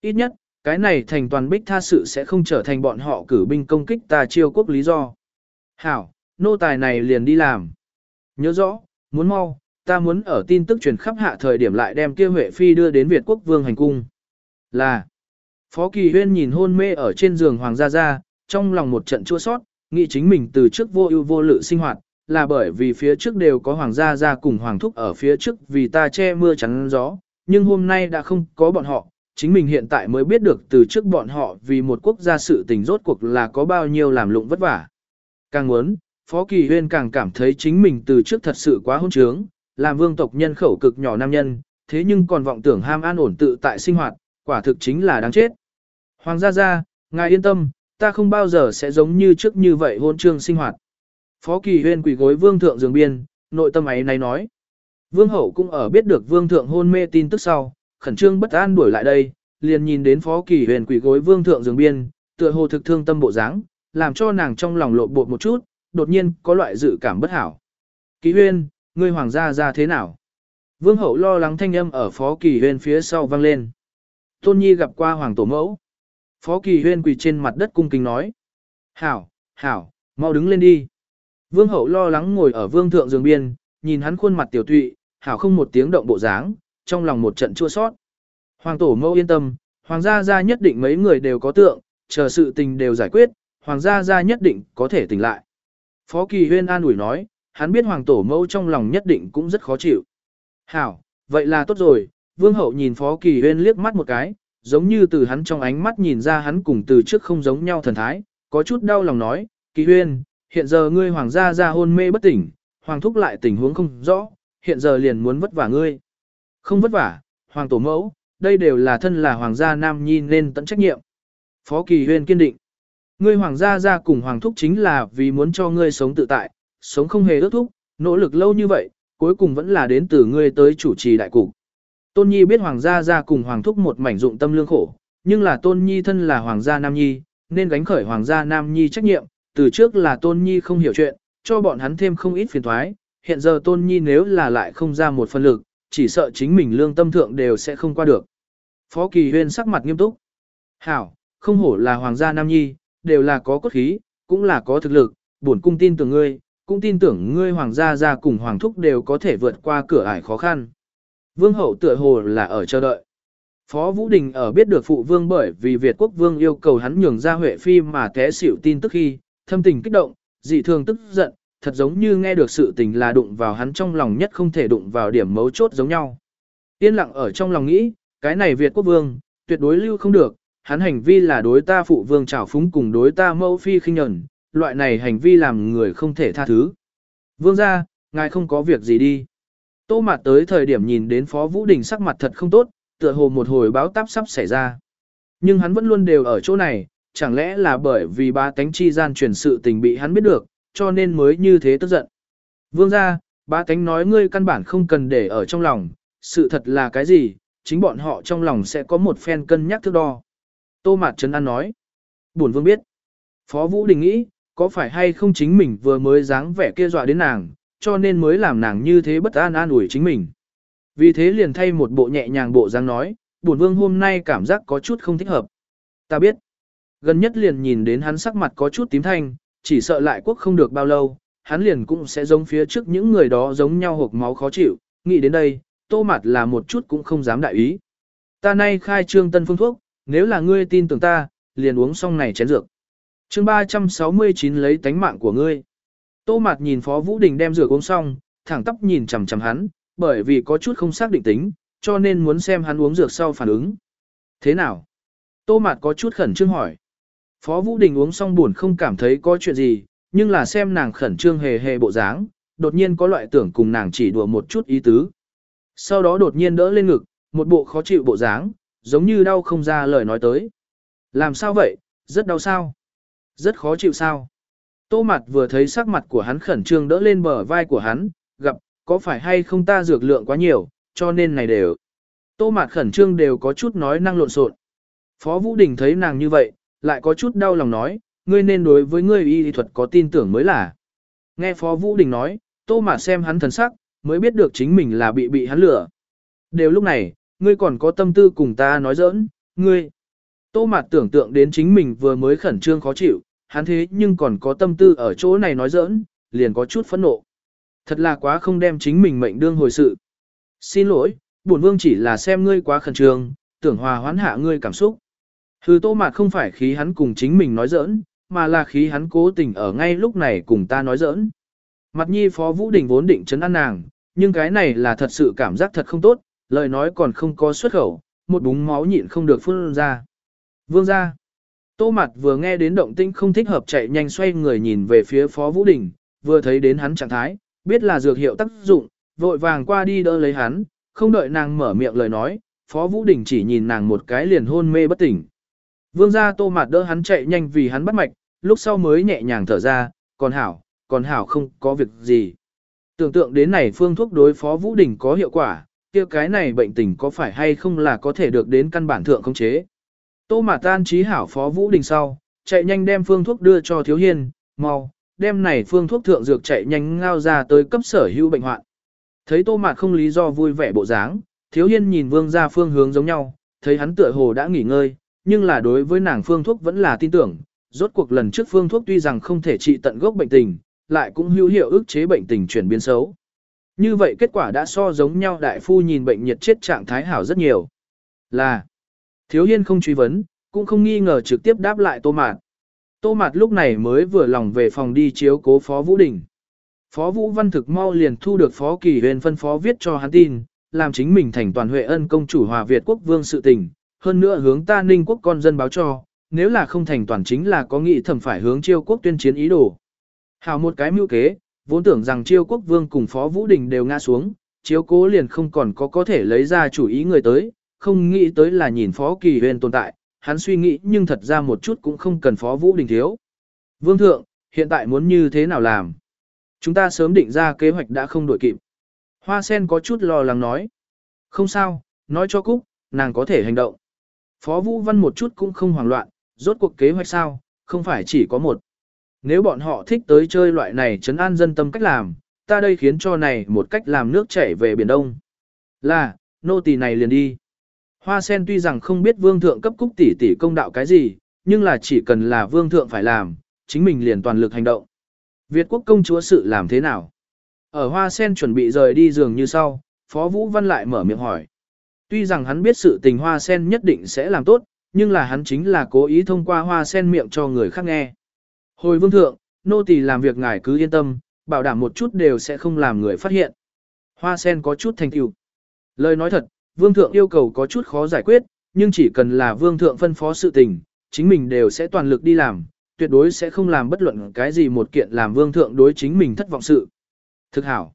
Ít nhất, cái này thành toàn bích tha sự sẽ không trở thành bọn họ cử binh công kích ta chiêu quốc lý do. Hảo, nô tài này liền đi làm. Nhớ rõ, muốn mau, ta muốn ở tin tức truyền khắp hạ thời điểm lại đem kia Huệ Phi đưa đến Việt quốc vương hành cung. Là, Phó Kỳ Huyên nhìn hôn mê ở trên giường Hoàng gia gia, trong lòng một trận chua sót, nghĩ chính mình từ trước vô ưu vô lự sinh hoạt, là bởi vì phía trước đều có Hoàng gia gia cùng Hoàng thúc ở phía trước vì ta che mưa chắn gió, nhưng hôm nay đã không có bọn họ, chính mình hiện tại mới biết được từ trước bọn họ vì một quốc gia sự tình rốt cuộc là có bao nhiêu làm lụng vất vả. Càng muốn, Phó Kỳ Huyên càng cảm thấy chính mình từ trước thật sự quá hôn trướng, làm vương tộc nhân khẩu cực nhỏ nam nhân, thế nhưng còn vọng tưởng ham an ổn tự tại sinh hoạt, quả thực chính là đáng chết. Hoàng gia gia, ngài yên tâm, ta không bao giờ sẽ giống như trước như vậy hôn trương sinh hoạt. Phó Kỳ Huyên quỳ gối vương thượng giường biên, nội tâm ấy này nói. Vương hậu cũng ở biết được vương thượng hôn mê tin tức sau, khẩn trương bất an đuổi lại đây, liền nhìn đến Phó Kỳ Huyền quỳ gối vương thượng giường biên, tựa hồ thực thương tâm bộ dáng, làm cho nàng trong lòng lộn bột một chút, đột nhiên có loại dự cảm bất hảo. Kỳ Huyền, ngươi hoàng gia ra thế nào? Vương hậu lo lắng thanh âm ở Phó Kỳ Huyền phía sau vang lên. Tôn Nhi gặp qua hoàng tổ mẫu. Phó Kỳ Huyền quỳ trên mặt đất cung kính nói. Hảo, hảo, mau đứng lên đi. Vương hậu lo lắng ngồi ở vương thượng giường biên, nhìn hắn khuôn mặt tiểu tụy, hảo không một tiếng động bộ dáng, trong lòng một trận chua sót. Hoàng tổ mẫu yên tâm, hoàng gia gia nhất định mấy người đều có tượng, chờ sự tình đều giải quyết, hoàng gia gia nhất định có thể tỉnh lại. Phó Kỳ Huyên an ủi nói, hắn biết hoàng tổ mẫu trong lòng nhất định cũng rất khó chịu. Hảo, vậy là tốt rồi, vương hậu nhìn Phó Kỳ Huyên liếc mắt một cái, giống như từ hắn trong ánh mắt nhìn ra hắn cùng từ trước không giống nhau thần thái, có chút đau lòng nói, Kỳ Huyên, hiện giờ ngươi hoàng gia gia hôn mê bất tỉnh, hoàng thúc lại tình huống không rõ, hiện giờ liền muốn vất vả ngươi. Không vất vả, hoàng tổ mẫu, đây đều là thân là hoàng gia nam nhi nên tận trách nhiệm. Phó Kỳ Huyên kiên định. Ngươi hoàng gia gia cùng hoàng thúc chính là vì muốn cho ngươi sống tự tại, sống không hề ước thúc, nỗ lực lâu như vậy, cuối cùng vẫn là đến từ ngươi tới chủ trì đại cục. Tôn Nhi biết hoàng gia gia cùng hoàng thúc một mảnh dụng tâm lương khổ, nhưng là Tôn Nhi thân là hoàng gia nam nhi, nên gánh khởi hoàng gia nam nhi trách nhiệm, từ trước là Tôn Nhi không hiểu chuyện, cho bọn hắn thêm không ít phiền thoái, hiện giờ Tôn Nhi nếu là lại không ra một phân lực, chỉ sợ chính mình lương tâm thượng đều sẽ không qua được. Phó Kỳ Huyên sắc mặt nghiêm túc. Hảo, không hổ là hoàng gia nam nhi, đều là có cốt khí, cũng là có thực lực, bổn cung tin tưởng ngươi, cũng tin tưởng ngươi hoàng gia gia cùng hoàng thúc đều có thể vượt qua cửa ải khó khăn. Vương hậu tựa hồ là ở chờ đợi. Phó Vũ Đình ở biết được phụ vương bởi vì Việt quốc vương yêu cầu hắn nhường ra Huệ Phi mà té xỉu tin tức khi, thâm tình kích động, dị thường tức giận, thật giống như nghe được sự tình là đụng vào hắn trong lòng nhất không thể đụng vào điểm mấu chốt giống nhau. Yên lặng ở trong lòng nghĩ, cái này Việt quốc vương, tuyệt đối lưu không được, hắn hành vi là đối ta phụ vương trảo phúng cùng đối ta mẫu phi khinh nhẫn, loại này hành vi làm người không thể tha thứ. Vương ra, ngài không có việc gì đi. Tô mặt tới thời điểm nhìn đến Phó Vũ Đình sắc mặt thật không tốt, tựa hồ một hồi báo táp sắp xảy ra. Nhưng hắn vẫn luôn đều ở chỗ này, chẳng lẽ là bởi vì ba tánh chi gian truyền sự tình bị hắn biết được, cho nên mới như thế tức giận. Vương ra, ba tánh nói ngươi căn bản không cần để ở trong lòng, sự thật là cái gì, chính bọn họ trong lòng sẽ có một phen cân nhắc thước đo. Tô Mạt Trấn An nói. Buồn vương biết. Phó Vũ Đình nghĩ, có phải hay không chính mình vừa mới dáng vẻ kia dọa đến nàng, cho nên mới làm nàng như thế bất an an ủi chính mình. Vì thế liền thay một bộ nhẹ nhàng bộ dáng nói, buồn vương hôm nay cảm giác có chút không thích hợp. Ta biết. Gần nhất liền nhìn đến hắn sắc mặt có chút tím thanh, chỉ sợ lại quốc không được bao lâu, hắn liền cũng sẽ giống phía trước những người đó giống nhau hộp máu khó chịu, nghĩ đến đây, tô mặt là một chút cũng không dám đại ý. Ta nay khai trương tân phương thuốc, nếu là ngươi tin tưởng ta, liền uống xong này chén dược. chương 369 lấy tánh mạng của ngươi. Tô mặt nhìn Phó Vũ Đình đem dược uống xong, thẳng tóc nhìn chằm chằm hắn, bởi vì có chút không xác định tính, cho nên muốn xem hắn uống dược sau phản ứng. Thế nào? Tô mặt có chút khẩn trương hỏi. Phó Vũ Đình uống xong buồn không cảm thấy có chuyện gì, nhưng là xem nàng khẩn trương hề hề bộ dáng, đột nhiên có loại tưởng cùng nàng chỉ đùa một chút ý tứ. Sau đó đột nhiên đỡ lên ngực, một bộ khó chịu bộ dáng, giống như đau không ra lời nói tới. Làm sao vậy, rất đau sao? Rất khó chịu sao? Tô mặt vừa thấy sắc mặt của hắn khẩn trương đỡ lên bờ vai của hắn, gặp, có phải hay không ta dược lượng quá nhiều, cho nên này đều. Tô mặt khẩn trương đều có chút nói năng lộn xộn. Phó Vũ Đình thấy nàng như vậy, lại có chút đau lòng nói, ngươi nên đối với ngươi y thuật có tin tưởng mới là. Nghe Phó Vũ Đình nói, Tô mạt xem hắn thần sắc, mới biết được chính mình là bị bị hắn lừa. Đều lúc này, ngươi còn có tâm tư cùng ta nói giỡn, ngươi. Tô Mạt tưởng tượng đến chính mình vừa mới khẩn trương khó chịu, hắn thế nhưng còn có tâm tư ở chỗ này nói giỡn, liền có chút phẫn nộ. Thật là quá không đem chính mình mệnh đương hồi sự. Xin lỗi, bổn vương chỉ là xem ngươi quá khẩn trương, tưởng hòa hoãn hạ ngươi cảm xúc. Hư tô mạt không phải khí hắn cùng chính mình nói giỡn, mà là khí hắn cố tình ở ngay lúc này cùng ta nói giỡn. Mặt nhi phó vũ đình vốn định chấn an nàng, nhưng cái này là thật sự cảm giác thật không tốt, lời nói còn không có xuất khẩu, một búng máu nhịn không được phun ra. Vương ra. Tô mặt vừa nghe đến động tĩnh không thích hợp chạy nhanh xoay người nhìn về phía phó vũ đình, vừa thấy đến hắn trạng thái, biết là dược hiệu tác dụng, vội vàng qua đi đỡ lấy hắn, không đợi nàng mở miệng lời nói, phó vũ đình chỉ nhìn nàng một cái liền hôn mê bất tỉnh. Vương gia tô mạt đỡ hắn chạy nhanh vì hắn bắt mạch, lúc sau mới nhẹ nhàng thở ra, còn hảo, còn hảo không có việc gì. Tưởng tượng đến này phương thuốc đối phó Vũ Đình có hiệu quả, kia cái này bệnh tình có phải hay không là có thể được đến căn bản thượng khống chế. Tô Mạt Tan trí hảo phó Vũ Đình sau, chạy nhanh đem phương thuốc đưa cho Thiếu Hiên, mau, đem này phương thuốc thượng dược chạy nhanh ngao ra tới cấp sở hữu bệnh hoạn. Thấy Tô Mạt không lý do vui vẻ bộ dáng, Thiếu Hiên nhìn Vương gia phương hướng giống nhau, thấy hắn tựa hồ đã nghỉ ngơi, nhưng là đối với nàng phương thuốc vẫn là tin tưởng, rốt cuộc lần trước phương thuốc tuy rằng không thể trị tận gốc bệnh tình, lại cũng hữu hiệu ức chế bệnh tình chuyển biến xấu. Như vậy kết quả đã so giống nhau đại phu nhìn bệnh nhiệt chết trạng thái hảo rất nhiều. Là, thiếu hiên không truy vấn, cũng không nghi ngờ trực tiếp đáp lại tô mạt. Tô mạt lúc này mới vừa lòng về phòng đi chiếu cố phó Vũ Đình. Phó Vũ Văn thực mau liền thu được phó kỳ huyền phân phó viết cho hắn tin, làm chính mình thành toàn huệ ân công chủ hòa Việt quốc vương sự tình, hơn nữa hướng ta ninh quốc con dân báo cho, nếu là không thành toàn chính là có nghị thẩm phải hướng chiêu quốc tuyên chiến ý đồ. Hào một cái mưu kế, vốn tưởng rằng chiêu quốc vương cùng phó vũ đình đều ngã xuống, chiếu cố liền không còn có có thể lấy ra chủ ý người tới, không nghĩ tới là nhìn phó kỳ huyền tồn tại, hắn suy nghĩ nhưng thật ra một chút cũng không cần phó vũ đình thiếu. Vương thượng, hiện tại muốn như thế nào làm? Chúng ta sớm định ra kế hoạch đã không đổi kịp. Hoa sen có chút lo lắng nói. Không sao, nói cho Cúc, nàng có thể hành động. Phó Vũ Văn một chút cũng không hoảng loạn, rốt cuộc kế hoạch sao, không phải chỉ có một. Nếu bọn họ thích tới chơi loại này chấn an dân tâm cách làm, ta đây khiến cho này một cách làm nước chảy về Biển Đông. Là, nô tỳ này liền đi. Hoa sen tuy rằng không biết vương thượng cấp cúc tỷ tỷ công đạo cái gì, nhưng là chỉ cần là vương thượng phải làm, chính mình liền toàn lực hành động. Việt quốc công chúa sự làm thế nào? Ở hoa sen chuẩn bị rời đi giường như sau, Phó Vũ Văn lại mở miệng hỏi. Tuy rằng hắn biết sự tình hoa sen nhất định sẽ làm tốt, nhưng là hắn chính là cố ý thông qua hoa sen miệng cho người khác nghe. Hồi vương thượng, nô tỳ làm việc ngài cứ yên tâm, bảo đảm một chút đều sẽ không làm người phát hiện. Hoa sen có chút thành tựu. Lời nói thật, vương thượng yêu cầu có chút khó giải quyết, nhưng chỉ cần là vương thượng phân phó sự tình, chính mình đều sẽ toàn lực đi làm, tuyệt đối sẽ không làm bất luận cái gì một kiện làm vương thượng đối chính mình thất vọng sự. Thực hảo.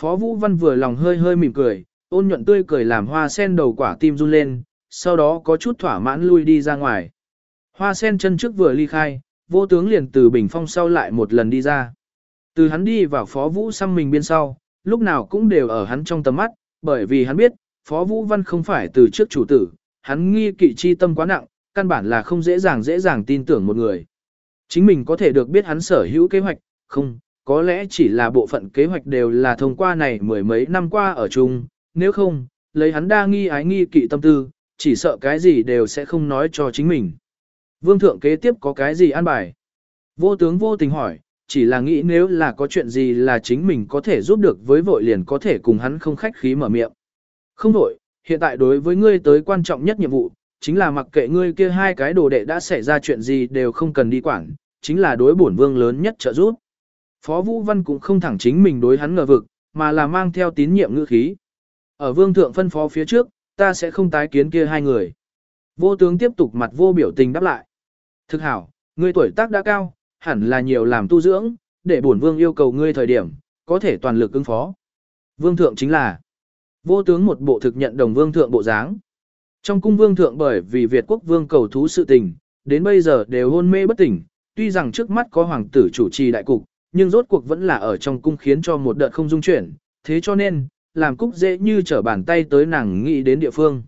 Phó Vũ Văn vừa lòng hơi hơi mỉm cười, ôn nhuận tươi cười làm hoa sen đầu quả tim run lên, sau đó có chút thỏa mãn lui đi ra ngoài. Hoa sen chân trước vừa ly khai, vô tướng liền từ bình phong sau lại một lần đi ra. Từ hắn đi vào phó vũ xăm mình bên sau, lúc nào cũng đều ở hắn trong tầm mắt, bởi vì hắn biết, phó vũ văn không phải từ trước chủ tử, hắn nghi kỵ chi tâm quá nặng, căn bản là không dễ dàng dễ dàng tin tưởng một người. Chính mình có thể được biết hắn sở hữu kế hoạch, không, có lẽ chỉ là bộ phận kế hoạch đều là thông qua này mười mấy năm qua ở chung, nếu không, lấy hắn đa nghi ái nghi kỵ tâm tư, chỉ sợ cái gì đều sẽ không nói cho chính mình. Vương thượng kế tiếp có cái gì an bài? Vô tướng vô tình hỏi, chỉ là nghĩ nếu là có chuyện gì là chính mình có thể giúp được với vội liền có thể cùng hắn không khách khí mở miệng. Không vội, hiện tại đối với ngươi tới quan trọng nhất nhiệm vụ, chính là mặc kệ ngươi kia hai cái đồ đệ đã xảy ra chuyện gì đều không cần đi quản, chính là đối bổn vương lớn nhất trợ giúp. Phó Vũ Văn cũng không thẳng chính mình đối hắn ngờ vực, mà là mang theo tín nhiệm ngữ khí. Ở vương thượng phân phó phía trước, ta sẽ không tái kiến kia hai người. Vô tướng tiếp tục mặt vô biểu tình đáp lại. Thực hảo, ngươi tuổi tác đã cao, hẳn là nhiều làm tu dưỡng, để bổn vương yêu cầu ngươi thời điểm, có thể toàn lực ứng phó. Vương thượng chính là vô tướng một bộ thực nhận đồng vương thượng bộ dáng. Trong cung vương thượng bởi vì Việt quốc vương cầu thú sự tình, đến bây giờ đều hôn mê bất tỉnh, tuy rằng trước mắt có hoàng tử chủ trì đại cục, nhưng rốt cuộc vẫn là ở trong cung khiến cho một đợt không dung chuyển, thế cho nên, làm cúc dễ như trở bàn tay tới nàng nghĩ đến địa phương.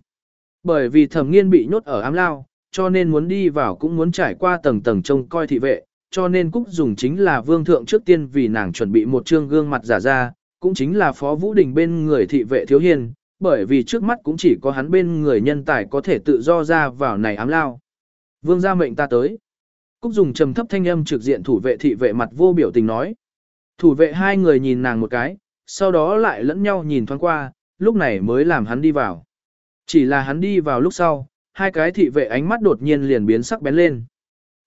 Bởi vì thẩm nghiên bị nhốt ở ám lao, cho nên muốn đi vào cũng muốn trải qua tầng tầng trông coi thị vệ, cho nên cúc dùng chính là vương thượng trước tiên vì nàng chuẩn bị một trương gương mặt giả ra, cũng chính là phó vũ đình bên người thị vệ thiếu hiền, bởi vì trước mắt cũng chỉ có hắn bên người nhân tài có thể tự do ra vào này ám lao. Vương gia mệnh ta tới. Cúc dùng trầm thấp thanh âm trực diện thủ vệ thị vệ mặt vô biểu tình nói. Thủ vệ hai người nhìn nàng một cái, sau đó lại lẫn nhau nhìn thoáng qua, lúc này mới làm hắn đi vào. Chỉ là hắn đi vào lúc sau, hai cái thị vệ ánh mắt đột nhiên liền biến sắc bén lên.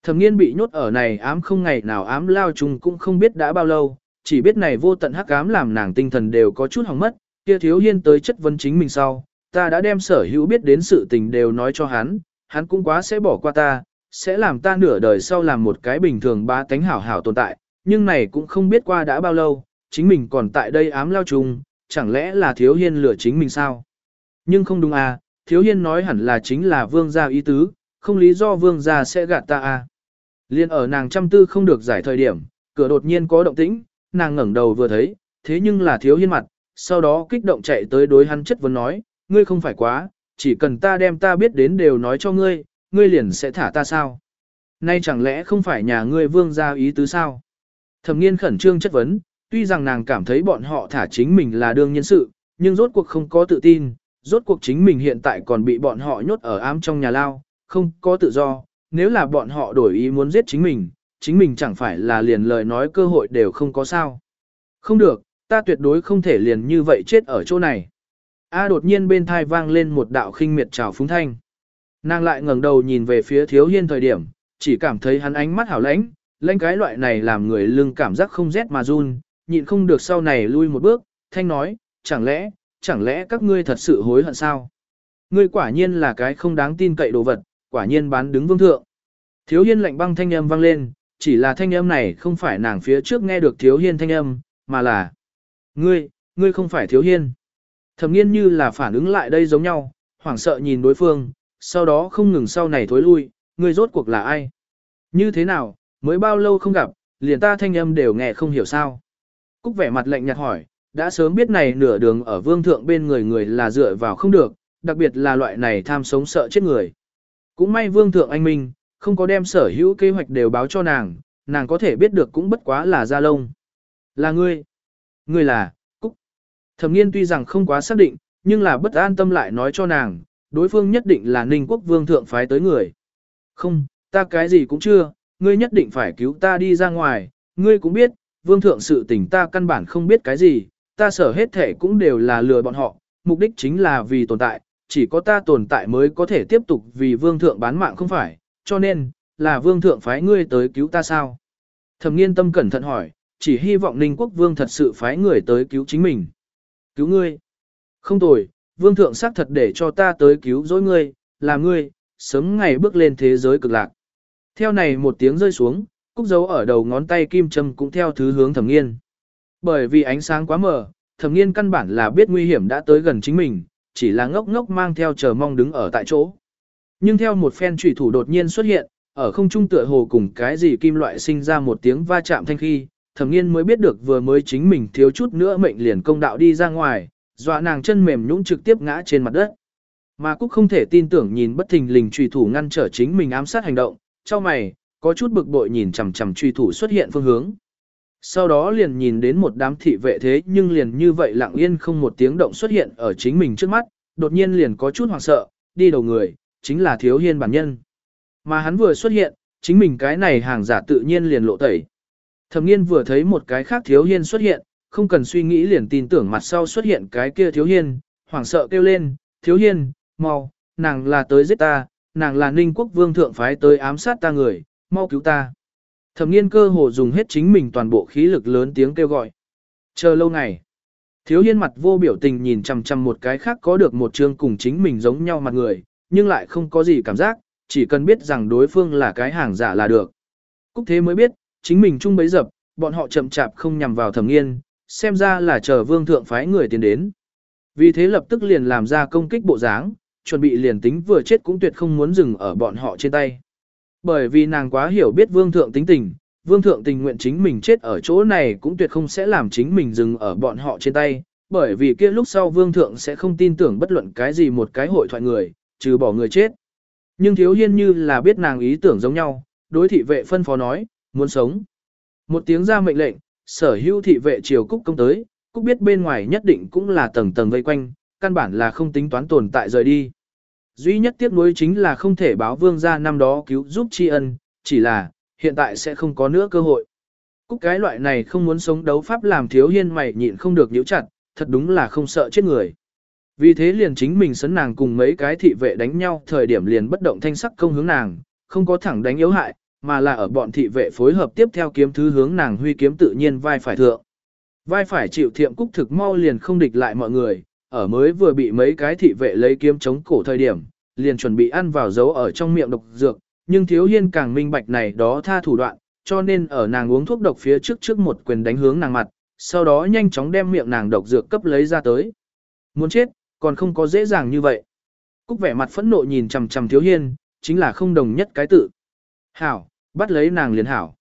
Thẩm nghiên bị nhốt ở này ám không ngày nào ám lao chung cũng không biết đã bao lâu, chỉ biết này vô tận hắc ám làm nàng tinh thần đều có chút hỏng mất, kia thiếu hiên tới chất vấn chính mình sau, ta đã đem sở hữu biết đến sự tình đều nói cho hắn, hắn cũng quá sẽ bỏ qua ta, sẽ làm ta nửa đời sau làm một cái bình thường ba tánh hảo hảo tồn tại, nhưng này cũng không biết qua đã bao lâu, chính mình còn tại đây ám lao chung, chẳng lẽ là thiếu hiên lừa chính mình sao? Nhưng không đúng à, thiếu hiên nói hẳn là chính là vương gia ý tứ, không lý do vương gia sẽ gạt ta à. Liên ở nàng trăm tư không được giải thời điểm, cửa đột nhiên có động tĩnh, nàng ngẩng đầu vừa thấy, thế nhưng là thiếu hiên mặt, sau đó kích động chạy tới đối hắn chất vấn nói, ngươi không phải quá, chỉ cần ta đem ta biết đến đều nói cho ngươi, ngươi liền sẽ thả ta sao? Nay chẳng lẽ không phải nhà ngươi vương gia ý tứ sao? Thẩm nghiên khẩn trương chất vấn, tuy rằng nàng cảm thấy bọn họ thả chính mình là đương nhân sự, nhưng rốt cuộc không có tự tin, rốt cuộc chính mình hiện tại còn bị bọn họ nhốt ở ám trong nhà lao, không có tự do, nếu là bọn họ đổi ý muốn giết chính mình, chính mình chẳng phải là liền lời nói cơ hội đều không có sao. Không được, ta tuyệt đối không thể liền như vậy chết ở chỗ này. A đột nhiên bên thai vang lên một đạo khinh miệt trào phúng thanh. Nàng lại ngẩng đầu nhìn về phía thiếu hiên thời điểm, chỉ cảm thấy hắn ánh mắt hảo lãnh, lãnh cái loại này làm người lưng cảm giác không rét mà run, nhịn không được sau này lui một bước, thanh nói, chẳng lẽ, chẳng lẽ các ngươi thật sự hối hận sao? Ngươi quả nhiên là cái không đáng tin cậy đồ vật, quả nhiên bán đứng vương thượng. Thiếu hiên lạnh băng thanh âm vang lên, chỉ là thanh âm này không phải nàng phía trước nghe được thiếu hiên thanh âm, mà là Ngươi, ngươi không phải thiếu hiên. Thẩm nghiên như là phản ứng lại đây giống nhau, hoảng sợ nhìn đối phương, sau đó không ngừng sau này thối lui, ngươi rốt cuộc là ai? Như thế nào, mới bao lâu không gặp, liền ta thanh âm đều nghe không hiểu sao. Cúc vẻ mặt lạnh nhạt hỏi, đã sớm biết này nửa đường ở vương thượng bên người người là dựa vào không được, đặc biệt là loại này tham sống sợ chết người. Cũng may vương thượng anh minh, không có đem sở hữu kế hoạch đều báo cho nàng, nàng có thể biết được cũng bất quá là gia lông. Là ngươi. Ngươi là, Cúc. Thẩm nghiên tuy rằng không quá xác định, nhưng là bất an tâm lại nói cho nàng, đối phương nhất định là ninh quốc vương thượng phái tới người. Không, ta cái gì cũng chưa, ngươi nhất định phải cứu ta đi ra ngoài, ngươi cũng biết, vương thượng sự tình ta căn bản không biết cái gì, ta sở hết thể cũng đều là lừa bọn họ, mục đích chính là vì tồn tại, chỉ có ta tồn tại mới có thể tiếp tục vì vương thượng bán mạng không phải, cho nên, là vương thượng phái ngươi tới cứu ta sao? Thẩm nghiên tâm cẩn thận hỏi, chỉ hy vọng Ninh quốc vương thật sự phái người tới cứu chính mình. Cứu ngươi? Không tồi, vương thượng xác thật để cho ta tới cứu dối ngươi, là ngươi, sớm ngày bước lên thế giới cực lạc. Theo này một tiếng rơi xuống, cúc dấu ở đầu ngón tay kim châm cũng theo thứ hướng thẩm nghiên. Bởi vì ánh sáng quá mờ, thẩm nghiên căn bản là biết nguy hiểm đã tới gần chính mình, chỉ là ngốc ngốc mang theo chờ mong đứng ở tại chỗ. Nhưng theo một phen trùy thủ đột nhiên xuất hiện, ở không trung tựa hồ cùng cái gì kim loại sinh ra một tiếng va chạm thanh khi, thẩm nghiên mới biết được vừa mới chính mình thiếu chút nữa mệnh liền công đạo đi ra ngoài, dọa nàng chân mềm nhũng trực tiếp ngã trên mặt đất. Mà Cúc không thể tin tưởng nhìn bất thình lình trùy thủ ngăn trở chính mình ám sát hành động, cho mày, có chút bực bội nhìn chằm chằm truy thủ xuất hiện phương hướng. Sau đó liền nhìn đến một đám thị vệ thế nhưng liền như vậy lặng yên không một tiếng động xuất hiện ở chính mình trước mắt, đột nhiên liền có chút hoảng sợ, đi đầu người, chính là thiếu hiên bản nhân. Mà hắn vừa xuất hiện, chính mình cái này hàng giả tự nhiên liền lộ tẩy. Thẩm nghiên vừa thấy một cái khác thiếu hiên xuất hiện, không cần suy nghĩ liền tin tưởng mặt sau xuất hiện cái kia thiếu hiên, hoảng sợ kêu lên, thiếu hiên, mau, nàng là tới giết ta, nàng là ninh quốc vương thượng phái tới ám sát ta người, mau cứu ta. Thẩm nghiên cơ hồ dùng hết chính mình toàn bộ khí lực lớn tiếng kêu gọi. Chờ lâu ngày. Thiếu hiên mặt vô biểu tình nhìn chằm chằm một cái khác có được một chương cùng chính mình giống nhau mặt người, nhưng lại không có gì cảm giác, chỉ cần biết rằng đối phương là cái hàng giả là được. Cúc thế mới biết, chính mình chung bấy dập, bọn họ chậm chạp không nhằm vào thẩm nghiên, xem ra là chờ vương thượng phái người tiến đến. Vì thế lập tức liền làm ra công kích bộ dáng, chuẩn bị liền tính vừa chết cũng tuyệt không muốn dừng ở bọn họ trên tay. Bởi vì nàng quá hiểu biết vương thượng tính tình, vương thượng tình nguyện chính mình chết ở chỗ này cũng tuyệt không sẽ làm chính mình dừng ở bọn họ trên tay, bởi vì kia lúc sau vương thượng sẽ không tin tưởng bất luận cái gì một cái hội thoại người, trừ bỏ người chết. Nhưng thiếu hiên như là biết nàng ý tưởng giống nhau, đối thị vệ phân phó nói, muốn sống. Một tiếng ra mệnh lệnh, sở hữu thị vệ triều cúc công tới, cúc biết bên ngoài nhất định cũng là tầng tầng vây quanh, căn bản là không tính toán tồn tại rời đi. Duy nhất tiếc nuối chính là không thể báo vương gia năm đó cứu giúp tri ân, chỉ là, hiện tại sẽ không có nữa cơ hội. Cúc cái loại này không muốn sống đấu pháp làm thiếu hiên mày nhịn không được nhíu chặt, thật đúng là không sợ chết người. Vì thế liền chính mình sấn nàng cùng mấy cái thị vệ đánh nhau thời điểm liền bất động thanh sắc công hướng nàng, không có thẳng đánh yếu hại, mà là ở bọn thị vệ phối hợp tiếp theo kiếm thứ hướng nàng huy kiếm tự nhiên vai phải thượng. Vai phải chịu thiệm cúc thực mau liền không địch lại mọi người, ở mới vừa bị mấy cái thị vệ lấy kiếm chống cổ thời điểm, liền chuẩn bị ăn vào dấu ở trong miệng độc dược, nhưng thiếu hiên càng minh bạch này đó tha thủ đoạn, cho nên ở nàng uống thuốc độc phía trước trước một quyền đánh hướng nàng mặt, sau đó nhanh chóng đem miệng nàng độc dược cấp lấy ra tới. Muốn chết, còn không có dễ dàng như vậy. Cúc vẻ mặt phẫn nộ nhìn chằm chằm thiếu hiên, chính là không đồng nhất cái tự. Hảo, bắt lấy nàng liền hảo.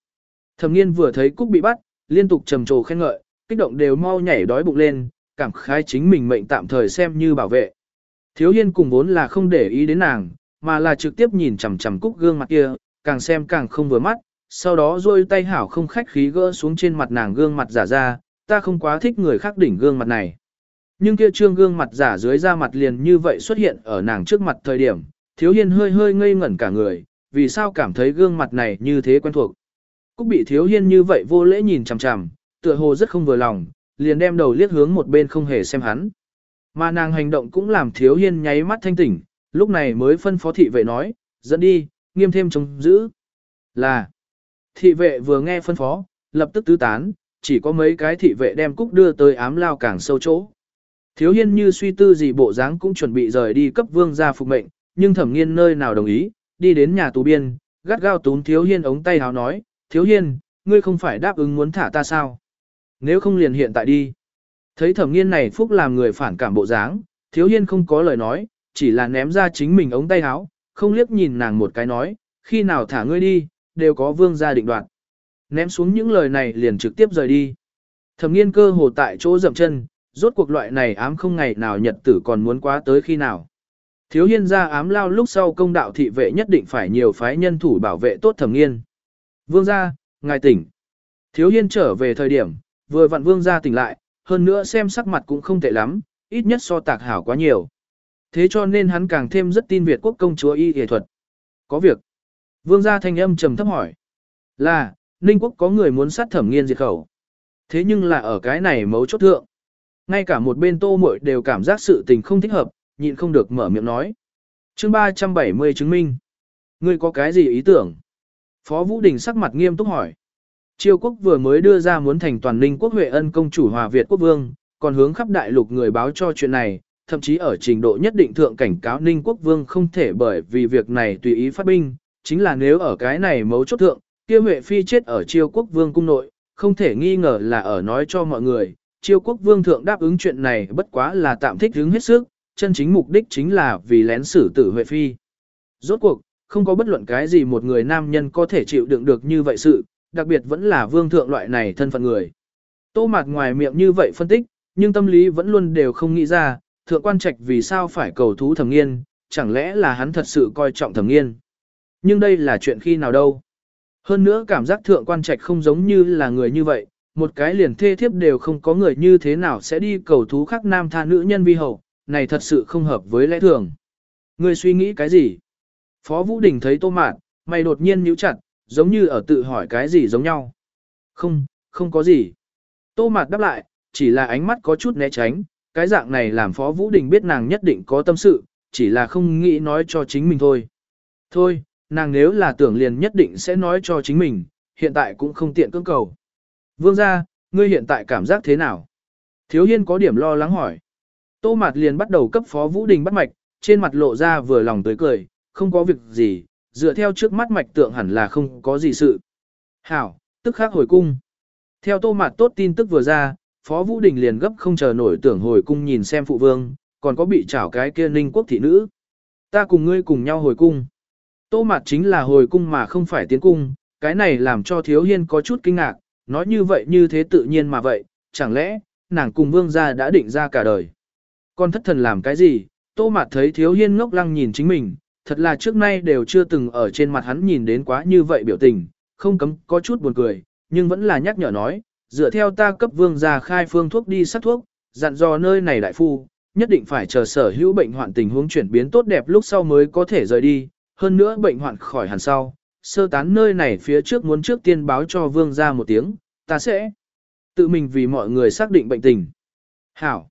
Thẩm nghiên vừa thấy Cúc bị bắt, liên tục trầm trồ khen ngợi, kích động đều mau nhảy đói bụng lên, cảm khái chính mình mệnh tạm thời xem như bảo vệ. Thiếu hiên cùng vốn là không để ý đến nàng, mà là trực tiếp nhìn chằm chằm Cúc gương mặt kia, càng xem càng không vừa mắt, sau đó rôi tay hảo không khách khí gỡ xuống trên mặt nàng gương mặt giả ra, ta không quá thích người khác đỉnh gương mặt này. Nhưng kia trương gương mặt giả dưới da mặt liền như vậy xuất hiện ở nàng trước mặt thời điểm, thiếu hiên hơi hơi ngây ngẩn cả người, vì sao cảm thấy gương mặt này như thế quen thuộc. Cúc bị thiếu hiên như vậy vô lễ nhìn chằm chằm, tựa hồ rất không vừa lòng, liền đem đầu liếc hướng một bên không hề xem hắn. Mà nàng hành động cũng làm thiếu hiên nháy mắt thanh tỉnh, lúc này mới phân phó thị vệ nói, dẫn đi, nghiêm thêm chống giữ. Là, thị vệ vừa nghe phân phó, lập tức tứ tán, chỉ có mấy cái thị vệ đem cúc đưa tới ám lao càng sâu chỗ. Thiếu hiên như suy tư gì bộ dáng cũng chuẩn bị rời đi cấp vương gia phục mệnh, nhưng thẩm nghiên nơi nào đồng ý, đi đến nhà tù biên, gắt gao túm thiếu hiên ống tay háo nói, thiếu hiên, ngươi không phải đáp ứng muốn thả ta sao? Nếu không liền hiện tại đi. Thấy thẩm nghiên này phúc làm người phản cảm bộ dáng, thiếu hiên không có lời nói, chỉ là ném ra chính mình ống tay áo không liếc nhìn nàng một cái nói, khi nào thả ngươi đi, đều có vương gia định đoạt. Ném xuống những lời này liền trực tiếp rời đi. Thẩm nghiên cơ hồ tại chỗ dậm chân, rốt cuộc loại này ám không ngày nào nhật tử còn muốn quá tới khi nào. Thiếu hiên ra ám lao lúc sau công đạo thị vệ nhất định phải nhiều phái nhân thủ bảo vệ tốt thẩm nghiên. Vương gia, ngài tỉnh. Thiếu hiên trở về thời điểm, vừa vặn vương gia tỉnh lại, hơn nữa xem sắc mặt cũng không tệ lắm, ít nhất so tạc hảo quá nhiều. Thế cho nên hắn càng thêm rất tin Việt quốc công chúa y y thuật. Có việc. Vương gia thanh âm trầm thấp hỏi. Là, Ninh quốc có người muốn sát thẩm nghiên diệt khẩu. Thế nhưng là ở cái này mấu chốt thượng. Ngay cả một bên tô muội đều cảm giác sự tình không thích hợp, nhịn không được mở miệng nói. chương 370 chứng minh. Ngươi có cái gì ý tưởng? Phó Vũ Đình sắc mặt nghiêm túc hỏi. Triều quốc vừa mới đưa ra muốn thành toàn ninh quốc Huệ ân công chủ Hòa Việt quốc vương, còn hướng khắp đại lục người báo cho chuyện này, thậm chí ở trình độ nhất định thượng cảnh cáo ninh quốc vương không thể bởi vì việc này tùy ý phát binh, chính là nếu ở cái này mấu chốt thượng, kia Huệ phi chết ở Triều quốc vương cung nội, không thể nghi ngờ là ở nói cho mọi người, Triều quốc vương thượng đáp ứng chuyện này bất quá là tạm thích hứng hết sức, chân chính mục đích chính là vì lén xử tử Huệ Phi. Rốt cuộc, không có bất luận cái gì một người nam nhân có thể chịu đựng được như vậy sự, đặc biệt vẫn là vương thượng loại này thân phận người. Tô mạt ngoài miệng như vậy phân tích, nhưng tâm lý vẫn luôn đều không nghĩ ra, thượng quan trạch vì sao phải cầu thú thẩm nghiên, chẳng lẽ là hắn thật sự coi trọng thẩm nghiên. Nhưng đây là chuyện khi nào đâu. Hơn nữa cảm giác thượng quan trạch không giống như là người như vậy, một cái liền thê thiếp đều không có người như thế nào sẽ đi cầu thú khác nam tha nữ nhân vi hậu, này thật sự không hợp với lẽ thường. người suy nghĩ cái gì? Phó Vũ Đình thấy tô mạn, mày đột nhiên nhíu chặt, giống như ở tự hỏi cái gì giống nhau. Không, không có gì. Tô mạt đáp lại, chỉ là ánh mắt có chút né tránh, cái dạng này làm Phó Vũ Đình biết nàng nhất định có tâm sự, chỉ là không nghĩ nói cho chính mình thôi. Thôi, nàng nếu là tưởng liền nhất định sẽ nói cho chính mình, hiện tại cũng không tiện cưỡng cầu. Vương gia, ngươi hiện tại cảm giác thế nào? Thiếu Hiên có điểm lo lắng hỏi. Tô Mạt liền bắt đầu cấp Phó Vũ Đình bắt mạch, trên mặt lộ ra vừa lòng tới cười, không có việc gì, dựa theo trước mắt mạch tượng hẳn là không có gì sự. Hảo, tức khắc hồi cung. Theo Tô Mạt tốt tin tức vừa ra, Phó Vũ Đình liền gấp không chờ nổi tưởng hồi cung nhìn xem phụ vương, còn có bị chảo cái kia ninh quốc thị nữ. Ta cùng ngươi cùng nhau hồi cung. Tô Mạt chính là hồi cung mà không phải tiến cung, cái này làm cho Thiếu Hiên có chút kinh ngạc, nói như vậy như thế tự nhiên mà vậy, chẳng lẽ, nàng cùng vương gia đã định ra cả đời. Con thất thần làm cái gì, tô mạt thấy thiếu hiên ngốc lăng nhìn chính mình, thật là trước nay đều chưa từng ở trên mặt hắn nhìn đến quá như vậy biểu tình, không cấm có chút buồn cười, nhưng vẫn là nhắc nhở nói, dựa theo ta cấp vương gia khai phương thuốc đi sát thuốc, dặn dò nơi này đại phu, nhất định phải chờ sở hữu bệnh hoạn tình huống chuyển biến tốt đẹp lúc sau mới có thể rời đi, hơn nữa bệnh hoạn khỏi hẳn sau, sơ tán nơi này phía trước muốn trước tiên báo cho vương gia một tiếng, ta sẽ tự mình vì mọi người xác định bệnh tình. Hảo.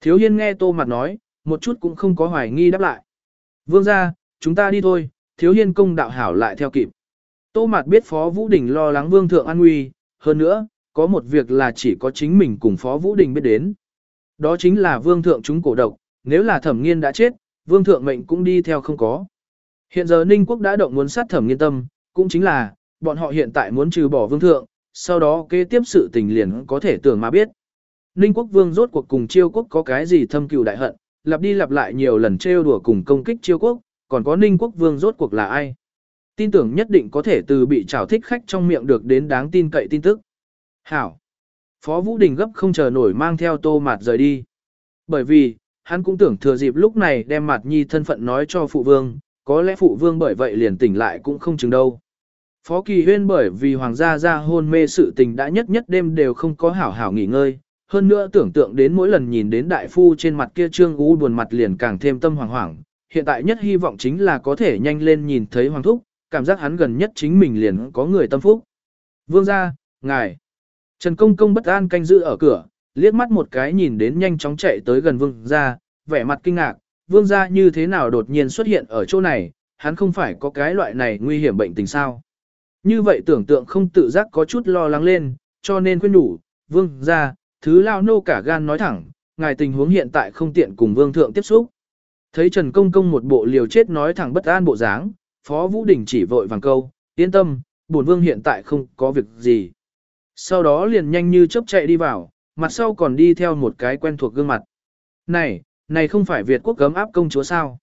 Thiếu hiên nghe tô mặt nói, một chút cũng không có hoài nghi đáp lại. Vương gia chúng ta đi thôi, thiếu hiên công đạo hảo lại theo kịp. Tô Mạt biết Phó Vũ Đình lo lắng vương thượng an nguy, hơn nữa, có một việc là chỉ có chính mình cùng Phó Vũ Đình biết đến. Đó chính là vương thượng chúng cổ độc, nếu là thẩm nghiên đã chết, vương thượng mệnh cũng đi theo không có. Hiện giờ Ninh quốc đã động muốn sát thẩm nghiên tâm, cũng chính là, bọn họ hiện tại muốn trừ bỏ vương thượng, sau đó kế tiếp sự tình liền có thể tưởng mà biết. Ninh quốc vương rốt cuộc cùng chiêu quốc có cái gì thâm cừu đại hận, lặp đi lặp lại nhiều lần trêu đùa cùng công kích chiêu quốc, còn có Ninh quốc vương rốt cuộc là ai. Tin tưởng nhất định có thể từ bị trào thích khách trong miệng được đến đáng tin cậy tin tức. Hảo. Phó Vũ Đình gấp không chờ nổi mang theo tô mạt rời đi. Bởi vì, hắn cũng tưởng thừa dịp lúc này đem mặt nhi thân phận nói cho phụ vương, có lẽ phụ vương bởi vậy liền tỉnh lại cũng không chừng đâu. Phó Kỳ Huyên bởi vì hoàng gia ra hôn mê sự tình đã nhất nhất đêm đều không có hảo hảo nghỉ ngơi, hơn nữa tưởng tượng đến mỗi lần nhìn đến đại phu trên mặt kia trương u buồn mặt liền càng thêm tâm hoàng hoảng, hiện tại nhất hy vọng chính là có thể nhanh lên nhìn thấy hoàng thúc, cảm giác hắn gần nhất chính mình liền có người tâm phúc. Vương gia, ngài. Trần Công Công bất an canh giữ ở cửa, liếc mắt một cái nhìn đến nhanh chóng chạy tới gần vương gia, vẻ mặt kinh ngạc, vương gia như thế nào đột nhiên xuất hiện ở chỗ này, hắn không phải có cái loại này nguy hiểm bệnh tình sao. Như vậy tưởng tượng không tự giác có chút lo lắng lên, cho nên khuyên đủ, vương gia, thứ lao nô cả gan nói thẳng, ngài tình huống hiện tại không tiện cùng vương thượng tiếp xúc. Thấy Trần Công Công một bộ liều chết nói thẳng bất an bộ dáng, Phó Vũ Đình chỉ vội vàng câu, yên tâm, bổn vương hiện tại không có việc gì. Sau đó liền nhanh như chớp chạy đi vào, mặt sau còn đi theo một cái quen thuộc gương mặt. Này, này không phải Việt quốc cấm áp công chúa sao?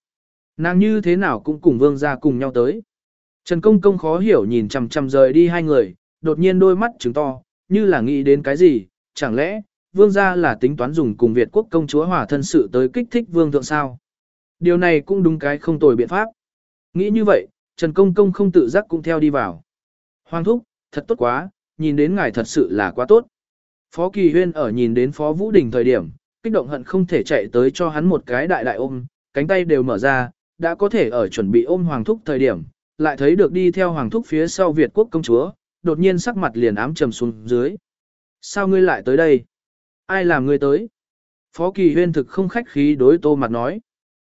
Nàng như thế nào cũng cùng vương ra cùng nhau tới. Trần Công Công khó hiểu nhìn chằm chằm rời đi hai người, đột nhiên đôi mắt trứng to, như là nghĩ đến cái gì, chẳng lẽ, vương gia là tính toán dùng cùng Việt quốc công chúa hòa thân sự tới kích thích vương thượng sao? Điều này cũng đúng cái không tồi biện pháp. Nghĩ như vậy, Trần Công Công không tự giác cũng theo đi vào. Hoàng thúc, thật tốt quá, nhìn đến ngài thật sự là quá tốt. Phó Kỳ Huyên ở nhìn đến Phó Vũ Đình thời điểm, kích động hận không thể chạy tới cho hắn một cái đại đại ôm, cánh tay đều mở ra, đã có thể ở chuẩn bị ôm Hoàng thúc thời điểm, lại thấy được đi theo Hoàng thúc phía sau Việt quốc công chúa, đột nhiên sắc mặt liền ám trầm xuống dưới. Sao ngươi lại tới đây? Ai làm ngươi tới? Phó Kỳ Huyên thực không khách khí đối Tô Mặt nói.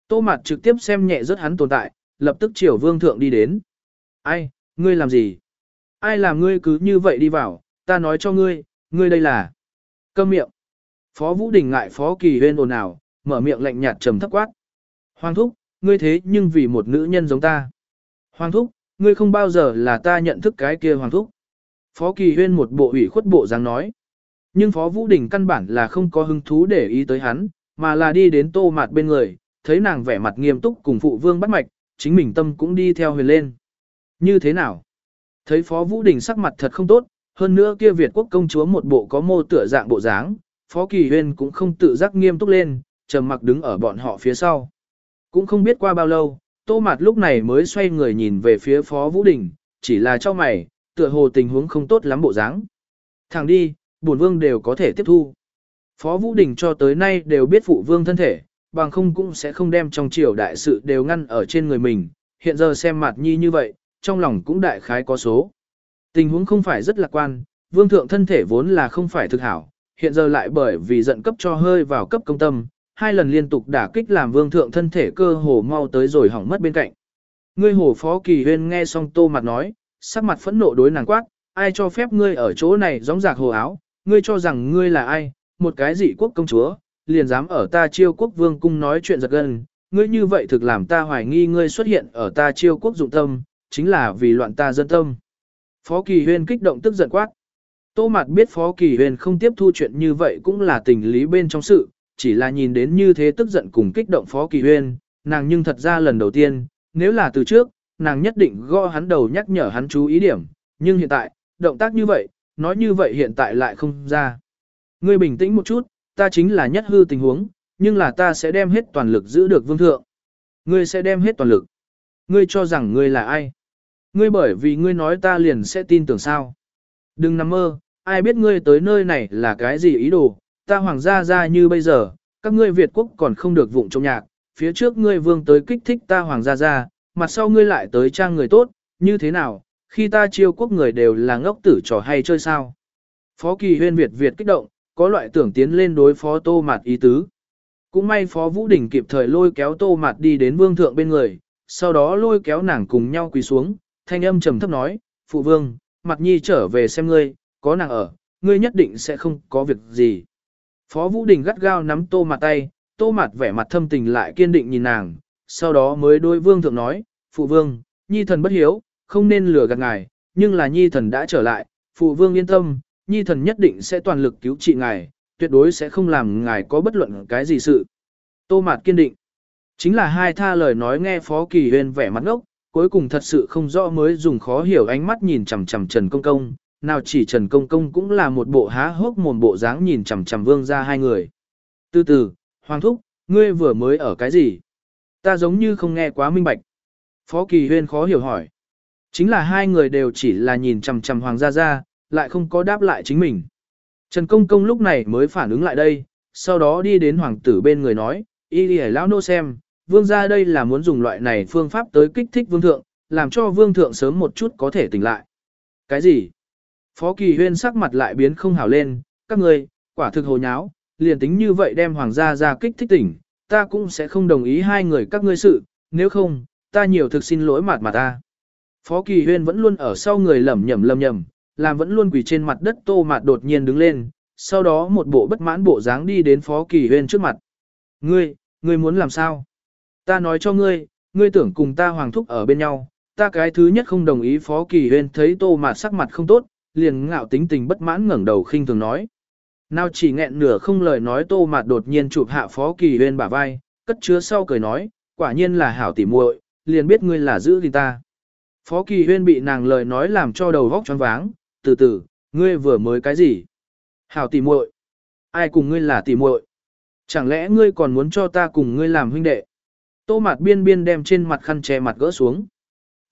Tô Mặt trực tiếp xem nhẹ rất hắn tồn tại, lập tức chiều vương thượng đi đến. Ai, ngươi làm gì? Ai làm ngươi cứ như vậy đi vào, ta nói cho ngươi, ngươi đây là... Câm miệng. Phó Vũ Đình ngại Phó Kỳ Huyên ồn ào, mở miệng lạnh nhạt trầm thấp quát. Hoàng thúc, ngươi thế nhưng vì một nữ nhân giống ta. Hoàng thúc, ngươi không bao giờ là ta nhận thức cái kia Hoàng thúc. Phó Kỳ Huyên một bộ ủy khuất bộ dáng nói. Nhưng Phó Vũ Đình căn bản là không có hứng thú để ý tới hắn, mà là đi đến tô mạt bên người, thấy nàng vẻ mặt nghiêm túc cùng phụ vương bắt mạch, chính mình tâm cũng đi theo huyền lên. Như thế nào? Thấy Phó Vũ Đình sắc mặt thật không tốt, hơn nữa kia Việt quốc công chúa một bộ có mô tựa dạng bộ dáng, Phó Kỳ Huyên cũng không tự giác nghiêm túc lên, trầm mặc đứng ở bọn họ phía sau. Cũng không biết qua bao lâu, Tô Mạt lúc này mới xoay người nhìn về phía Phó Vũ Đình, chỉ là cho mày, tựa hồ tình huống không tốt lắm bộ dáng. Thẳng đi, bổn vương đều có thể tiếp thu. Phó Vũ Đình cho tới nay đều biết phụ vương thân thể, bằng không cũng sẽ không đem trong triều đại sự đều ngăn ở trên người mình, hiện giờ xem mặt nhi như vậy, trong lòng cũng đại khái có số. Tình huống không phải rất lạc quan, vương thượng thân thể vốn là không phải thực hảo, hiện giờ lại bởi vì giận cấp cho hơi vào cấp công tâm, hai lần liên tục đả kích làm vương thượng thân thể cơ hồ mau tới rồi hỏng mất bên cạnh. Ngươi hồ phó kỳ huyên nghe xong tô mặt nói, sắc mặt phẫn nộ đối nàng quát, ai cho phép ngươi ở chỗ này gióng giạc hồ áo, ngươi cho rằng ngươi là ai, một cái dị quốc công chúa, liền dám ở ta chiêu quốc vương cung nói chuyện giật gân, ngươi như vậy thực làm ta hoài nghi ngươi xuất hiện ở ta chiêu quốc dụng tâm, chính là vì loạn ta dân tâm. Phó Kỳ Huyên kích động tức giận quát. Tô Mạt biết Phó Kỳ Huyên không tiếp thu chuyện như vậy cũng là tình lý bên trong sự, chỉ là nhìn đến như thế tức giận cùng kích động Phó Kỳ Huyên, nàng nhưng thật ra lần đầu tiên, nếu là từ trước, nàng nhất định gõ hắn đầu nhắc nhở hắn chú ý điểm, nhưng hiện tại, động tác như vậy, nói như vậy hiện tại lại không ra. Ngươi bình tĩnh một chút, ta chính là nhất hư tình huống, nhưng là ta sẽ đem hết toàn lực giữ được vương thượng. Ngươi sẽ đem hết toàn lực. Ngươi cho rằng ngươi là ai? Ngươi bởi vì ngươi nói ta liền sẽ tin tưởng sao. Đừng nằm mơ, ai biết ngươi tới nơi này là cái gì ý đồ, ta hoàng gia ra như bây giờ, các ngươi Việt quốc còn không được vụng trong nhạc, phía trước ngươi vương tới kích thích ta hoàng gia gia, mặt sau ngươi lại tới trang người tốt, như thế nào, khi ta chiêu quốc người đều là ngốc tử trò hay chơi sao. Phó kỳ huyên Việt Việt kích động, có loại tưởng tiến lên đối phó tô mạt ý tứ. Cũng may phó Vũ Đình kịp thời lôi kéo tô mạt đi đến vương thượng bên người, sau đó lôi kéo nàng cùng nhau quỳ xuống, thanh âm trầm thấp nói, phụ vương, mặt nhi trở về xem ngươi, có nàng ở, ngươi nhất định sẽ không có việc gì. Phó Vũ Đình gắt gao nắm tô mặt tay, tô mặt vẻ mặt thâm tình lại kiên định nhìn nàng, sau đó mới đôi vương thượng nói, phụ vương, nhi thần bất hiếu, không nên lừa gạt ngài, nhưng là nhi thần đã trở lại, phụ vương yên tâm, nhi thần nhất định sẽ toàn lực cứu trị ngài, tuyệt đối sẽ không làm ngài có bất luận cái gì sự. Tô Mạt kiên định. Chính là hai tha lời nói nghe Phó Kỳ Huyên vẻ mặt ngốc, cuối cùng thật sự không rõ mới dùng khó hiểu ánh mắt nhìn chằm chằm Trần Công Công, nào chỉ Trần Công Công cũng là một bộ há hốc mồm bộ dáng nhìn chằm chằm vương ra hai người. Từ từ, Hoàng Thúc, ngươi vừa mới ở cái gì? Ta giống như không nghe quá minh bạch. Phó Kỳ Huyên khó hiểu hỏi. Chính là hai người đều chỉ là nhìn chằm chằm Hoàng gia gia, lại không có đáp lại chính mình. Trần Công Công lúc này mới phản ứng lại đây, sau đó đi đến hoàng tử bên người nói, y đi lão nô xem, vương gia đây là muốn dùng loại này phương pháp tới kích thích vương thượng, làm cho vương thượng sớm một chút có thể tỉnh lại. Cái gì? Phó Kỳ Huyên sắc mặt lại biến không hảo lên, các người, quả thực hồ nháo, liền tính như vậy đem hoàng gia ra kích thích tỉnh, ta cũng sẽ không đồng ý hai người các ngươi sự, nếu không, ta nhiều thực xin lỗi mặt mà ta. Phó Kỳ Huyên vẫn luôn ở sau người lẩm nhẩm lẩm nhẩm, làm vẫn luôn quỳ trên mặt đất tô mạt đột nhiên đứng lên, sau đó một bộ bất mãn bộ dáng đi đến Phó Kỳ Huyên trước mặt. Ngươi, ngươi muốn làm sao? Ta nói cho ngươi, ngươi tưởng cùng ta hoàng thúc ở bên nhau, ta cái thứ nhất không đồng ý Phó Kỳ Huyên thấy tô mạt sắc mặt không tốt, liền ngạo tính tình bất mãn ngẩng đầu khinh thường nói. Nào chỉ nghẹn nửa không lời nói tô mạt đột nhiên chụp hạ Phó Kỳ Huyên bả vai, cất chứa sau cười nói, quả nhiên là hảo tỉ muội, liền biết ngươi là giữ gìn ta. Phó Kỳ Huyên bị nàng lời nói làm cho đầu vóc choáng váng, từ từ, ngươi vừa mới cái gì? Hảo tỉ muội, ai cùng ngươi là tỉ muội? Chẳng lẽ ngươi còn muốn cho ta cùng ngươi làm huynh đệ? Tô mạt biên biên đem trên mặt khăn che mặt gỡ xuống.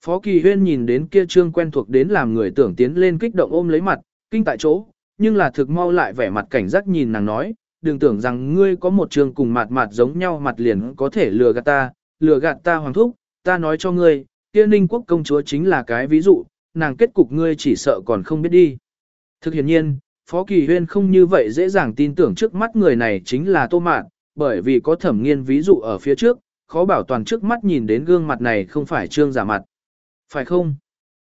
Phó Kỳ Huyên nhìn đến kia trương quen thuộc đến làm người tưởng tiến lên kích động ôm lấy mặt, kinh tại chỗ, nhưng là thực mau lại vẻ mặt cảnh giác nhìn nàng nói, đừng tưởng rằng ngươi có một trương cùng mặt mặt giống nhau mặt liền có thể lừa gạt ta, lừa gạt ta hoàng thúc, ta nói cho ngươi, kia ninh quốc công chúa chính là cái ví dụ, nàng kết cục ngươi chỉ sợ còn không biết đi. Thực hiện nhiên, Phó Kỳ Huyên không như vậy dễ dàng tin tưởng trước mắt người này chính là Tô Mạn, bởi vì có thẩm nghiên ví dụ ở phía trước, khó bảo toàn trước mắt nhìn đến gương mặt này không phải trương giả mặt. Phải không?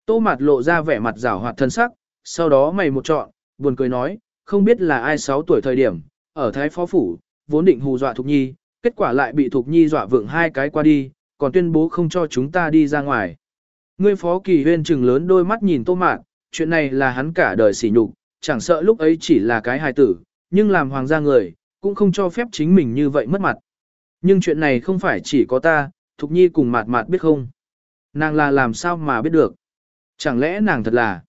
Tô Mạt lộ ra vẻ mặt rảo hoạt thân sắc, sau đó mày một trọn, buồn cười nói, không biết là ai 6 tuổi thời điểm, ở Thái Phó Phủ, vốn định hù dọa Thục Nhi, kết quả lại bị Thục Nhi dọa vượng hai cái qua đi, còn tuyên bố không cho chúng ta đi ra ngoài. Ngươi phó kỳ huyên trừng lớn đôi mắt nhìn tô mạn, chuyện này là hắn cả đời sỉ nhục, chẳng sợ lúc ấy chỉ là cái hài tử, nhưng làm hoàng gia người, cũng không cho phép chính mình như vậy mất mặt. Nhưng chuyện này không phải chỉ có ta, Thục Nhi cùng mạt mạt biết không? Nàng là làm sao mà biết được? Chẳng lẽ nàng thật là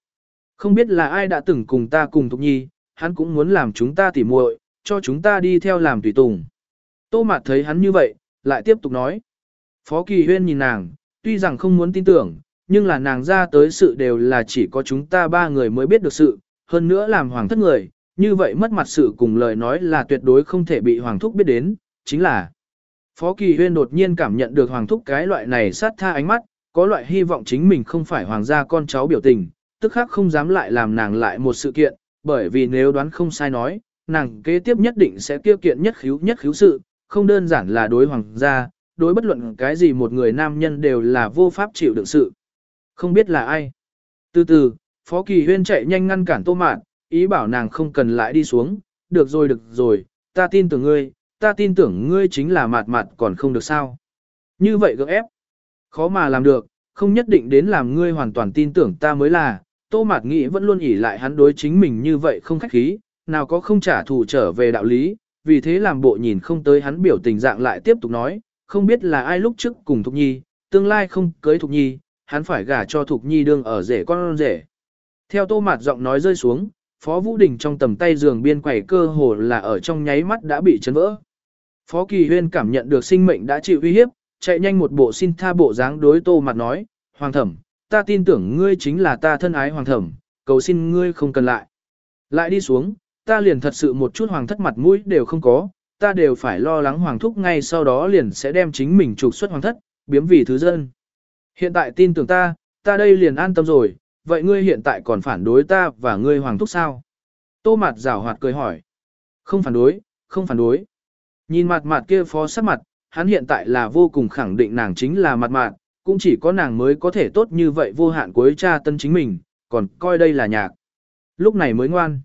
không biết là ai đã từng cùng ta cùng Thục Nhi, hắn cũng muốn làm chúng ta tỉ muội, cho chúng ta đi theo làm tùy tùng. Tô Mạt thấy hắn như vậy, lại tiếp tục nói. Phó Kỳ Huyên nhìn nàng, tuy rằng không muốn tin tưởng, nhưng là nàng ra tới sự đều là chỉ có chúng ta ba người mới biết được sự, hơn nữa làm hoàng thất người, như vậy mất mặt sự cùng lời nói là tuyệt đối không thể bị hoàng thúc biết đến, chính là Phó Kỳ Huyên đột nhiên cảm nhận được hoàng thúc cái loại này sát tha ánh mắt, có loại hy vọng chính mình không phải hoàng gia con cháu biểu tình, tức khắc không dám lại làm nàng lại một sự kiện, bởi vì nếu đoán không sai nói, nàng kế tiếp nhất định sẽ tiêu kiện nhất khíu nhất khíu sự, không đơn giản là đối hoàng gia, đối bất luận cái gì một người nam nhân đều là vô pháp chịu đựng sự. Không biết là ai. Từ từ, Phó Kỳ Huyên chạy nhanh ngăn cản Tô Mạn, ý bảo nàng không cần lại đi xuống, được rồi được rồi, ta tin tưởng ngươi, ta tin tưởng ngươi chính là mạt mạt còn không được sao. Như vậy gỡ ép. Khó mà làm được, không nhất định đến làm ngươi hoàn toàn tin tưởng ta mới là, Tô Mạt nghĩ vẫn luôn ỉ lại hắn đối chính mình như vậy không khách khí, nào có không trả thù trở về đạo lý, vì thế làm bộ nhìn không tới hắn biểu tình dạng lại tiếp tục nói, không biết là ai lúc trước cùng Thục Nhi, tương lai không cưới Thục Nhi, hắn phải gả cho Thục Nhi đương ở rể con rể. Theo tô mạt giọng nói rơi xuống, Phó Vũ Đình trong tầm tay giường biên quẩy cơ hồ là ở trong nháy mắt đã bị chấn vỡ. Phó Kỳ Huyên cảm nhận được sinh mệnh đã chịu uy hiếp, chạy nhanh một bộ xin tha bộ dáng đối tô mặt nói, Hoàng thẩm, ta tin tưởng ngươi chính là ta thân ái Hoàng thẩm, cầu xin ngươi không cần lại. Lại đi xuống, ta liền thật sự một chút hoàng thất mặt mũi đều không có, ta đều phải lo lắng hoàng thúc ngay sau đó liền sẽ đem chính mình trục xuất hoàng thất, biếm vì thứ dân. Hiện tại tin tưởng ta, ta đây liền an tâm rồi, vậy ngươi hiện tại còn phản đối ta và ngươi hoàng thúc sao? Tô mặt rảo hoạt cười hỏi. Không phản đối, không phản đối. Nhìn mặt mặt kia phó sắc mặt, hắn hiện tại là vô cùng khẳng định nàng chính là mặt mặt, cũng chỉ có nàng mới có thể tốt như vậy vô hạn cuối cha tân chính mình, còn coi đây là nhạc. Lúc này mới ngoan.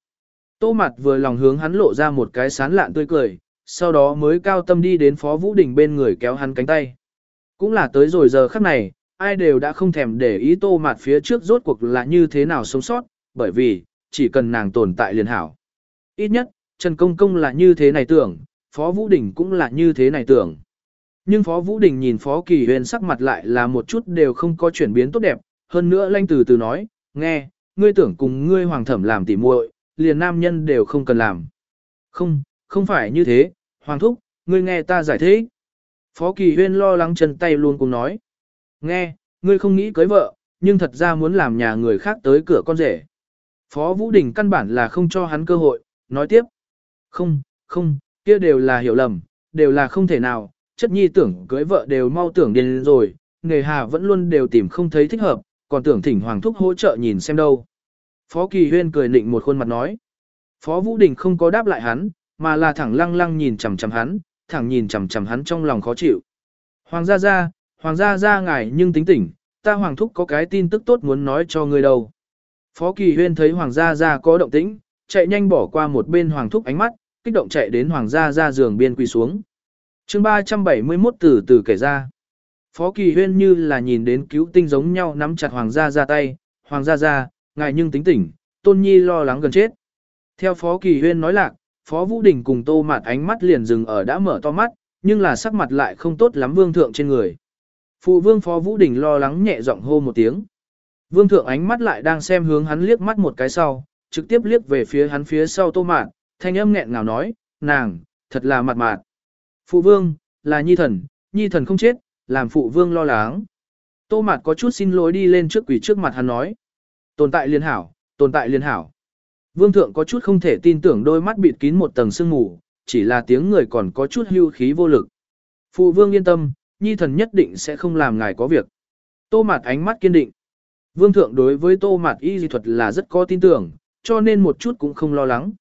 Tô mặt vừa lòng hướng hắn lộ ra một cái sán lạn tươi cười, sau đó mới cao tâm đi đến Phó Vũ Đình bên người kéo hắn cánh tay. Cũng là tới rồi giờ khắc này, ai đều đã không thèm để ý tô mặt phía trước rốt cuộc là như thế nào sống sót, bởi vì, chỉ cần nàng tồn tại liền hảo. Ít nhất, Trần Công Công là như thế này tưởng, Phó Vũ Đình cũng là như thế này tưởng. Nhưng Phó Vũ Đình nhìn Phó Kỳ Huyền sắc mặt lại là một chút đều không có chuyển biến tốt đẹp, hơn nữa lanh từ từ nói, nghe, ngươi tưởng cùng ngươi hoàng thẩm làm tỉ muội, liền nam nhân đều không cần làm. Không, không phải như thế, hoàng thúc, ngươi nghe ta giải thích. Phó Kỳ Huyên lo lắng chân tay luôn cùng nói. Nghe, ngươi không nghĩ cưới vợ, nhưng thật ra muốn làm nhà người khác tới cửa con rể. Phó Vũ Đình căn bản là không cho hắn cơ hội, nói tiếp. Không, không, kia đều là hiểu lầm, đều là không thể nào, chất nhi tưởng cưới vợ đều mau tưởng điên rồi, nghề hà vẫn luôn đều tìm không thấy thích hợp, còn tưởng thỉnh Hoàng Thúc hỗ trợ nhìn xem đâu. Phó Kỳ Huyên cười nịnh một khuôn mặt nói. Phó Vũ Đình không có đáp lại hắn, mà là thẳng lăng lăng nhìn chằm chằm hắn, thẳng nhìn chằm chằm hắn trong lòng khó chịu. Hoàng gia gia, Hoàng gia gia ngài nhưng tính tỉnh, ta Hoàng Thúc có cái tin tức tốt muốn nói cho ngươi đâu. Phó Kỳ Huyên thấy Hoàng gia gia có động tĩnh, chạy nhanh bỏ qua một bên Hoàng Thúc ánh mắt, kích động chạy đến Hoàng gia gia giường biên quỳ xuống. chương 371 từ từ kể ra. Phó Kỳ Huyên như là nhìn đến cứu tinh giống nhau nắm chặt Hoàng gia gia tay, Hoàng gia gia, ngài nhưng tính tỉnh, Tôn Nhi lo lắng gần chết. Theo Phó Kỳ Huyên nói lạc, Phó Vũ Đình cùng Tô Mạt ánh mắt liền dừng ở đã mở to mắt, nhưng là sắc mặt lại không tốt lắm vương thượng trên người. Phụ vương Phó Vũ Đình lo lắng nhẹ giọng hô một tiếng. Vương thượng ánh mắt lại đang xem hướng hắn liếc mắt một cái sau, trực tiếp liếc về phía hắn phía sau Tô mạn thanh âm nghẹn ngào nói, nàng, thật là mặt mạn. Phụ vương, là nhi thần, nhi thần không chết, làm phụ vương lo lắng. Tô Mạt có chút xin lỗi đi lên trước quỷ trước mặt hắn nói. Tồn tại liên hảo, tồn tại liên hảo. Vương thượng có chút không thể tin tưởng đôi mắt bịt kín một tầng sương mù, chỉ là tiếng người còn có chút hưu khí vô lực. Phụ vương yên tâm, nhi thần nhất định sẽ không làm ngài có việc. Tô Mạt ánh mắt kiên định. Vương thượng đối với Tô Mạt y dị thuật là rất có tin tưởng, cho nên một chút cũng không lo lắng.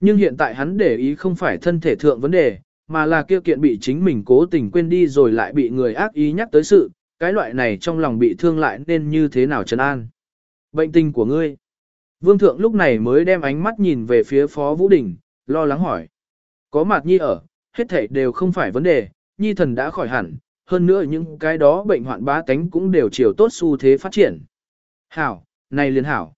Nhưng hiện tại hắn để ý không phải thân thể thượng vấn đề, mà là kia kiện bị chính mình cố tình quên đi rồi lại bị người ác ý nhắc tới sự, cái loại này trong lòng bị thương lại nên như thế nào trấn an. Bệnh tình của ngươi. Vương thượng lúc này mới đem ánh mắt nhìn về phía Phó Vũ Đình, lo lắng hỏi. Có mặt nhi ở, hết thảy đều không phải vấn đề, nhi thần đã khỏi hẳn, hơn nữa những cái đó bệnh hoạn bá tánh cũng đều chiều tốt xu thế phát triển. Hảo, này liền hảo.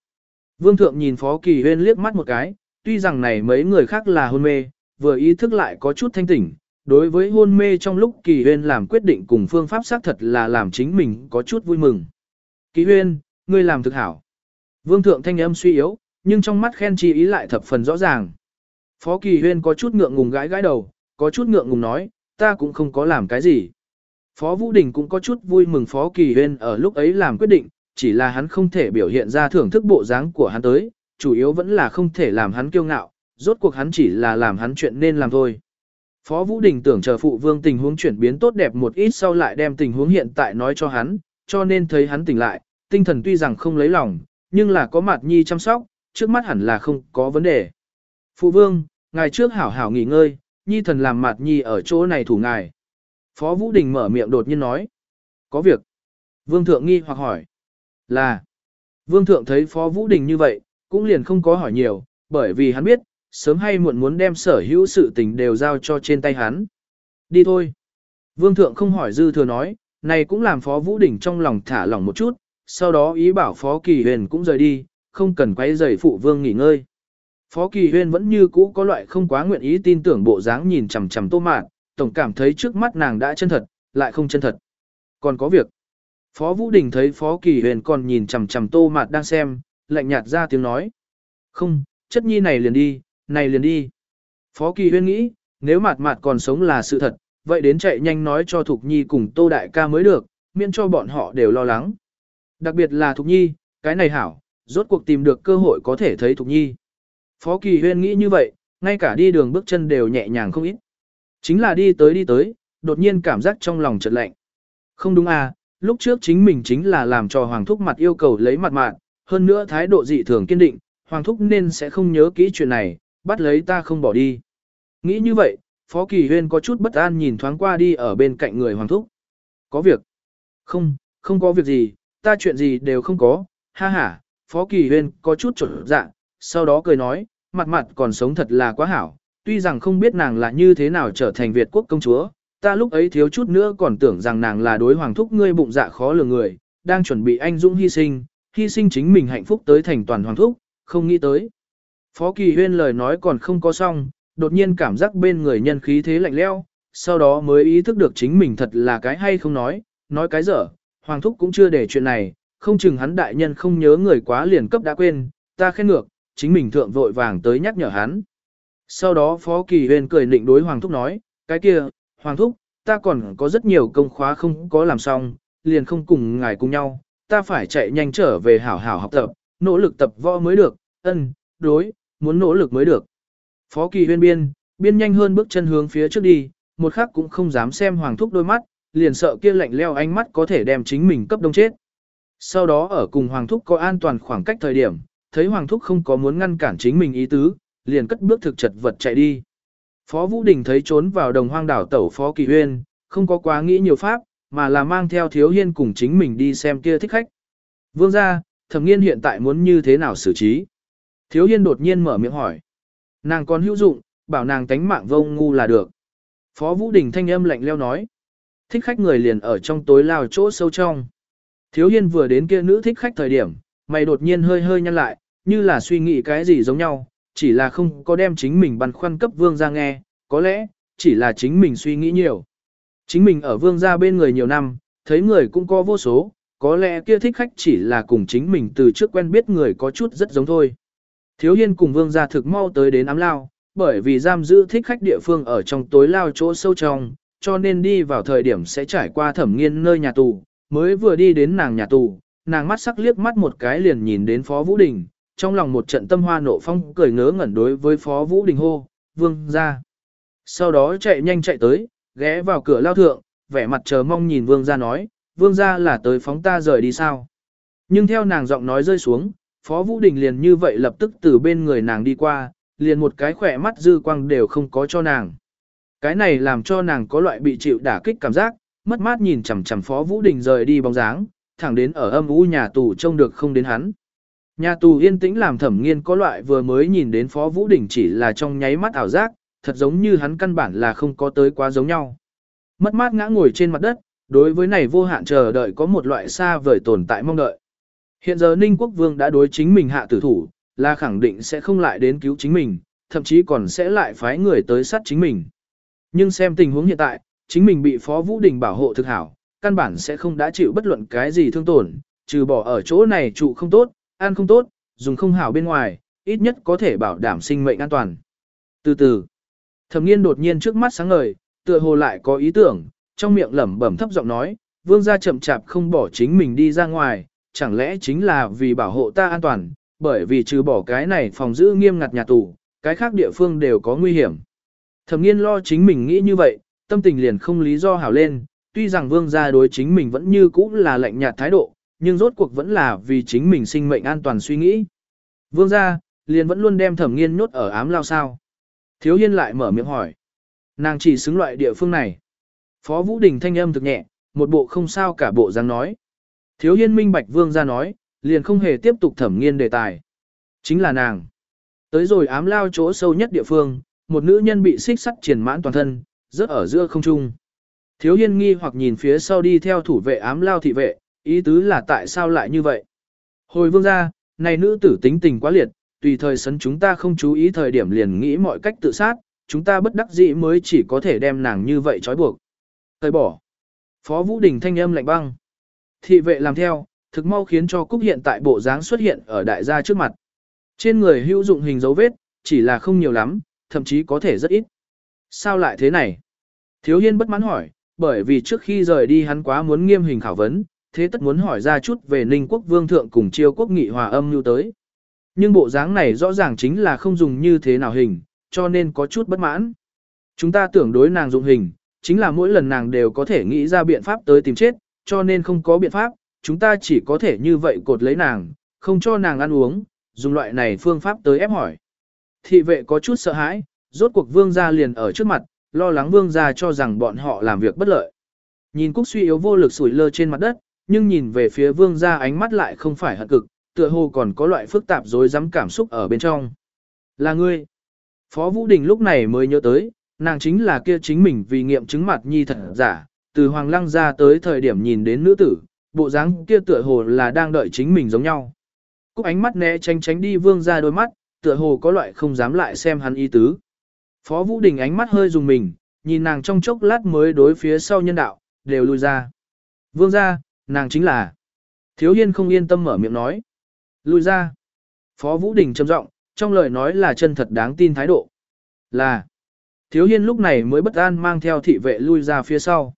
Vương thượng nhìn Phó Kỳ Huyên liếc mắt một cái, tuy rằng này mấy người khác là hôn mê, vừa ý thức lại có chút thanh tỉnh, đối với hôn mê trong lúc Kỳ Huyên làm quyết định cùng phương pháp xác thật là làm chính mình có chút vui mừng. Kỳ Huyên, ngươi làm thực hảo. Vương thượng thanh âm suy yếu, nhưng trong mắt khen chi ý lại thập phần rõ ràng. Phó Kỳ Huyên có chút ngượng ngùng gãi gãi đầu, có chút ngượng ngùng nói, ta cũng không có làm cái gì. Phó Vũ Đình cũng có chút vui mừng Phó Kỳ Huyên ở lúc ấy làm quyết định, chỉ là hắn không thể biểu hiện ra thưởng thức bộ dáng của hắn tới, chủ yếu vẫn là không thể làm hắn kiêu ngạo, rốt cuộc hắn chỉ là làm hắn chuyện nên làm thôi. Phó Vũ Đình tưởng chờ phụ vương tình huống chuyển biến tốt đẹp một ít sau lại đem tình huống hiện tại nói cho hắn, cho nên thấy hắn tỉnh lại, tinh thần tuy rằng không lấy lòng, nhưng là có mặt nhi chăm sóc, trước mắt hẳn là không có vấn đề. Phụ vương, ngài trước hảo hảo nghỉ ngơi, nhi thần làm mặt nhi ở chỗ này thủ ngài. Phó Vũ Đình mở miệng đột nhiên nói. Có việc. Vương thượng nghi hoặc hỏi. Là. Vương thượng thấy Phó Vũ Đình như vậy, cũng liền không có hỏi nhiều, bởi vì hắn biết, sớm hay muộn muốn đem sở hữu sự tình đều giao cho trên tay hắn. Đi thôi. Vương thượng không hỏi dư thừa nói, này cũng làm Phó Vũ Đình trong lòng thả lỏng một chút, sau đó ý bảo Phó Kỳ Huyền cũng rời đi, không cần quay rầy phụ vương nghỉ ngơi. Phó Kỳ Huyền vẫn như cũ có loại không quá nguyện ý tin tưởng bộ dáng nhìn chằm chằm Tô Mạn, tổng cảm thấy trước mắt nàng đã chân thật, lại không chân thật. Còn có việc. Phó Vũ Đình thấy Phó Kỳ Huyền còn nhìn chằm chằm Tô Mạt đang xem, lạnh nhạt ra tiếng nói. Không, chất nhi này liền đi, này liền đi. Phó Kỳ Huyền nghĩ, nếu Mạt Mạt còn sống là sự thật, vậy đến chạy nhanh nói cho Thục Nhi cùng Tô Đại ca mới được, miễn cho bọn họ đều lo lắng. Đặc biệt là Thục Nhi, cái này hảo, rốt cuộc tìm được cơ hội có thể thấy Thục Nhi. Phó Kỳ Huyên nghĩ như vậy, ngay cả đi đường bước chân đều nhẹ nhàng không ít. Chính là đi tới đi tới, đột nhiên cảm giác trong lòng chợt lạnh. Không đúng à, lúc trước chính mình chính là làm cho Hoàng Thúc mặt yêu cầu lấy mặt mạng, hơn nữa thái độ dị thường kiên định, Hoàng Thúc nên sẽ không nhớ kỹ chuyện này, bắt lấy ta không bỏ đi. Nghĩ như vậy, Phó Kỳ Huyên có chút bất an nhìn thoáng qua đi ở bên cạnh người Hoàng Thúc. Có việc? Không, không có việc gì, ta chuyện gì đều không có, ha ha, Phó Kỳ Huyên có chút trộn dạ, sau đó cười nói, mặt mặt còn sống thật là quá hảo, tuy rằng không biết nàng là như thế nào trở thành Việt quốc công chúa, ta lúc ấy thiếu chút nữa còn tưởng rằng nàng là đối hoàng thúc ngươi bụng dạ khó lường người, đang chuẩn bị anh dũng hy sinh, hy sinh chính mình hạnh phúc tới thành toàn hoàng thúc, không nghĩ tới. Phó Kỳ Huyên lời nói còn không có xong, đột nhiên cảm giác bên người nhân khí thế lạnh leo, sau đó mới ý thức được chính mình thật là cái hay không nói, nói cái dở, hoàng thúc cũng chưa để chuyện này, không chừng hắn đại nhân không nhớ người quá liền cấp đã quên, ta khen ngược, chính mình thượng vội vàng tới nhắc nhở hắn. Sau đó Phó Kỳ Huyên cười nịnh đối Hoàng Thúc nói, cái kia, Hoàng Thúc, ta còn có rất nhiều công khóa không có làm xong, liền không cùng ngài cùng nhau, ta phải chạy nhanh trở về hảo hảo học tập, nỗ lực tập võ mới được, ân, đối, muốn nỗ lực mới được. Phó Kỳ Huyên biên, biên nhanh hơn bước chân hướng phía trước đi, một khắc cũng không dám xem Hoàng Thúc đôi mắt, liền sợ kia lạnh leo ánh mắt có thể đem chính mình cấp đông chết. Sau đó ở cùng Hoàng Thúc có an toàn khoảng cách thời điểm, thấy Hoàng Thúc không có muốn ngăn cản chính mình ý tứ, liền cất bước thực chật vật chạy đi. Phó Vũ Đình thấy trốn vào đồng hoang đảo tẩu Phó Kỳ Huyên, không có quá nghĩ nhiều pháp, mà là mang theo Thiếu Hiên cùng chính mình đi xem kia thích khách. Vương gia, thẩm nghiên hiện tại muốn như thế nào xử trí? Thiếu Hiên đột nhiên mở miệng hỏi. Nàng còn hữu dụng, bảo nàng tánh mạng vông ngu là được. Phó Vũ Đình thanh âm lạnh leo nói. Thích khách người liền ở trong tối lao chỗ sâu trong. Thiếu Hiên vừa đến kia nữ thích khách thời điểm, mày đột nhiên hơi hơi nhăn lại, như là suy nghĩ cái gì giống nhau, chỉ là không có đem chính mình băn khoăn cấp vương ra nghe, có lẽ, chỉ là chính mình suy nghĩ nhiều. Chính mình ở vương gia bên người nhiều năm, thấy người cũng có vô số, có lẽ kia thích khách chỉ là cùng chính mình từ trước quen biết người có chút rất giống thôi. Thiếu hiên cùng vương gia thực mau tới đến ám lao, bởi vì giam giữ thích khách địa phương ở trong tối lao chỗ sâu trong, cho nên đi vào thời điểm sẽ trải qua thẩm nghiên nơi nhà tù, mới vừa đi đến nàng nhà tù, nàng mắt sắc liếc mắt một cái liền nhìn đến Phó Vũ Đình, trong lòng một trận tâm hoa nộ phong cười ngớ ngẩn đối với Phó Vũ Đình hô, vương ra. Sau đó chạy nhanh chạy tới, ghé vào cửa lao thượng, vẻ mặt chờ mong nhìn vương ra nói, vương ra là tới phóng ta rời đi sao. Nhưng theo nàng giọng nói rơi xuống, Phó Vũ Đình liền như vậy lập tức từ bên người nàng đi qua, liền một cái khỏe mắt dư quang đều không có cho nàng. Cái này làm cho nàng có loại bị chịu đả kích cảm giác, mất mát nhìn chằm chằm Phó Vũ Đình rời đi bóng dáng, thẳng đến ở âm u nhà tù trông được không đến hắn. Nhà tù yên tĩnh làm thẩm nghiên có loại vừa mới nhìn đến Phó Vũ Đình chỉ là trong nháy mắt ảo giác, thật giống như hắn căn bản là không có tới quá giống nhau. Mất mát ngã ngồi trên mặt đất, đối với này vô hạn chờ đợi có một loại xa vời tồn tại mong đợi. Hiện giờ Ninh Quốc Vương đã đối chính mình hạ tử thủ, là khẳng định sẽ không lại đến cứu chính mình, thậm chí còn sẽ lại phái người tới sát chính mình. Nhưng xem tình huống hiện tại, chính mình bị Phó Vũ Đình bảo hộ thực hảo, căn bản sẽ không đã chịu bất luận cái gì thương tổn, trừ bỏ ở chỗ này trụ không tốt, ăn không tốt, dùng không hảo bên ngoài, ít nhất có thể bảo đảm sinh mệnh an toàn. Từ từ, thẩm nghiên đột nhiên trước mắt sáng ngời, tựa hồ lại có ý tưởng, trong miệng lẩm bẩm thấp giọng nói, vương gia chậm chạp không bỏ chính mình đi ra ngoài, chẳng lẽ chính là vì bảo hộ ta an toàn, bởi vì trừ bỏ cái này phòng giữ nghiêm ngặt nhà tù, cái khác địa phương đều có nguy hiểm. Thẩm nghiên lo chính mình nghĩ như vậy, tâm tình liền không lý do hảo lên, tuy rằng vương gia đối chính mình vẫn như cũ là lạnh nhạt thái độ, nhưng rốt cuộc vẫn là vì chính mình sinh mệnh an toàn suy nghĩ. Vương gia, liền vẫn luôn đem thẩm nghiên nhốt ở ám lao sao. Thiếu hiên lại mở miệng hỏi. Nàng chỉ xứng loại địa phương này. Phó Vũ Đình thanh âm thực nhẹ, một bộ không sao cả bộ dáng nói. Thiếu hiên minh bạch vương gia nói, liền không hề tiếp tục thẩm nghiên đề tài. Chính là nàng. Tới rồi ám lao chỗ sâu nhất địa phương, một nữ nhân bị xích sắt triển mãn toàn thân, rớt ở giữa không trung. Thiếu hiên nghi hoặc nhìn phía sau đi theo thủ vệ ám lao thị vệ, ý tứ là tại sao lại như vậy. Hồi vương ra, này nữ tử tính tình quá liệt, tùy thời sấn chúng ta không chú ý thời điểm liền nghĩ mọi cách tự sát, chúng ta bất đắc dĩ mới chỉ có thể đem nàng như vậy trói buộc. Thời bỏ. Phó Vũ Đình thanh âm lạnh băng. Thị vệ làm theo, thực mau khiến cho Cúc hiện tại bộ dáng xuất hiện ở đại gia trước mặt. Trên người hữu dụng hình dấu vết, chỉ là không nhiều lắm, thậm chí có thể rất ít. Sao lại thế này? Thiếu Hiên bất mãn hỏi, bởi vì trước khi rời đi hắn quá muốn nghiêm hình khảo vấn, thế tất muốn hỏi ra chút về Ninh quốc vương thượng cùng chiêu quốc nghị hòa âm như tới. Nhưng bộ dáng này rõ ràng chính là không dùng như thế nào hình, cho nên có chút bất mãn. Chúng ta tưởng đối nàng dụng hình, chính là mỗi lần nàng đều có thể nghĩ ra biện pháp tới tìm chết, cho nên không có biện pháp, chúng ta chỉ có thể như vậy cột lấy nàng, không cho nàng ăn uống, dùng loại này phương pháp tới ép hỏi. Thị vệ có chút sợ hãi, rốt cuộc vương gia liền ở trước mặt, lo lắng vương gia cho rằng bọn họ làm việc bất lợi. Nhìn Cúc suy yếu vô lực sủi lơ trên mặt đất, nhưng nhìn về phía vương gia ánh mắt lại không phải hận cực, tựa hồ còn có loại phức tạp rối rắm cảm xúc ở bên trong. Là ngươi. Phó Vũ Đình lúc này mới nhớ tới, nàng chính là kia chính mình vì nghiệm chứng mặt nhi thật giả, từ Hoàng Lăng ra tới thời điểm nhìn đến nữ tử, bộ dáng kia tựa hồ là đang đợi chính mình giống nhau. Cúc ánh mắt né tránh tránh đi vương ra đôi mắt, tựa hồ có loại không dám lại xem hắn ý tứ. Phó Vũ Đình ánh mắt hơi dùng mình, nhìn nàng trong chốc lát mới đối phía sau nhân đạo, đều lui ra. Vương ra, nàng chính là. Thiếu Hiên không yên tâm mở miệng nói. Lui ra. Phó Vũ Đình trầm giọng, trong lời nói là chân thật đáng tin thái độ. Là. Thiếu Hiên lúc này mới bất an mang theo thị vệ lui ra phía sau.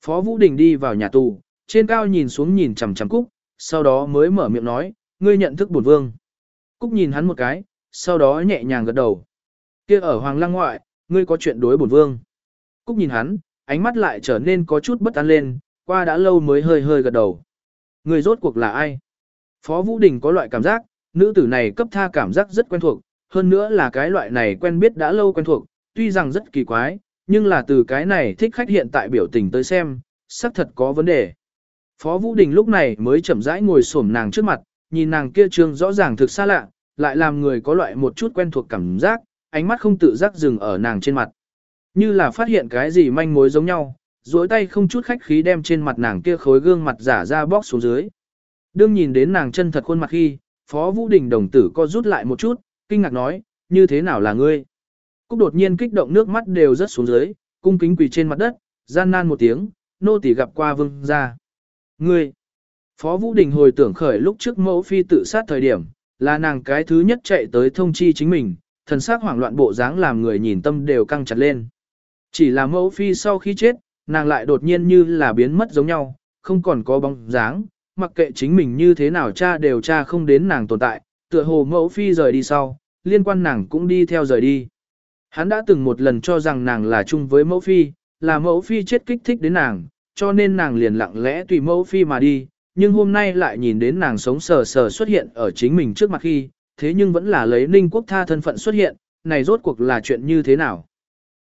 Phó Vũ Đình đi vào nhà tù, trên cao nhìn xuống nhìn chằm chằm Cúc, sau đó mới mở miệng nói, ngươi nhận thức bổn vương. Cúc nhìn hắn một cái, sau đó nhẹ nhàng gật đầu. Kia ở Hoàng Lăng ngoại, ngươi có chuyện đối bổn vương. Cúc nhìn hắn, ánh mắt lại trở nên có chút bất an lên, qua đã lâu mới hơi hơi gật đầu. Người rốt cuộc là ai? Phó Vũ Đình có loại cảm giác, nữ tử này cấp tha cảm giác rất quen thuộc, hơn nữa là cái loại này quen biết đã lâu quen thuộc, tuy rằng rất kỳ quái, nhưng là từ cái này thích khách hiện tại biểu tình tới xem, xác thật có vấn đề. Phó Vũ Đình lúc này mới chậm rãi ngồi xổm nàng trước mặt, nhìn nàng kia trương rõ ràng thực xa lạ, lại làm người có loại một chút quen thuộc cảm giác, ánh mắt không tự giác dừng ở nàng trên mặt. Như là phát hiện cái gì manh mối giống nhau, duỗi tay không chút khách khí đem trên mặt nàng kia khối gương mặt giả ra bóc xuống dưới. Đương nhìn đến nàng chân thật khuôn mặt khi, Phó Vũ Đình đồng tử co rút lại một chút, kinh ngạc nói, như thế nào là ngươi? Cúc đột nhiên kích động nước mắt đều rớt xuống dưới, cung kính quỳ trên mặt đất, gian nan một tiếng, nô tỳ gặp qua vương gia. Ngươi! Phó Vũ Đình hồi tưởng khởi lúc trước mẫu phi tự sát thời điểm, là nàng cái thứ nhất chạy tới thông chi chính mình, thần sắc hoảng loạn bộ dáng làm người nhìn tâm đều căng chặt lên. Chỉ là mẫu phi sau khi chết, nàng lại đột nhiên như là biến mất giống nhau, không còn có bóng dáng, mặc kệ chính mình như thế nào cha đều cha không đến nàng tồn tại, tựa hồ mẫu phi rời đi sau, liên quan nàng cũng đi theo rời đi. Hắn đã từng một lần cho rằng nàng là chung với mẫu phi, là mẫu phi chết kích thích đến nàng, cho nên nàng liền lặng lẽ tùy mẫu phi mà đi, nhưng hôm nay lại nhìn đến nàng sống sờ sờ xuất hiện ở chính mình trước mặt khi, thế nhưng vẫn là lấy ninh quốc tha thân phận xuất hiện, này rốt cuộc là chuyện như thế nào.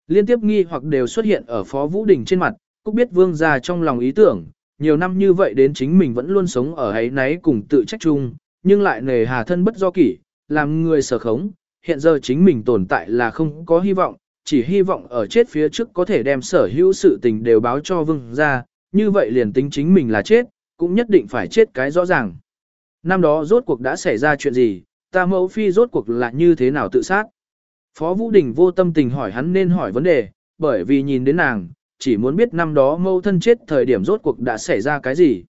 Liên tiếp nghi hoặc đều xuất hiện ở Phó Vũ Đình trên mặt, cũng biết vương gia trong lòng ý tưởng, nhiều năm như vậy đến chính mình vẫn luôn sống ở ấy náy cùng tự trách chung, nhưng lại nề hà thân bất do kỷ, làm người sở khống, hiện giờ chính mình tồn tại là không có hy vọng, chỉ hy vọng ở chết phía trước có thể đem sở hữu sự tình đều báo cho vương gia, như vậy liền tính chính mình là chết, cũng nhất định phải chết cái rõ ràng. Năm đó rốt cuộc đã xảy ra chuyện gì, ta mẫu phi rốt cuộc là như thế nào tự sát. Phó Vũ Đình vô tâm tình hỏi hắn nên hỏi vấn đề, bởi vì nhìn đến nàng, chỉ muốn biết năm đó mâu thân chết thời điểm rốt cuộc đã xảy ra cái gì.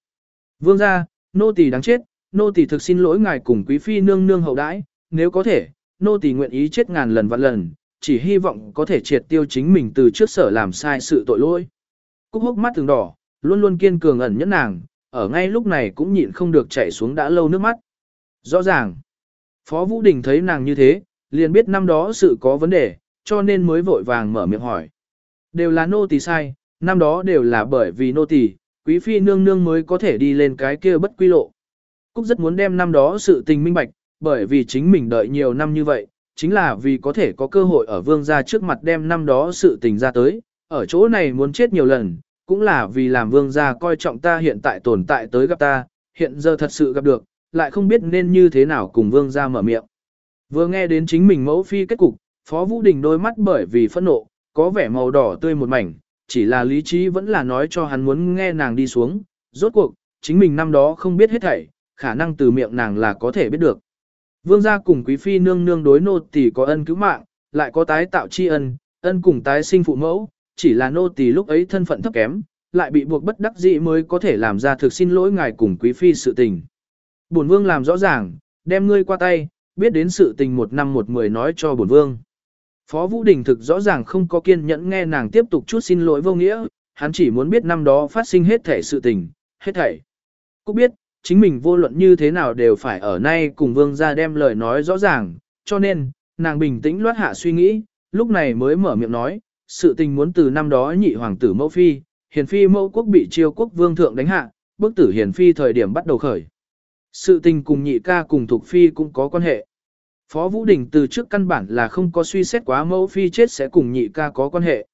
Vương gia, nô tỳ đáng chết, nô tỳ thực xin lỗi ngài cùng quý phi nương nương hậu đãi, nếu có thể, nô tỳ nguyện ý chết ngàn lần vạn lần, chỉ hy vọng có thể triệt tiêu chính mình từ trước sở làm sai sự tội lỗi. Cúc hốc mắt từng đỏ, luôn luôn kiên cường ẩn nhẫn nàng, ở ngay lúc này cũng nhịn không được chảy xuống đã lâu nước mắt. Rõ ràng, Phó Vũ Đình thấy nàng như thế, liền biết năm đó sự có vấn đề, cho nên mới vội vàng mở miệng hỏi. Đều là nô tỳ sai, năm đó đều là bởi vì nô tỳ, quý phi nương nương mới có thể đi lên cái kia bất quy lộ. Cúc rất muốn đem năm đó sự tình minh bạch, bởi vì chính mình đợi nhiều năm như vậy, chính là vì có thể có cơ hội ở vương gia trước mặt đem năm đó sự tình ra tới, ở chỗ này muốn chết nhiều lần, cũng là vì làm vương gia coi trọng ta hiện tại tồn tại tới gặp ta, hiện giờ thật sự gặp được, lại không biết nên như thế nào cùng vương gia mở miệng. Vừa nghe đến chính mình mẫu phi kết cục, Phó Vũ Đình đôi mắt bởi vì phẫn nộ, có vẻ màu đỏ tươi một mảnh, chỉ là lý trí vẫn là nói cho hắn muốn nghe nàng đi xuống, rốt cuộc, chính mình năm đó không biết hết thảy, khả năng từ miệng nàng là có thể biết được. Vương gia cùng quý phi nương nương đối nô tỳ có ân cứu mạng, lại có tái tạo tri ân, ân cùng tái sinh phụ mẫu, chỉ là nô tỳ lúc ấy thân phận thấp kém, lại bị buộc bất đắc dĩ mới có thể làm ra thực xin lỗi ngài cùng quý phi sự tình. Bổn vương làm rõ ràng, đem ngươi qua tay, biết đến sự tình một năm một mười nói cho bổn vương. Phó Vũ Đình thực rõ ràng không có kiên nhẫn nghe nàng tiếp tục chút xin lỗi vô nghĩa, hắn chỉ muốn biết năm đó phát sinh hết thể sự tình, hết thảy. cũng biết, chính mình vô luận như thế nào đều phải ở nay cùng vương gia đem lời nói rõ ràng, cho nên, nàng bình tĩnh loát hạ suy nghĩ, lúc này mới mở miệng nói, sự tình muốn từ năm đó nhị hoàng tử mẫu phi, hiền phi mẫu quốc bị chiêu quốc vương thượng đánh hạ, bức tử hiền phi thời điểm bắt đầu khởi. Sự tình cùng nhị ca cùng thuộc phi cũng có quan hệ. Phó Vũ Đình từ trước căn bản là không có suy xét quá mẫu phi chết sẽ cùng nhị ca có quan hệ.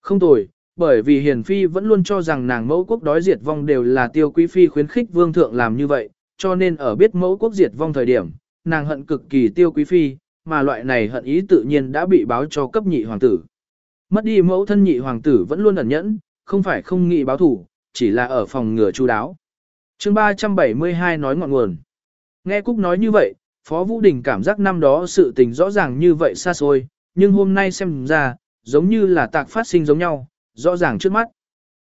Không tồi, bởi vì hiền phi vẫn luôn cho rằng nàng mẫu quốc đói diệt vong đều là tiêu quý phi khuyến khích vương thượng làm như vậy, cho nên ở biết mẫu quốc diệt vong thời điểm, nàng hận cực kỳ tiêu quý phi, mà loại này hận ý tự nhiên đã bị báo cho cấp nhị hoàng tử. Mất đi mẫu thân nhị hoàng tử vẫn luôn ẩn nhẫn, không phải không nghĩ báo thủ, chỉ là ở phòng ngừa chú đáo. chương 372 nói ngọn nguồn. Nghe Cúc nói như vậy, Phó Vũ Đình cảm giác năm đó sự tình rõ ràng như vậy xa xôi, nhưng hôm nay xem ra, giống như là tạc phát sinh giống nhau, rõ ràng trước mắt.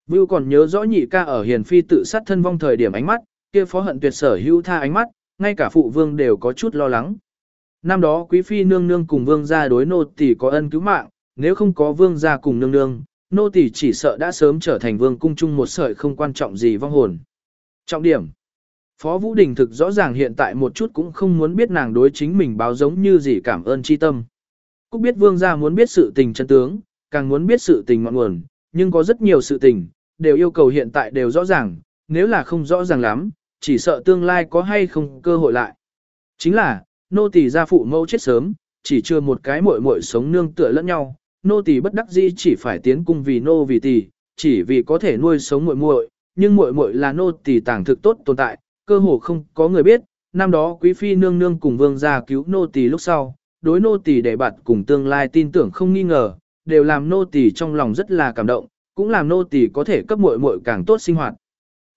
Vưu còn nhớ rõ nhị ca ở hiền phi tự sát thân vong thời điểm ánh mắt, kia phó hận tuyệt sở hữu tha ánh mắt, ngay cả phụ vương đều có chút lo lắng. Năm đó quý phi nương nương cùng vương gia đối nô tỷ có ân cứu mạng, nếu không có vương gia cùng nương nương, nô tỷ chỉ sợ đã sớm trở thành vương cung chung một sợi không quan trọng gì vong hồn. Trọng điểm Phó Vũ Đình thực rõ ràng hiện tại một chút cũng không muốn biết nàng đối chính mình báo giống như gì cảm ơn chi tâm. Cúc biết vương gia muốn biết sự tình chân tướng, càng muốn biết sự tình ngọn nguồn, nhưng có rất nhiều sự tình, đều yêu cầu hiện tại đều rõ ràng, nếu là không rõ ràng lắm, chỉ sợ tương lai có hay không cơ hội lại. Chính là, nô tỳ gia phụ mẫu chết sớm, chỉ chưa một cái muội muội sống nương tựa lẫn nhau, nô tỳ bất đắc dĩ chỉ phải tiến cung vì nô vì tỳ, chỉ vì có thể nuôi sống muội muội, nhưng muội muội là nô tỳ tàng thực tốt tồn tại, cơ hồ không có người biết, năm đó quý phi nương nương cùng vương gia cứu nô tỳ lúc sau, đối nô tỳ để bạn cùng tương lai tin tưởng không nghi ngờ, đều làm nô tỳ trong lòng rất là cảm động, cũng làm nô tỳ có thể cấp muội muội càng tốt sinh hoạt.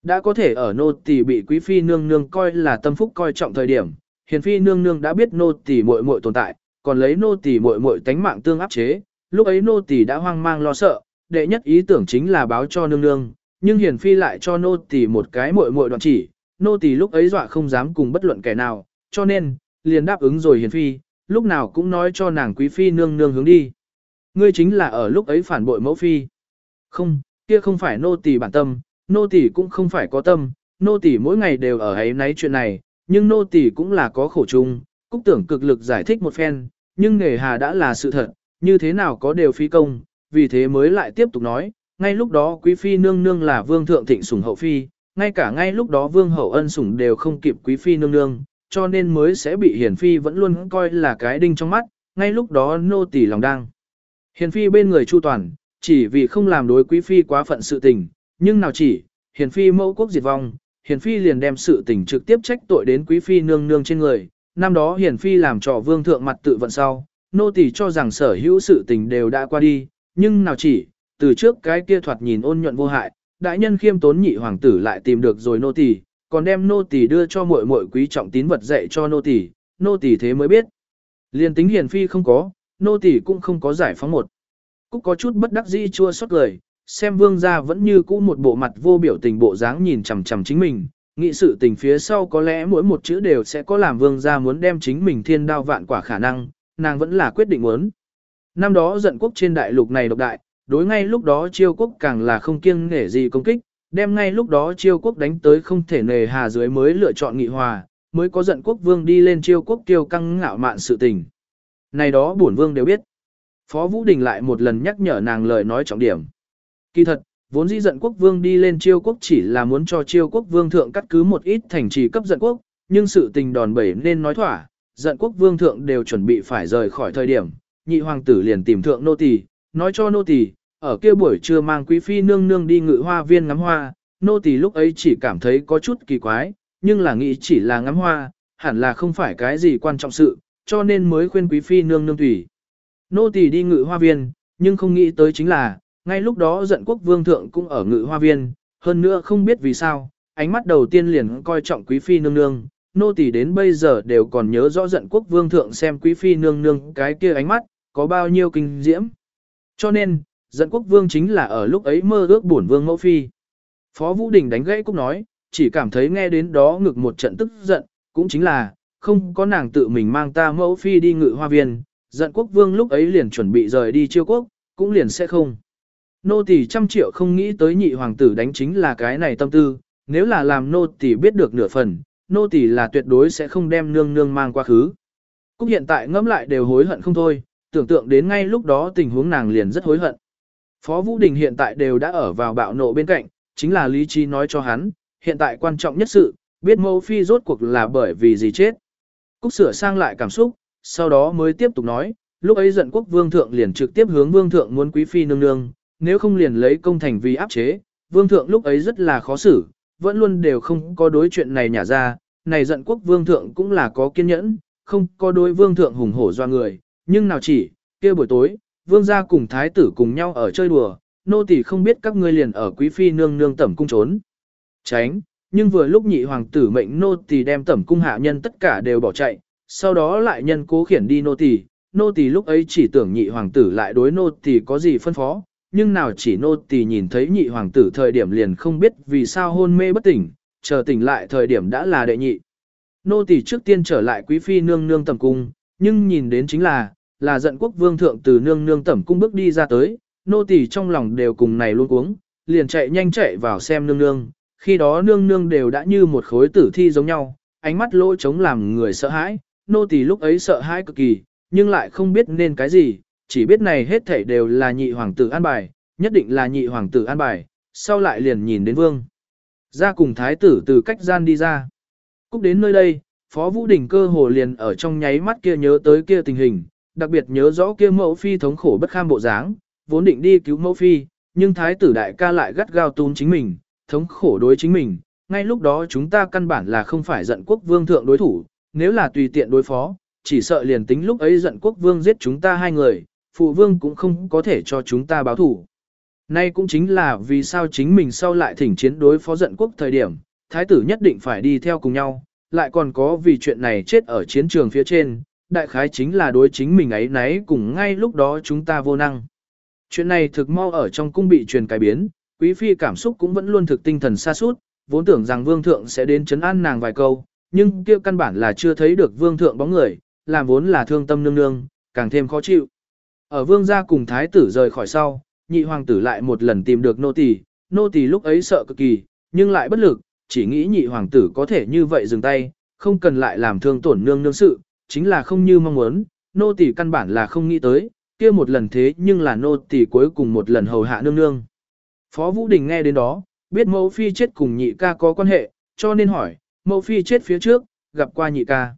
Đã có thể ở nô tỳ bị quý phi nương nương coi là tâm phúc coi trọng thời điểm, hiền phi nương nương đã biết nô tỳ muội muội tồn tại, còn lấy nô tỳ muội muội tánh mạng tương áp chế, lúc ấy nô tỳ đã hoang mang lo sợ, đệ nhất ý tưởng chính là báo cho nương nương, nhưng hiền phi lại cho nô tỳ một cái muội muội đoạn chỉ, nô tỳ lúc ấy dọa không dám cùng bất luận kẻ nào, cho nên, liền đáp ứng rồi hiền phi, lúc nào cũng nói cho nàng quý phi nương nương hướng đi. Ngươi chính là ở lúc ấy phản bội mẫu phi. Không, kia không phải nô tỳ bản tâm, nô tỳ cũng không phải có tâm, nô tỳ mỗi ngày đều ở ấy nấy chuyện này, nhưng nô tỳ cũng là có khổ chung, cúc tưởng cực lực giải thích một phen, nhưng nghề hà đã là sự thật, như thế nào có đều phi công, vì thế mới lại tiếp tục nói, ngay lúc đó quý phi nương nương là vương thượng thịnh sủng hậu phi, ngay cả ngay lúc đó vương hậu ân sủng đều không kịp quý phi nương nương, cho nên mới sẽ bị hiền phi vẫn luôn coi là cái đinh trong mắt, ngay lúc đó nô tỳ lòng đang. Hiền phi bên người chu toàn, chỉ vì không làm đối quý phi quá phận sự tình, nhưng nào chỉ, hiền phi mẫu quốc diệt vong, hiền phi liền đem sự tình trực tiếp trách tội đến quý phi nương nương trên người. Năm đó hiền phi làm trò vương thượng mặt tự vận sau, nô tỳ cho rằng sở hữu sự tình đều đã qua đi, nhưng nào chỉ, từ trước cái kia thoạt nhìn ôn nhuận vô hại, đại nhân khiêm tốn nhị hoàng tử lại tìm được rồi nô tỳ, còn đem nô tỳ đưa cho muội muội quý trọng tín vật dạy cho nô tỳ, nô tỳ thế mới biết. Liên tính hiền phi không có, nô tỳ cũng không có giải phóng một. Cúc có chút bất đắc dĩ chua xót lời, xem vương gia vẫn như cũ một bộ mặt vô biểu tình bộ dáng nhìn chằm chằm chính mình, nghĩ sự tình phía sau có lẽ mỗi một chữ đều sẽ có làm vương gia muốn đem chính mình thiên đao vạn quả khả năng, nàng vẫn là quyết định muốn. Năm đó giận quốc trên đại lục này độc đại, đối ngay lúc đó chiêu quốc càng là không kiêng nể gì công kích, đem ngay lúc đó chiêu quốc đánh tới không thể nề hà dưới mới lựa chọn nghị hòa, mới có giận quốc vương đi lên chiêu quốc tiêu căng ngạo mạn sự tình. Này đó bổn vương đều biết. Phó Vũ Đình lại một lần nhắc nhở nàng lời nói trọng điểm. Kỳ thật, vốn dĩ giận quốc vương đi lên chiêu quốc chỉ là muốn cho chiêu quốc vương thượng cắt cứ một ít thành trì cấp giận quốc, nhưng sự tình đòn bẩy nên nói thỏa, giận quốc vương thượng đều chuẩn bị phải rời khỏi thời điểm, nhị hoàng tử liền tìm thượng nô tỳ, nói cho nô tỳ, ở kia buổi trưa mang quý phi nương nương đi ngự hoa viên ngắm hoa, nô tỳ lúc ấy chỉ cảm thấy có chút kỳ quái, nhưng là nghĩ chỉ là ngắm hoa, hẳn là không phải cái gì quan trọng sự, cho nên mới khuyên quý phi nương nương tùy. Nô tỳ đi ngự hoa viên, nhưng không nghĩ tới chính là, ngay lúc đó giận quốc vương thượng cũng ở ngự hoa viên, hơn nữa không biết vì sao, ánh mắt đầu tiên liền coi trọng quý phi nương nương, nô tỳ đến bây giờ đều còn nhớ rõ giận quốc vương thượng xem quý phi nương nương cái kia ánh mắt, có bao nhiêu kinh diễm. Cho nên, giận quốc vương chính là ở lúc ấy mơ ước bổn vương mẫu phi. Phó Vũ Đình đánh gãy cúc nói, chỉ cảm thấy nghe đến đó ngực một trận tức giận, cũng chính là, không có nàng tự mình mang ta mẫu phi đi ngự hoa viên, giận quốc vương lúc ấy liền chuẩn bị rời đi chiêu quốc, cũng liền sẽ không. Nô tỳ trăm triệu không nghĩ tới nhị hoàng tử đánh chính là cái này tâm tư, nếu là làm nô tỳ biết được nửa phần, nô tỳ là tuyệt đối sẽ không đem nương nương mang qua khứ. Cúc hiện tại ngẫm lại đều hối hận không thôi, tưởng tượng đến ngay lúc đó tình huống nàng liền rất hối hận. Phó Vũ Đình hiện tại đều đã ở vào bạo nộ bên cạnh, chính là lý trí nói cho hắn, hiện tại quan trọng nhất sự, biết mẫu phi rốt cuộc là bởi vì gì chết. Cúc sửa sang lại cảm xúc, sau đó mới tiếp tục nói, lúc ấy giận quốc vương thượng liền trực tiếp hướng vương thượng muốn quý phi nương nương, nếu không liền lấy công thành vì áp chế, vương thượng lúc ấy rất là khó xử, vẫn luôn đều không có đối chuyện này nhả ra, này giận quốc vương thượng cũng là có kiên nhẫn, không có đối vương thượng hùng hổ do người, nhưng nào chỉ, kia buổi tối, vương gia cùng thái tử cùng nhau ở chơi đùa, nô tỳ không biết các ngươi liền ở quý phi nương nương tẩm cung trốn. Tránh, nhưng vừa lúc nhị hoàng tử mệnh nô tỳ đem tẩm cung hạ nhân tất cả đều bỏ chạy, sau đó lại nhân cố khiển đi nô tỳ, nô tỳ lúc ấy chỉ tưởng nhị hoàng tử lại đối nô tỳ có gì phân phó, nhưng nào chỉ nô tỳ nhìn thấy nhị hoàng tử thời điểm liền không biết vì sao hôn mê bất tỉnh, chờ tỉnh lại thời điểm đã là đệ nhị. Nô tỳ trước tiên trở lại quý phi nương nương tẩm cung, nhưng nhìn đến chính là, là giận quốc vương thượng từ nương nương tẩm cung bước đi ra tới, nô tỳ trong lòng đều cùng này luôn uống, liền chạy nhanh chạy vào xem nương nương, khi đó nương nương đều đã như một khối tử thi giống nhau, ánh mắt lỗ trống làm người sợ hãi, nô tỳ lúc ấy sợ hãi cực kỳ, nhưng lại không biết nên cái gì, chỉ biết này hết thảy đều là nhị hoàng tử an bài, nhất định là nhị hoàng tử an bài, sau lại liền nhìn đến vương. Ra cùng thái tử từ cách gian đi ra. Cúc đến nơi đây, Phó Vũ Đình cơ hồ liền ở trong nháy mắt kia nhớ tới kia tình hình, đặc biệt nhớ rõ kia mẫu phi thống khổ bất kham bộ dáng, vốn định đi cứu mẫu phi, nhưng thái tử đại ca lại gắt gao túm chính mình, thống khổ đối chính mình, ngay lúc đó chúng ta căn bản là không phải giận quốc vương thượng đối thủ, nếu là tùy tiện đối phó, chỉ sợ liền tính lúc ấy giận quốc vương giết chúng ta hai người, phụ vương cũng không có thể cho chúng ta báo thủ. Nay cũng chính là vì sao chính mình sau lại thỉnh chiến đối phó giận quốc thời điểm, thái tử nhất định phải đi theo cùng nhau, lại còn có vì chuyện này chết ở chiến trường phía trên, đại khái chính là đối chính mình ấy nấy cùng ngay lúc đó chúng ta vô năng. Chuyện này thực mau ở trong cung bị truyền cải biến, quý phi cảm xúc cũng vẫn luôn thực tinh thần xa suốt, vốn tưởng rằng vương thượng sẽ đến chấn an nàng vài câu, nhưng kia căn bản là chưa thấy được vương thượng bóng người, làm vốn là thương tâm nương nương, càng thêm khó chịu. Ở vương gia cùng thái tử rời khỏi sau, nhị hoàng tử lại một lần tìm được nô tỳ, nô tỳ lúc ấy sợ cực kỳ, nhưng lại bất lực, chỉ nghĩ nhị hoàng tử có thể như vậy dừng tay, không cần lại làm thương tổn nương nương sự, chính là không như mong muốn, nô tỳ căn bản là không nghĩ tới, kia một lần thế nhưng là nô tỳ cuối cùng một lần hầu hạ nương nương. Phó Vũ Đình nghe đến đó, biết mẫu phi chết cùng nhị ca có quan hệ, cho nên hỏi, mẫu phi chết phía trước, gặp qua nhị ca.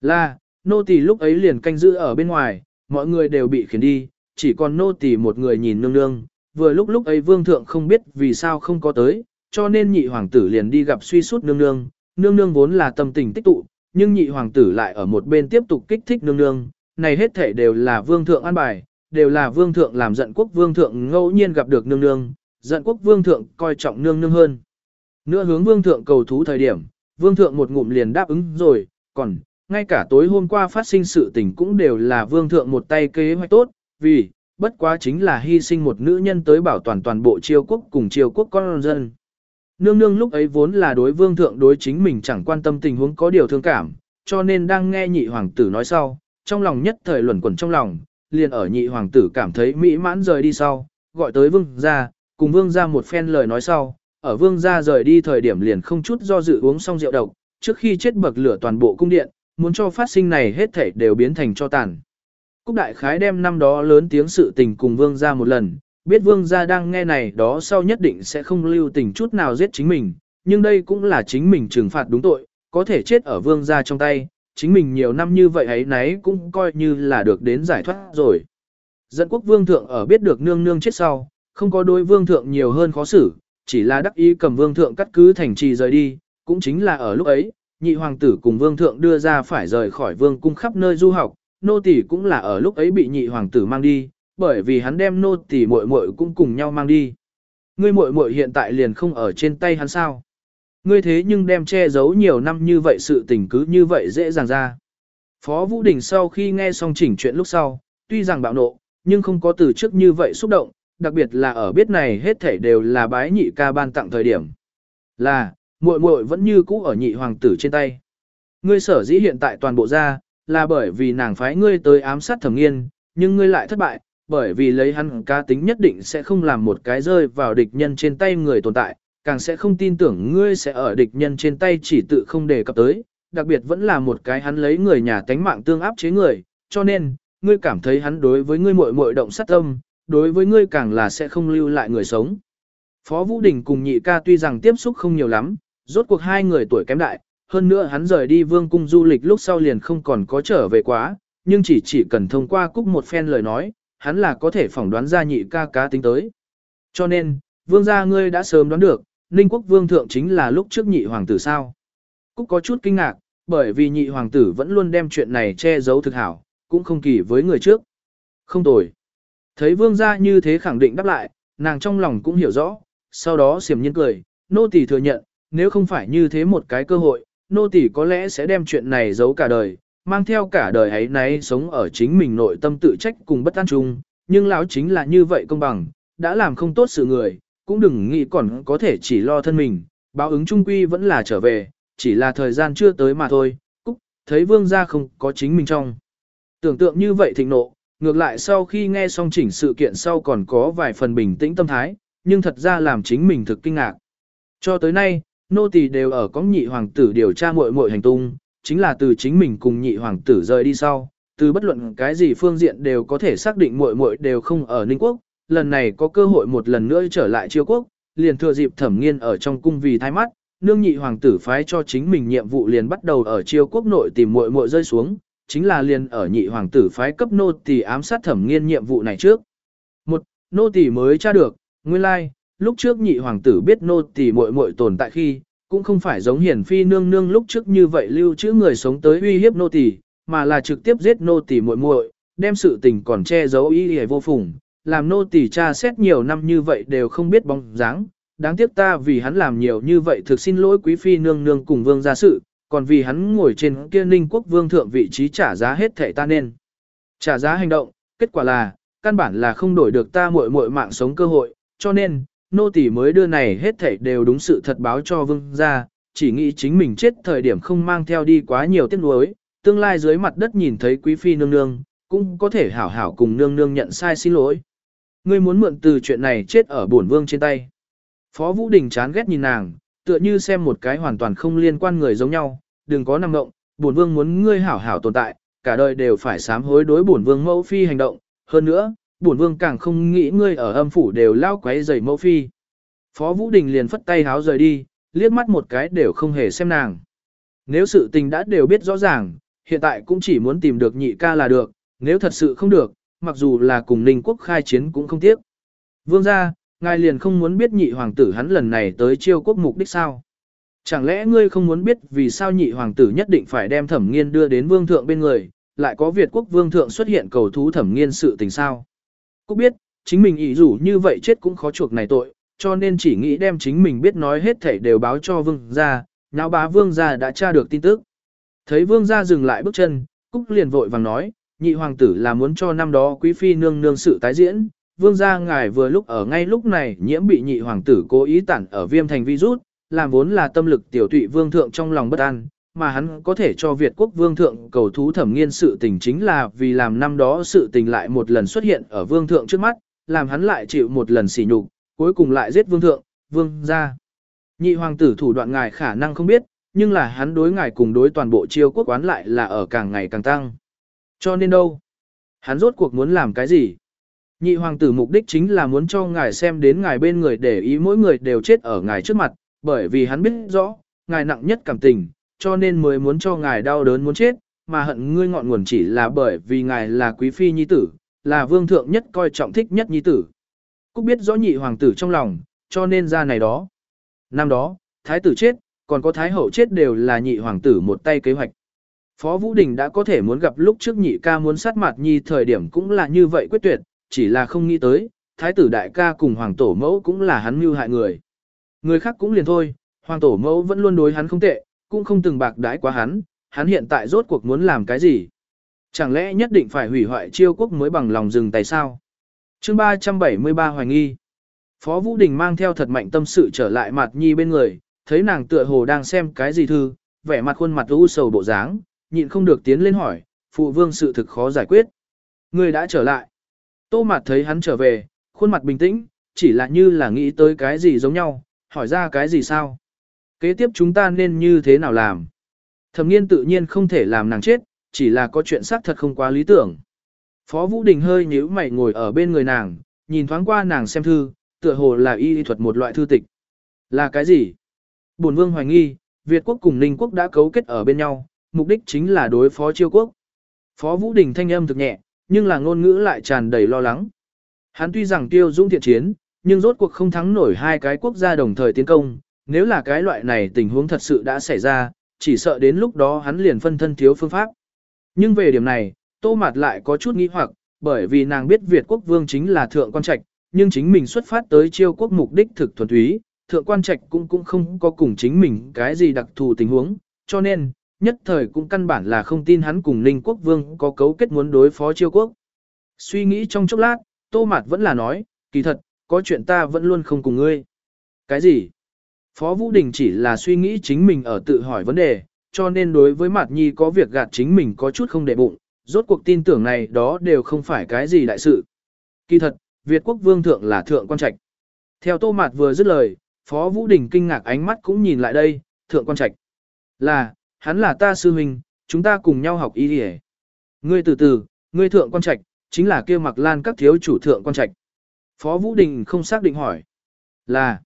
Là, nô tỳ lúc ấy liền canh giữ ở bên ngoài, mọi người đều bị khiến đi, chỉ còn nô tỳ một người nhìn nương nương, vừa lúc lúc ấy vương thượng không biết vì sao không có tới, cho nên nhị hoàng tử liền đi gặp suy sút nương nương, nương nương vốn là tâm tình tích tụ, nhưng nhị hoàng tử lại ở một bên tiếp tục kích thích nương nương, này hết thể đều là vương thượng an bài, đều là vương thượng làm giận quốc vương thượng ngẫu nhiên gặp được nương nương, giận quốc vương thượng coi trọng nương nương hơn. Nữa hướng vương thượng cầu thú thời điểm, vương thượng một ngụm liền đáp ứng rồi, còn, ngay cả tối hôm qua phát sinh sự tình cũng đều là vương thượng một tay kế hoạch tốt, vì, bất quá chính là hy sinh một nữ nhân tới bảo toàn toàn bộ triều quốc cùng triều quốc con dân. Nương nương lúc ấy vốn là đối vương thượng đối chính mình chẳng quan tâm tình huống có điều thương cảm, cho nên đang nghe nhị hoàng tử nói sau, trong lòng nhất thời luẩn quẩn trong lòng, liền ở nhị hoàng tử cảm thấy mỹ mãn rời đi sau, gọi tới vương gia, cùng vương gia một phen lời nói sau, ở vương gia rời đi thời điểm liền không chút do dự uống xong rượu độc, trước khi chết bậc lửa toàn bộ cung điện, muốn cho phát sinh này hết thảy đều biến thành cho tàn. Cúc đại khái đem năm đó lớn tiếng sự tình cùng vương gia một lần, biết vương gia đang nghe này đó sau nhất định sẽ không lưu tình chút nào giết chính mình, nhưng đây cũng là chính mình trừng phạt đúng tội, có thể chết ở vương gia trong tay, chính mình nhiều năm như vậy ấy nấy cũng coi như là được đến giải thoát rồi. Dẫn quốc vương thượng ở biết được nương nương chết sau, không có đối vương thượng nhiều hơn khó xử, chỉ là đắc ý cầm vương thượng cắt cứ thành trì rời đi, cũng chính là ở lúc ấy, nhị hoàng tử cùng vương thượng đưa ra phải rời khỏi vương cung khắp nơi du học, nô tỳ cũng là ở lúc ấy bị nhị hoàng tử mang đi, bởi vì hắn đem nô tỳ muội muội cũng cùng nhau mang đi. Ngươi muội muội hiện tại liền không ở trên tay hắn sao? Ngươi thế nhưng đem che giấu nhiều năm như vậy sự tình cứ như vậy dễ dàng ra. Phó Vũ Đình sau khi nghe xong chỉnh chuyện lúc sau, tuy rằng bạo nộ, nhưng không có từ trước như vậy xúc động, đặc biệt là ở biết này hết thảy đều là bái nhị ca ban tặng thời điểm. Là, muội muội vẫn như cũ ở nhị hoàng tử trên tay. Ngươi sở dĩ hiện tại toàn bộ ra, là bởi vì nàng phái ngươi tới ám sát thẩm nghiên, nhưng ngươi lại thất bại, bởi vì lấy hắn cá tính nhất định sẽ không làm một cái rơi vào địch nhân trên tay người tồn tại, càng sẽ không tin tưởng ngươi sẽ ở địch nhân trên tay chỉ tự không đề cập tới, đặc biệt vẫn là một cái hắn lấy người nhà tánh mạng tương áp chế người, cho nên, ngươi cảm thấy hắn đối với ngươi muội muội động sát tâm, đối với ngươi càng là sẽ không lưu lại người sống. Phó Vũ Đình cùng nhị ca tuy rằng tiếp xúc không nhiều lắm, rốt cuộc hai người tuổi kém đại, hơn nữa hắn rời đi vương cung du lịch lúc sau liền không còn có trở về quá, nhưng chỉ chỉ cần thông qua cúc một phen lời nói, hắn là có thể phỏng đoán ra nhị ca cá tính tới. Cho nên, vương gia ngươi đã sớm đoán được, Ninh quốc vương thượng chính là lúc trước nhị hoàng tử sao. Cúc có chút kinh ngạc, bởi vì nhị hoàng tử vẫn luôn đem chuyện này che giấu thực hảo, cũng không kỳ với người trước. Không tồi. Thấy vương gia như thế khẳng định đáp lại, nàng trong lòng cũng hiểu rõ, sau đó xiểm nhiên cười, nô tỳ thừa nhận, nếu không phải như thế một cái cơ hội, nô tỳ có lẽ sẽ đem chuyện này giấu cả đời, mang theo cả đời ấy nay sống ở chính mình nội tâm tự trách cùng bất an chung, nhưng lão chính là như vậy công bằng, đã làm không tốt sự người, cũng đừng nghĩ còn có thể chỉ lo thân mình, báo ứng trung quy vẫn là trở về, chỉ là thời gian chưa tới mà thôi, Cúc, thấy vương gia không có chính mình trong. Tưởng tượng như vậy thịnh nộ, ngược lại sau khi nghe xong chỉnh sự kiện sau còn có vài phần bình tĩnh tâm thái, nhưng thật ra làm chính mình thực kinh ngạc. Cho tới nay, nô tỳ đều ở có nhị hoàng tử điều tra muội muội hành tung, chính là từ chính mình cùng nhị hoàng tử rời đi sau, từ bất luận cái gì phương diện đều có thể xác định muội muội đều không ở Ninh quốc, lần này có cơ hội một lần nữa trở lại Chiêu quốc, liền thừa dịp Thẩm Nghiên ở trong cung vì thái mắt, nương nhị hoàng tử phái cho chính mình nhiệm vụ liền bắt đầu ở Chiêu quốc nội tìm muội muội rơi xuống, chính là liền ở nhị hoàng tử phái cấp nô tỳ ám sát Thẩm Nghiên nhiệm vụ này trước. Một, nô tỳ mới tra được, nguyên lai, like, lúc trước nhị hoàng tử biết nô tỳ muội muội tồn tại khi, cũng không phải giống hiển phi nương nương lúc trước như vậy lưu trữ người sống tới uy hiếp nô tỳ, mà là trực tiếp giết nô tỳ muội muội, đem sự tình còn che giấu ý hề vô phùng, làm nô tỳ cha xét nhiều năm như vậy đều không biết bóng dáng. Đáng tiếc ta vì hắn làm nhiều như vậy thực xin lỗi quý phi nương nương cùng vương gia sự, còn vì hắn ngồi trên kia ninh quốc vương thượng vị trí trả giá hết thảy ta nên. Trả giá hành động, kết quả là, căn bản là không đổi được ta muội muội mạng sống cơ hội, cho nên, nô tỳ mới đưa này hết thảy đều đúng sự thật báo cho vương gia, chỉ nghĩ chính mình chết thời điểm không mang theo đi quá nhiều tiếc nuối, tương lai dưới mặt đất nhìn thấy quý phi nương nương, cũng có thể hảo hảo cùng nương nương nhận sai xin lỗi. Ngươi muốn mượn từ chuyện này chết ở bổn vương trên tay. Phó Vũ Đình chán ghét nhìn nàng, tựa như xem một cái hoàn toàn không liên quan người giống nhau, đừng có nằm động, bổn vương muốn ngươi hảo hảo tồn tại, cả đời đều phải sám hối đối bổn vương mẫu phi hành động, hơn nữa, bổn vương càng không nghĩ ngươi ở âm phủ đều lao quấy rầy mẫu phi. Phó Vũ Đình liền phất tay háo rời đi, liếc mắt một cái đều không hề xem nàng. Nếu sự tình đã đều biết rõ ràng, hiện tại cũng chỉ muốn tìm được nhị ca là được, nếu thật sự không được, mặc dù là cùng Ninh quốc khai chiến cũng không tiếc. Vương gia, ngài liền không muốn biết nhị hoàng tử hắn lần này tới chiêu quốc mục đích sao? Chẳng lẽ ngươi không muốn biết vì sao nhị hoàng tử nhất định phải đem thẩm nghiên đưa đến vương thượng bên người, lại có Việt quốc vương thượng xuất hiện cầu thú thẩm nghiên sự tình sao? Cúc biết, chính mình ý rủ như vậy chết cũng khó chuộc này tội, cho nên chỉ nghĩ đem chính mình biết nói hết thảy đều báo cho vương gia, nháo bá vương gia đã tra được tin tức. Thấy vương gia dừng lại bước chân, Cúc liền vội vàng nói, nhị hoàng tử là muốn cho năm đó quý phi nương nương sự tái diễn, vương gia ngài vừa lúc ở ngay lúc này nhiễm bị nhị hoàng tử cố ý tản ở viêm thành virus, làm vốn là tâm lực tiểu tụy vương thượng trong lòng bất an, mà hắn có thể cho Việt quốc vương thượng cầu thú thẩm nghiên sự tình chính là vì làm năm đó sự tình lại một lần xuất hiện ở vương thượng trước mắt, làm hắn lại chịu một lần sỉ nhục, cuối cùng lại giết vương thượng, vương gia. Nhị hoàng tử thủ đoạn ngài khả năng không biết, nhưng là hắn đối ngài cùng đối toàn bộ chiêu quốc quán lại là ở càng ngày càng tăng. Cho nên đâu? Hắn rốt cuộc muốn làm cái gì? Nhị hoàng tử mục đích chính là muốn cho ngài xem đến ngài bên người để ý mỗi người đều chết ở ngài trước mặt, bởi vì hắn biết rõ, ngài nặng nhất cảm tình, cho nên mới muốn cho ngài đau đớn muốn chết, mà hận ngươi ngọn nguồn chỉ là bởi vì ngài là quý phi nhi tử, là vương thượng nhất coi trọng thích nhất nhi tử. Cúc biết rõ nhị hoàng tử trong lòng, cho nên ra này đó. Năm đó, thái tử chết, còn có thái hậu chết đều là nhị hoàng tử một tay kế hoạch. Phó Vũ Đình đã có thể muốn gặp lúc trước nhị ca muốn sát mặt nhi thời điểm cũng là như vậy quyết tuyệt, chỉ là không nghĩ tới, thái tử đại ca cùng hoàng tổ mẫu cũng là hắn mưu hại người. Người khác cũng liền thôi, hoàng tổ mẫu vẫn luôn đối hắn không tệ, cũng không từng bạc đãi quá hắn, hắn hiện tại rốt cuộc muốn làm cái gì? Chẳng lẽ nhất định phải hủy hoại chiêu quốc mới bằng lòng dừng tay sao? chương 373 hoài nghi. Phó Vũ Đình mang theo thật mạnh tâm sự trở lại mặt nhi bên người, thấy nàng tựa hồ đang xem cái gì thư, vẻ mặt khuôn mặt u sầu bộ dáng, nhịn không được tiến lên hỏi, phụ vương sự thực khó giải quyết. Người đã trở lại. Tô mặt thấy hắn trở về, khuôn mặt bình tĩnh, chỉ là như là nghĩ tới cái gì giống nhau, hỏi ra cái gì sao. Kế tiếp chúng ta nên như thế nào làm? Thẩm nghiên tự nhiên không thể làm nàng chết, chỉ là có chuyện xác thật không quá lý tưởng. Phó Vũ Đình hơi nhíu mày ngồi ở bên người nàng, nhìn thoáng qua nàng xem thư, tựa hồ là y thuật một loại thư tịch. Là cái gì? Bổn vương hoài nghi, Việt quốc cùng Ninh quốc đã cấu kết ở bên nhau, mục đích chính là đối phó chiêu quốc. Phó Vũ Đình thanh âm thực nhẹ, nhưng là ngôn ngữ lại tràn đầy lo lắng. Hắn tuy rằng tiêu dũng thiện chiến, nhưng rốt cuộc không thắng nổi hai cái quốc gia đồng thời tiến công, nếu là cái loại này tình huống thật sự đã xảy ra, chỉ sợ đến lúc đó hắn liền phân thân thiếu phương pháp. Nhưng về điểm này, Tô Mạt lại có chút nghi hoặc, bởi vì nàng biết Việt quốc vương chính là thượng quan trạch, nhưng chính mình xuất phát tới chiêu quốc mục đích thực thuần túy, thượng quan trạch cũng cũng không có cùng chính mình cái gì đặc thù tình huống, cho nên, nhất thời cũng căn bản là không tin hắn cùng Ninh quốc vương có cấu kết muốn đối phó chiêu quốc. Suy nghĩ trong chốc lát, Tô Mạt vẫn là nói, kỳ thật, có chuyện ta vẫn luôn không cùng ngươi. Cái gì? Phó Vũ Đình chỉ là suy nghĩ chính mình ở tự hỏi vấn đề, cho nên đối với Mạt Nhi có việc gạt chính mình có chút không để bụng, rốt cuộc tin tưởng này đó đều không phải cái gì đại sự. Kỳ thật, Việt quốc vương thượng là thượng quan trạch. Theo Tô Mạt vừa dứt lời, Phó Vũ Đình kinh ngạc ánh mắt cũng nhìn lại đây, thượng quan trạch. Là, hắn là ta sư huynh, chúng ta cùng nhau học y đi Ngươi từ từ, ngươi thượng quan trạch, chính là kia mặc lan các thiếu chủ thượng quan trạch. Phó Vũ Đình không xác định hỏi. Là.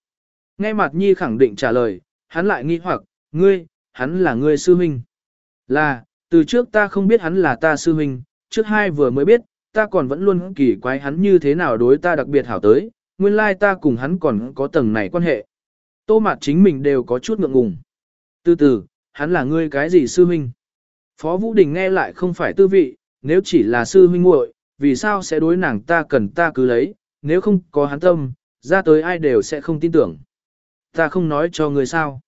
Nghe mặt nhi khẳng định trả lời, hắn lại nghi hoặc, ngươi, hắn là ngươi sư huynh. Là, từ trước ta không biết hắn là ta sư huynh, trước hai vừa mới biết, ta còn vẫn luôn kỳ quái hắn như thế nào đối ta đặc biệt hảo tới, nguyên lai ta cùng hắn còn có tầng này quan hệ. Tô mặt chính mình đều có chút ngượng ngùng. Từ từ, hắn là ngươi cái gì sư huynh? Phó Vũ Đình nghe lại không phải tư vị, nếu chỉ là sư huynh muội, vì sao sẽ đối nàng ta cần ta cứ lấy, nếu không có hắn tâm, ra tới ai đều sẽ không tin tưởng. Ta không nói cho người sao.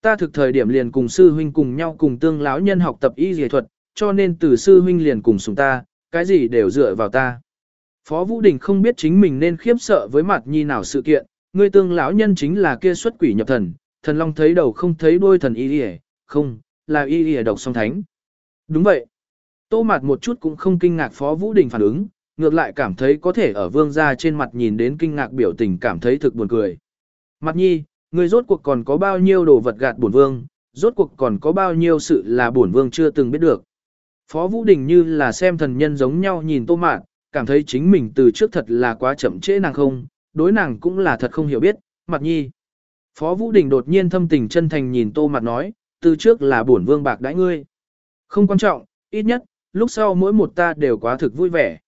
Ta thực thời điểm liền cùng sư huynh cùng nhau cùng tương lão nhân học tập y dề thuật, cho nên từ sư huynh liền cùng sùng ta, cái gì đều dựa vào ta. Phó Vũ Đình không biết chính mình nên khiếp sợ với mặt nhi nào sự kiện, người tương lão nhân chính là kia xuất quỷ nhập thần, thần long thấy đầu không thấy đuôi thần y dề, không, là y dề độc song thánh. Đúng vậy. Tô mặt một chút cũng không kinh ngạc Phó Vũ Đình phản ứng, ngược lại cảm thấy có thể ở vương gia trên mặt nhìn đến kinh ngạc biểu tình cảm thấy thực buồn cười. Mặt nhi, người rốt cuộc còn có bao nhiêu đồ vật gạt bổn vương, rốt cuộc còn có bao nhiêu sự là bổn vương chưa từng biết được. Phó Vũ Đình như là xem thần nhân giống nhau nhìn tô mạn, cảm thấy chính mình từ trước thật là quá chậm trễ nàng không, đối nàng cũng là thật không hiểu biết, mặt nhi. Phó Vũ Đình đột nhiên thâm tình chân thành nhìn tô mạt nói, từ trước là bổn vương bạc đãi ngươi. Không quan trọng, ít nhất, lúc sau mỗi một ta đều quá thực vui vẻ.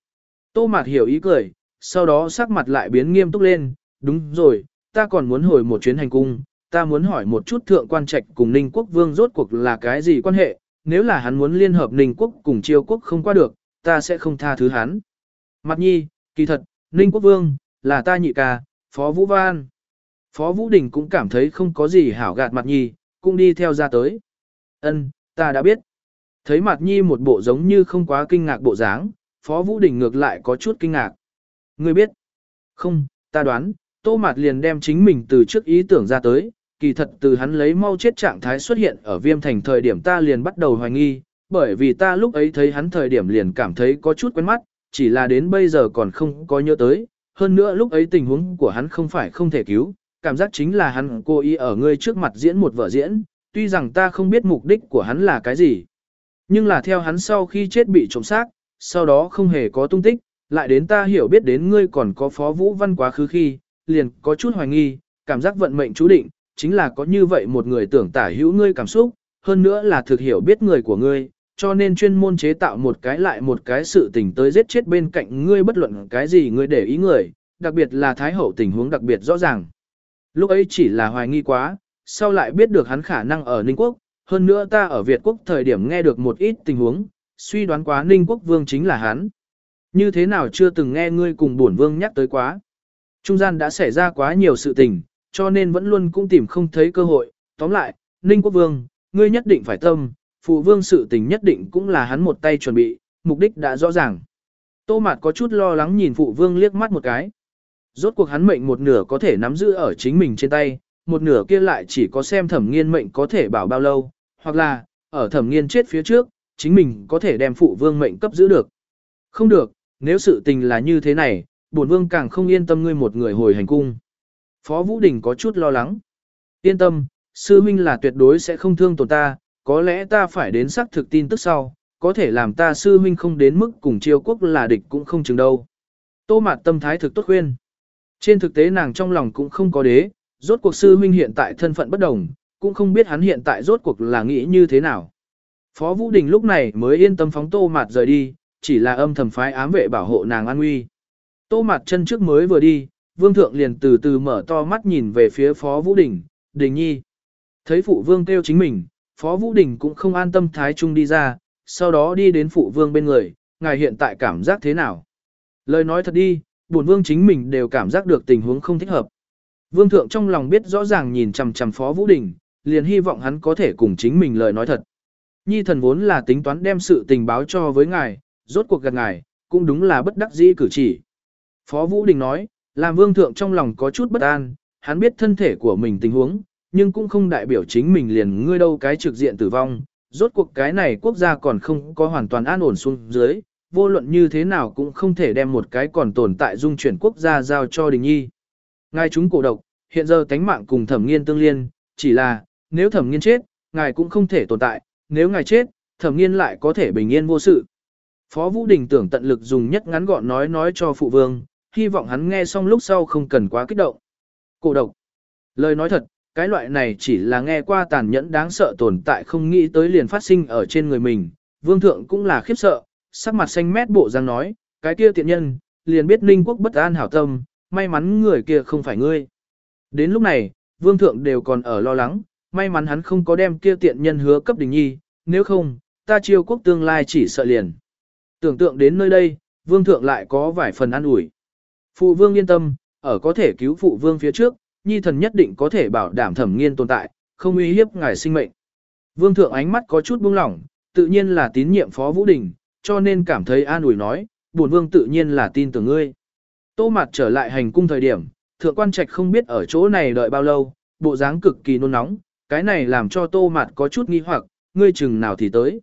Tô Mạt hiểu ý cười, sau đó sắc mặt lại biến nghiêm túc lên, đúng rồi, ta còn muốn hồi một chuyến hành cung, ta muốn hỏi một chút thượng quan trạch cùng Ninh Quốc Vương rốt cuộc là cái gì quan hệ, nếu là hắn muốn liên hợp Ninh Quốc cùng triều Quốc không qua được, ta sẽ không tha thứ hắn. Mặt nhi, kỳ thật, Ninh Quốc Vương, là ta nhị ca, Phó Vũ Văn. Phó Vũ Đình cũng cảm thấy không có gì hảo gạt mặt nhi, cũng đi theo ra tới. Ân, ta đã biết. Thấy mặt nhi một bộ giống như không quá kinh ngạc bộ dáng, Phó Vũ Đình ngược lại có chút kinh ngạc. Ngươi biết? Không, ta đoán, Tô Mạt liền đem chính mình từ trước ý tưởng ra tới, kỳ thật từ hắn lấy mau chết trạng thái xuất hiện ở viêm thành thời điểm ta liền bắt đầu hoài nghi, bởi vì ta lúc ấy thấy hắn thời điểm liền cảm thấy có chút quen mắt, chỉ là đến bây giờ còn không có nhớ tới, hơn nữa lúc ấy tình huống của hắn không phải không thể cứu, cảm giác chính là hắn cố ý ở ngươi trước mặt diễn một vở diễn, tuy rằng ta không biết mục đích của hắn là cái gì. Nhưng là theo hắn sau khi chết bị trộm xác, sau đó không hề có tung tích, lại đến ta hiểu biết đến ngươi còn có phó vũ văn quá khứ khi, liền có chút hoài nghi, cảm giác vận mệnh chú định, chính là có như vậy một người tưởng tả hữu ngươi cảm xúc, hơn nữa là thực hiểu biết người của ngươi, cho nên chuyên môn chế tạo một cái lại một cái sự tình tới giết chết bên cạnh ngươi bất luận cái gì ngươi để ý người, đặc biệt là thái hậu tình huống đặc biệt rõ ràng. Lúc ấy chỉ là hoài nghi quá, sau lại biết được hắn khả năng ở Ninh Quốc, hơn nữa ta ở Việt Quốc thời điểm nghe được một ít tình huống, suy đoán quá Ninh Quốc Vương chính là hắn. Như thế nào chưa từng nghe ngươi cùng bổn vương nhắc tới quá. Trung gian đã xảy ra quá nhiều sự tình, cho nên vẫn luôn cũng tìm không thấy cơ hội. Tóm lại, Ninh Quốc Vương, ngươi nhất định phải tâm, phụ vương sự tình nhất định cũng là hắn một tay chuẩn bị, mục đích đã rõ ràng. Tô Mạt có chút lo lắng nhìn phụ vương liếc mắt một cái. Rốt cuộc hắn mệnh một nửa có thể nắm giữ ở chính mình trên tay, một nửa kia lại chỉ có xem thẩm nghiên mệnh có thể bảo bao lâu, hoặc là, ở thẩm nghiên chết phía trước, chính mình có thể đem phụ vương mệnh cấp giữ được. Không được, nếu sự tình là như thế này, bổn vương càng không yên tâm ngươi một người hồi hành cung. Phó Vũ Đình có chút lo lắng. Yên tâm, sư huynh là tuyệt đối sẽ không thương tổn ta, có lẽ ta phải đến xác thực tin tức sau, có thể làm ta sư huynh không đến mức cùng triều quốc là địch cũng không chừng đâu. Tô mạt tâm thái thực tốt khuyên. Trên thực tế nàng trong lòng cũng không có đế, rốt cuộc sư huynh hiện tại thân phận bất đồng, cũng không biết hắn hiện tại rốt cuộc là nghĩ như thế nào. Phó Vũ Đình lúc này mới yên tâm phóng tô mạt rời đi, chỉ là âm thầm phái ám vệ bảo hộ nàng an nguy. Tô mặt chân trước mới vừa đi, vương thượng liền từ từ mở to mắt nhìn về phía Phó Vũ Đình, Đình Nhi. Thấy phụ vương kêu chính mình, Phó Vũ Đình cũng không an tâm thái trung đi ra, sau đó đi đến phụ vương bên người, ngài hiện tại cảm giác thế nào? Lời nói thật đi, bổn vương chính mình đều cảm giác được tình huống không thích hợp. Vương thượng trong lòng biết rõ ràng nhìn chằm chằm Phó Vũ Đình, liền hy vọng hắn có thể cùng chính mình lời nói thật. Nhi thần vốn là tính toán đem sự tình báo cho với ngài, rốt cuộc gặp ngài, cũng đúng là bất đắc dĩ cử chỉ. Phó Vũ Đình nói, làm vương thượng trong lòng có chút bất an, hắn biết thân thể của mình tình huống, nhưng cũng không đại biểu chính mình liền ngươi đâu cái trực diện tử vong. Rốt cuộc cái này quốc gia còn không có hoàn toàn an ổn xuống dưới, vô luận như thế nào cũng không thể đem một cái còn tồn tại dung chuyển quốc gia giao cho đình nhi. Ngài chúng cổ độc, hiện giờ tánh mạng cùng thẩm nghiên tương liên, chỉ là, nếu thẩm nghiên chết, ngài cũng không thể tồn tại, nếu ngài chết, thẩm nghiên lại có thể bình yên vô sự. Phó Vũ Đình tưởng tận lực dùng nhất ngắn gọn nói nói cho phụ vương, hy vọng hắn nghe xong lúc sau không cần quá kích động. Cổ độc. Lời nói thật, cái loại này chỉ là nghe qua tàn nhẫn đáng sợ tồn tại không nghĩ tới liền phát sinh ở trên người mình. Vương thượng cũng là khiếp sợ, sắc mặt xanh mét bộ răng nói, cái kia tiện nhân, liền biết ninh quốc bất an hảo tâm, may mắn người kia không phải ngươi. Đến lúc này, vương thượng đều còn ở lo lắng, may mắn hắn không có đem kia tiện nhân hứa cấp đình nhi, nếu không, ta chiêu quốc tương lai chỉ sợ liền. Tưởng tượng đến nơi đây, vương thượng lại có vài phần an ủi. Phụ vương yên tâm, ở có thể cứu phụ vương phía trước, nhi thần nhất định có thể bảo đảm thẩm nghiên tồn tại, không uy hiếp ngài sinh mệnh. Vương thượng ánh mắt có chút buông lỏng, tự nhiên là tín nhiệm phó vũ đình, cho nên cảm thấy an ủi nói, buồn vương tự nhiên là tin tưởng ngươi. Tô mặt trở lại hành cung thời điểm, thượng quan trạch không biết ở chỗ này đợi bao lâu, bộ dáng cực kỳ nôn nóng, cái này làm cho tô mặt có chút nghi hoặc, ngươi chừng nào thì tới.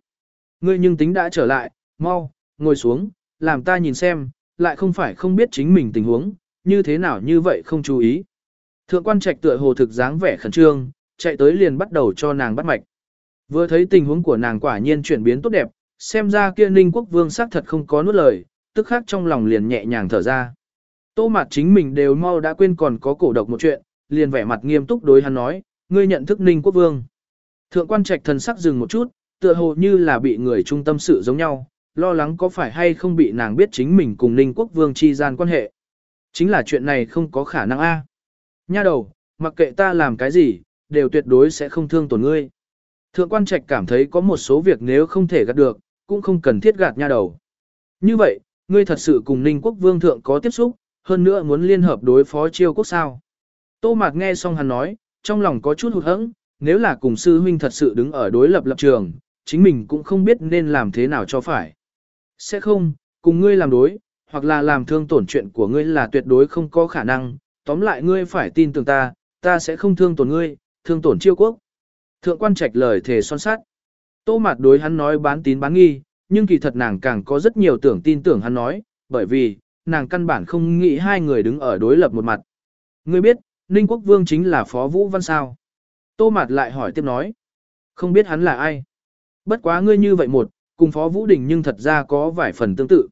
Ngươi nhưng tính đã trở lại, mau, ngồi xuống, làm ta nhìn xem, lại không phải không biết chính mình tình huống, như thế nào như vậy không chú ý. Thượng quan trạch tựa hồ thực dáng vẻ khẩn trương, chạy tới liền bắt đầu cho nàng bắt mạch. Vừa thấy tình huống của nàng quả nhiên chuyển biến tốt đẹp, xem ra kia ninh quốc vương xác thật không có nuốt lời, tức khác trong lòng liền nhẹ nhàng thở ra. Tô mặt chính mình đều mau đã quên còn có cổ độc một chuyện, liền vẻ mặt nghiêm túc đối hắn nói, ngươi nhận thức ninh quốc vương. Thượng quan trạch thần sắc dừng một chút, tựa hồ như là bị người trung tâm sự giống nhau, lo lắng có phải hay không bị nàng biết chính mình cùng ninh quốc vương chi gian quan hệ. Chính là chuyện này không có khả năng a. Nha đầu, mặc kệ ta làm cái gì, đều tuyệt đối sẽ không thương tổn ngươi. Thượng quan trạch cảm thấy có một số việc nếu không thể gạt được, cũng không cần thiết gạt nha đầu. Như vậy, ngươi thật sự cùng Ninh quốc vương thượng có tiếp xúc, hơn nữa muốn liên hợp đối phó chiêu quốc sao. Tô Mạc nghe xong hắn nói, trong lòng có chút hụt hẫng, nếu là cùng sư huynh thật sự đứng ở đối lập lập trường, chính mình cũng không biết nên làm thế nào cho phải. Sẽ không, cùng ngươi làm đối, hoặc là làm thương tổn chuyện của ngươi là tuyệt đối không có khả năng, tóm lại ngươi phải tin tưởng ta, ta sẽ không thương tổn ngươi, thương tổn chiêu quốc. Thượng quan trạch lời thề son sát. Tô mạt đối hắn nói bán tín bán nghi, nhưng kỳ thật nàng càng có rất nhiều tưởng tin tưởng hắn nói, bởi vì, nàng căn bản không nghĩ hai người đứng ở đối lập một mặt. Ngươi biết, Ninh Quốc Vương chính là Phó Vũ Văn sao? Tô mạt lại hỏi tiếp nói. Không biết hắn là ai? Bất quá ngươi như vậy một, cùng Phó Vũ Đình nhưng thật ra có vài phần tương tự.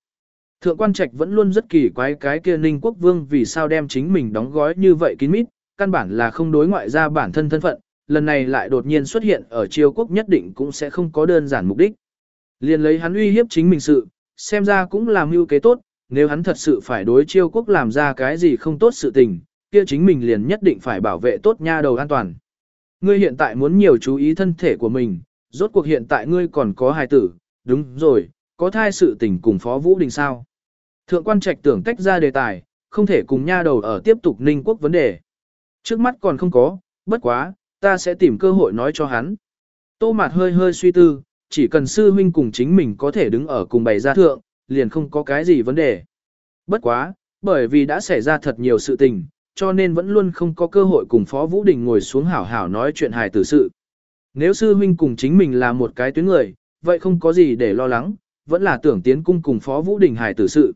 Thượng quan trạch vẫn luôn rất kỳ quái cái kia Ninh Quốc Vương vì sao đem chính mình đóng gói như vậy kín mít, căn bản là không đối ngoại ra bản thân thân phận, lần này lại đột nhiên xuất hiện ở triều quốc nhất định cũng sẽ không có đơn giản mục đích. Liền lấy hắn uy hiếp chính mình sự, xem ra cũng làm mưu kế tốt, nếu hắn thật sự phải đối triều quốc làm ra cái gì không tốt sự tình, kia chính mình liền nhất định phải bảo vệ tốt nha đầu an toàn. Ngươi hiện tại muốn nhiều chú ý thân thể của mình, rốt cuộc hiện tại ngươi còn có hài tử, đúng rồi, có thai sự tình cùng Phó Vũ Đình sao. Thượng quan trạch tưởng tách ra đề tài, không thể cùng nha đầu ở tiếp tục ninh quốc vấn đề. Trước mắt còn không có, bất quá, ta sẽ tìm cơ hội nói cho hắn. Tô Mạt hơi hơi suy tư, chỉ cần sư huynh cùng chính mình có thể đứng ở cùng bày gia thượng, liền không có cái gì vấn đề. Bất quá, bởi vì đã xảy ra thật nhiều sự tình, cho nên vẫn luôn không có cơ hội cùng Phó Vũ Đình ngồi xuống hảo hảo nói chuyện hài tử sự. Nếu sư huynh cùng chính mình là một cái tuyến người, vậy không có gì để lo lắng, vẫn là tưởng tiến cung cùng Phó Vũ Đình hài tử sự.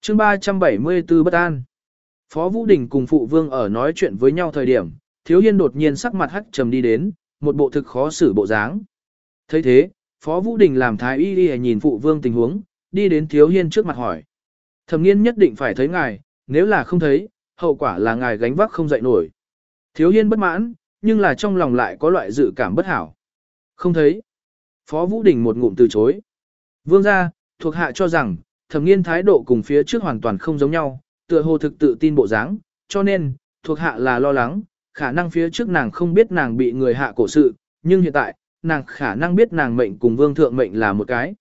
chương 374 bất an. Phó Vũ Đình cùng Phụ Vương ở nói chuyện với nhau thời điểm, Thiếu Hiên đột nhiên sắc mặt hắc trầm đi đến, một bộ thực khó xử bộ dáng. thấy thế, Phó Vũ Đình làm thái y y nhìn Phụ Vương tình huống, đi đến Thiếu Hiên trước mặt hỏi. Thẩm nghiên nhất định phải thấy ngài, nếu là không thấy, hậu quả là ngài gánh vác không dậy nổi. Thiếu hiên bất mãn, nhưng là trong lòng lại có loại dự cảm bất hảo. Không thấy. Phó Vũ Đình một ngụm từ chối. Vương gia, thuộc hạ cho rằng, thẩm nghiên thái độ cùng phía trước hoàn toàn không giống nhau, tựa hồ thực tự tin bộ dáng, cho nên, thuộc hạ là lo lắng, khả năng phía trước nàng không biết nàng bị người hạ cổ sự, nhưng hiện tại, nàng khả năng biết nàng mệnh cùng vương thượng mệnh là một cái.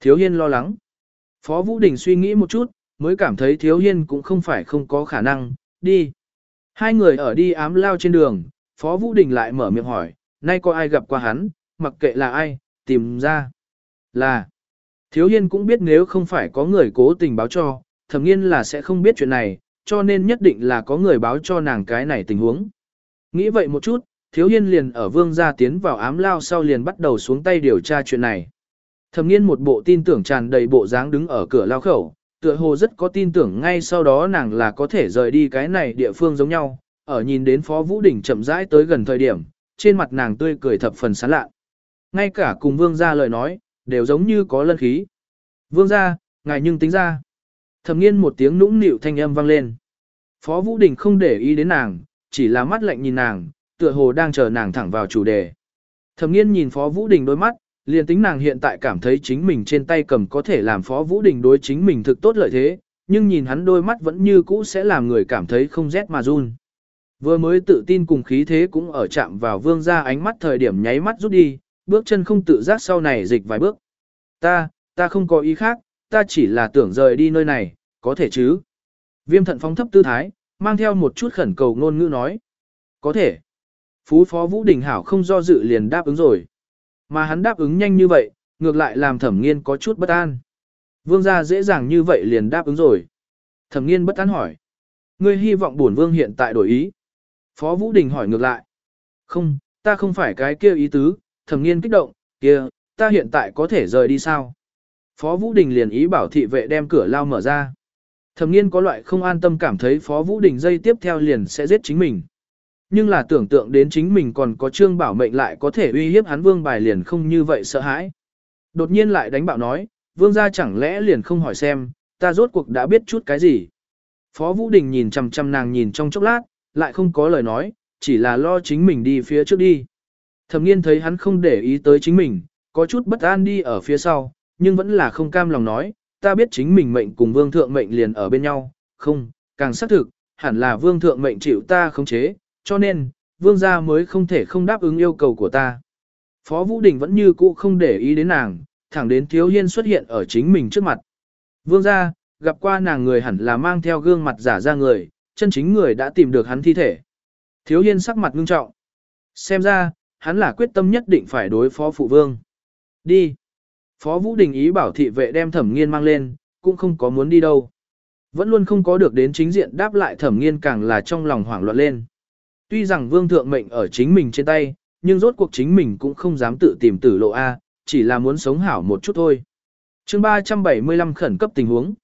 Thiếu hiên lo lắng. Phó Vũ Đình suy nghĩ một chút, mới cảm thấy thiếu hiên cũng không phải không có khả năng, đi. Hai người ở đi ám lao trên đường, Phó Vũ Đình lại mở miệng hỏi, nay có ai gặp qua hắn, mặc kệ là ai, tìm ra. Là, thiếu hiên cũng biết nếu không phải có người cố tình báo cho, thẩm nghiên là sẽ không biết chuyện này, cho nên nhất định là có người báo cho nàng cái này tình huống. Nghĩ vậy một chút, thiếu hiên liền ở vương gia tiến vào ám lao sau liền bắt đầu xuống tay điều tra chuyện này. Thẩm nghiên một bộ tin tưởng tràn đầy bộ dáng đứng ở cửa lao khẩu, tựa hồ rất có tin tưởng ngay sau đó nàng là có thể rời đi cái này địa phương giống nhau, ở nhìn đến Phó Vũ đỉnh chậm rãi tới gần thời điểm, trên mặt nàng tươi cười thập phần sán lạ. Ngay cả cùng vương gia lời nói, đều giống như có lân khí. Vương gia, ngài nhưng tính ra. Thẩm nghiên một tiếng nũng nịu thanh âm vang lên. Phó Vũ Đình không để ý đến nàng, chỉ là mắt lạnh nhìn nàng, tựa hồ đang chờ nàng thẳng vào chủ đề. Thẩm nghiên nhìn Phó Vũ Đình đôi mắt, liền tính nàng hiện tại cảm thấy chính mình trên tay cầm có thể làm Phó Vũ Đình đối chính mình thực tốt lợi thế, nhưng nhìn hắn đôi mắt vẫn như cũ sẽ làm người cảm thấy không rét mà run. Vừa mới tự tin cùng khí thế cũng ở chạm vào vương gia ánh mắt thời điểm nháy mắt rút đi, bước chân không tự giác sau này dịch vài bước. Ta, ta không có ý khác, ta chỉ là tưởng rời đi nơi này, có thể chứ. Viêm thận phóng thấp tư thái, mang theo một chút khẩn cầu ngôn ngữ nói. Có thể. Phú Phó Vũ Đình Hảo không do dự liền đáp ứng rồi. Mà hắn đáp ứng nhanh như vậy, ngược lại làm thẩm nghiên có chút bất an. Vương gia dễ dàng như vậy liền đáp ứng rồi. Thẩm nghiên bất an hỏi. Ngươi hy vọng bổn vương hiện tại đổi ý. Phó Vũ Đình hỏi ngược lại. Không, ta không phải cái kia ý tứ, thẩm nghiên kích động, kia, ta hiện tại có thể rời đi sao? Phó Vũ Đình liền ý bảo thị vệ đem cửa lao mở ra. Thẩm nghiên có loại không an tâm cảm thấy Phó Vũ Đình dây tiếp theo liền sẽ giết chính mình. Nhưng là tưởng tượng đến chính mình còn có trương bảo mệnh lại có thể uy hiếp hắn vương bài liền không như vậy sợ hãi. Đột nhiên lại đánh bạo nói, vương gia chẳng lẽ liền không hỏi xem, ta rốt cuộc đã biết chút cái gì. Phó Vũ Đình nhìn chằm chằm nàng nhìn trong chốc lát, lại không có lời nói, chỉ là lo chính mình đi phía trước đi. Thẩm nghiên thấy hắn không để ý tới chính mình, có chút bất an đi ở phía sau, nhưng vẫn là không cam lòng nói, ta biết chính mình mệnh cùng vương thượng mệnh liền ở bên nhau, không, càng xác thực, hẳn là vương thượng mệnh chịu ta khống chế, cho nên, vương gia mới không thể không đáp ứng yêu cầu của ta. Phó Vũ Đình vẫn như cũ không để ý đến nàng, thẳng đến Thiếu Hiên xuất hiện ở chính mình trước mặt. Vương gia, gặp qua nàng người hẳn là mang theo gương mặt giả ra người, chân chính người đã tìm được hắn thi thể. Thiếu Hiên sắc mặt ngưng trọng. Xem ra, hắn là quyết tâm nhất định phải đối phó phụ vương. Đi. Phó Vũ Đình ý bảo thị vệ đem thẩm nghiên mang lên, cũng không có muốn đi đâu. Vẫn luôn không có được đến chính diện đáp lại thẩm nghiên càng là trong lòng hoảng loạn lên. Tuy rằng vương thượng mệnh ở chính mình trên tay, nhưng rốt cuộc chính mình cũng không dám tự tìm tử lộ A, chỉ là muốn sống hảo một chút thôi. chương 375 khẩn cấp tình huống.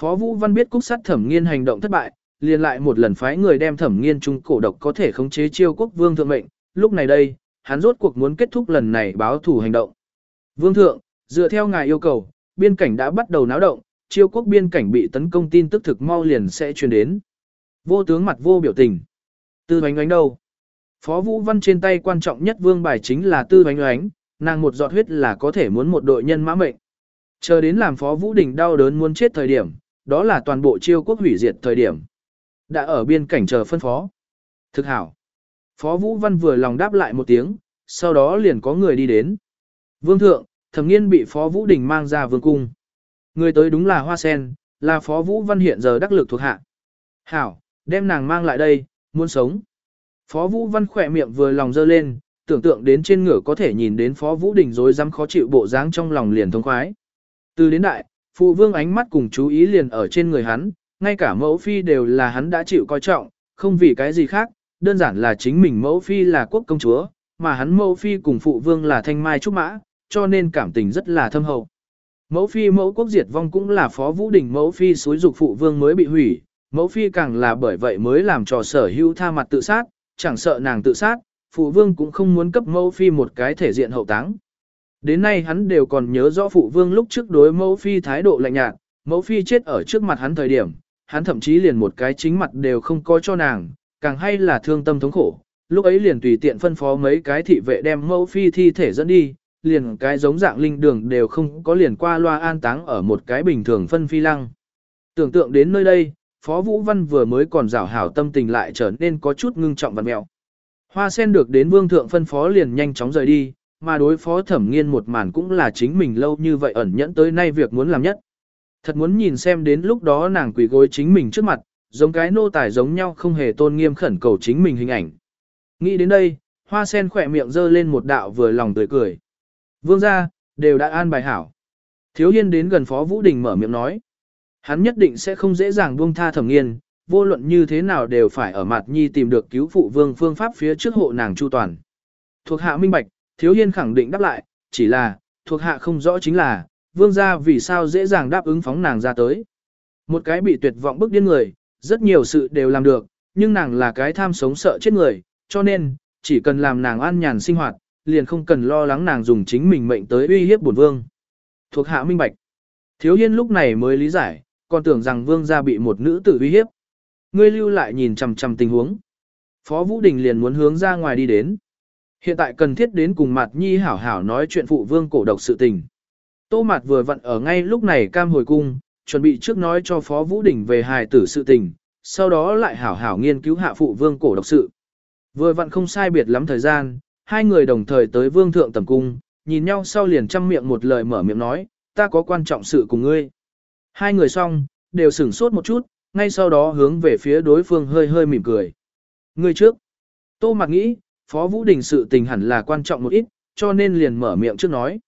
Phó Vũ Văn biết cúc sát thẩm nghiên hành động thất bại, liền lại một lần phái người đem thẩm nghiên trung cổ độc có thể khống chế chiêu quốc vương thượng mệnh, lúc này đây, hắn rốt cuộc muốn kết thúc lần này báo thủ hành động. Vương thượng, dựa theo ngài yêu cầu, biên cảnh đã bắt đầu náo động, chiêu quốc biên cảnh bị tấn công tin tức thực mau liền sẽ truyền đến. Vô tướng mặt vô biểu tình. Tư bánh oánh đâu? Phó Vũ Văn trên tay quan trọng nhất vương bài chính là tư bánh oánh, nàng một giọt huyết là có thể muốn một đội nhân mã mệnh. Chờ đến làm Phó Vũ Đình đau đớn muốn chết thời điểm, đó là toàn bộ chiêu quốc hủy diệt thời điểm. Đã ở biên cảnh chờ phân phó. Thực hảo. Phó Vũ Văn vừa lòng đáp lại một tiếng, sau đó liền có người đi đến. Vương thượng, thẩm nghiên bị Phó Vũ Đình mang ra vương cung. Người tới đúng là Hoa Sen, là Phó Vũ Văn hiện giờ đắc lực thuộc hạ. Hảo, đem nàng mang lại đây, muốn sống. Phó Vũ Văn khỏe miệng vừa lòng dơ lên, tưởng tượng đến trên ngựa có thể nhìn đến Phó Vũ Đình rồi dám khó chịu bộ dáng trong lòng liền thông khoái. Từ đến đại, phụ vương ánh mắt cùng chú ý liền ở trên người hắn, ngay cả mẫu phi đều là hắn đã chịu coi trọng, không vì cái gì khác, đơn giản là chính mình mẫu phi là quốc công chúa, mà hắn mẫu phi cùng phụ vương là thanh mai trúc mã, cho nên cảm tình rất là thâm hậu. Mẫu phi mẫu quốc diệt vong cũng là phó vũ đình mẫu phi suối dục phụ vương mới bị hủy, mẫu phi càng là bởi vậy mới làm trò sở hữu tha mặt tự sát, chẳng sợ nàng tự sát, phụ vương cũng không muốn cấp mẫu phi một cái thể diện hậu táng. Đến nay hắn đều còn nhớ rõ phụ vương lúc trước đối mẫu phi thái độ lạnh nhạt, mẫu phi chết ở trước mặt hắn thời điểm, hắn thậm chí liền một cái chính mặt đều không có cho nàng, càng hay là thương tâm thống khổ, lúc ấy liền tùy tiện phân phó mấy cái thị vệ đem mẫu phi thi thể dẫn đi, liền cái giống dạng linh đường đều không có liền qua loa an táng ở một cái bình thường phân phi lăng. Tưởng tượng đến nơi đây, Phó Vũ Văn vừa mới còn rảo hảo tâm tình lại trở nên có chút ngưng trọng và mẹo. Hoa sen được đến vương thượng phân phó liền nhanh chóng rời đi, mà đối phó thẩm nghiên một màn cũng là chính mình lâu như vậy ẩn nhẫn tới nay việc muốn làm nhất. Thật muốn nhìn xem đến lúc đó nàng quỷ gối chính mình trước mặt, giống cái nô tài giống nhau không hề tôn nghiêm khẩn cầu chính mình hình ảnh. Nghĩ đến đây, hoa sen khỏe miệng giơ lên một đạo vừa lòng tươi cười. Vương gia, đều đã an bài hảo. Thiếu hiên đến gần phó Vũ Đình mở miệng nói. Hắn nhất định sẽ không dễ dàng buông tha thẩm nghiên, vô luận như thế nào đều phải ở mặt nhi tìm được cứu phụ vương phương pháp phía trước hộ nàng chu toàn. Thuộc hạ minh bạch, thiếu hiên khẳng định đáp lại, chỉ là, thuộc hạ không rõ chính là, vương gia vì sao dễ dàng đáp ứng phóng nàng ra tới. Một cái bị tuyệt vọng bức điên người, rất nhiều sự đều làm được, nhưng nàng là cái tham sống sợ chết người, cho nên, chỉ cần làm nàng an nhàn sinh hoạt, liền không cần lo lắng nàng dùng chính mình mệnh tới uy hiếp bổn vương. Thuộc hạ minh bạch. Thiếu hiên lúc này mới lý giải, còn tưởng rằng vương gia bị một nữ tử uy hiếp. Ngươi lưu lại nhìn chằm chằm tình huống. Phó Vũ Đình liền muốn hướng ra ngoài đi đến. Hiện tại cần thiết đến cùng mặt nhi hảo hảo nói chuyện phụ vương cổ độc sự tình. Tô Mạt vừa vặn ở ngay lúc này cam hồi cung, chuẩn bị trước nói cho Phó Vũ Đình về hài tử sự tình, sau đó lại hảo hảo nghiên cứu hạ phụ vương cổ độc sự. Vừa vặn không sai biệt lắm thời gian, hai người đồng thời tới vương thượng tầm cung, nhìn nhau sau liền chăm miệng một lời mở miệng nói, ta có quan trọng sự cùng ngươi. Hai người xong, đều sửng sốt một chút, ngay sau đó hướng về phía đối phương hơi hơi mỉm cười. Ngươi trước, tô mặc nghĩ, Phó Vũ Đình sự tình hẳn là quan trọng một ít, cho nên liền mở miệng trước nói.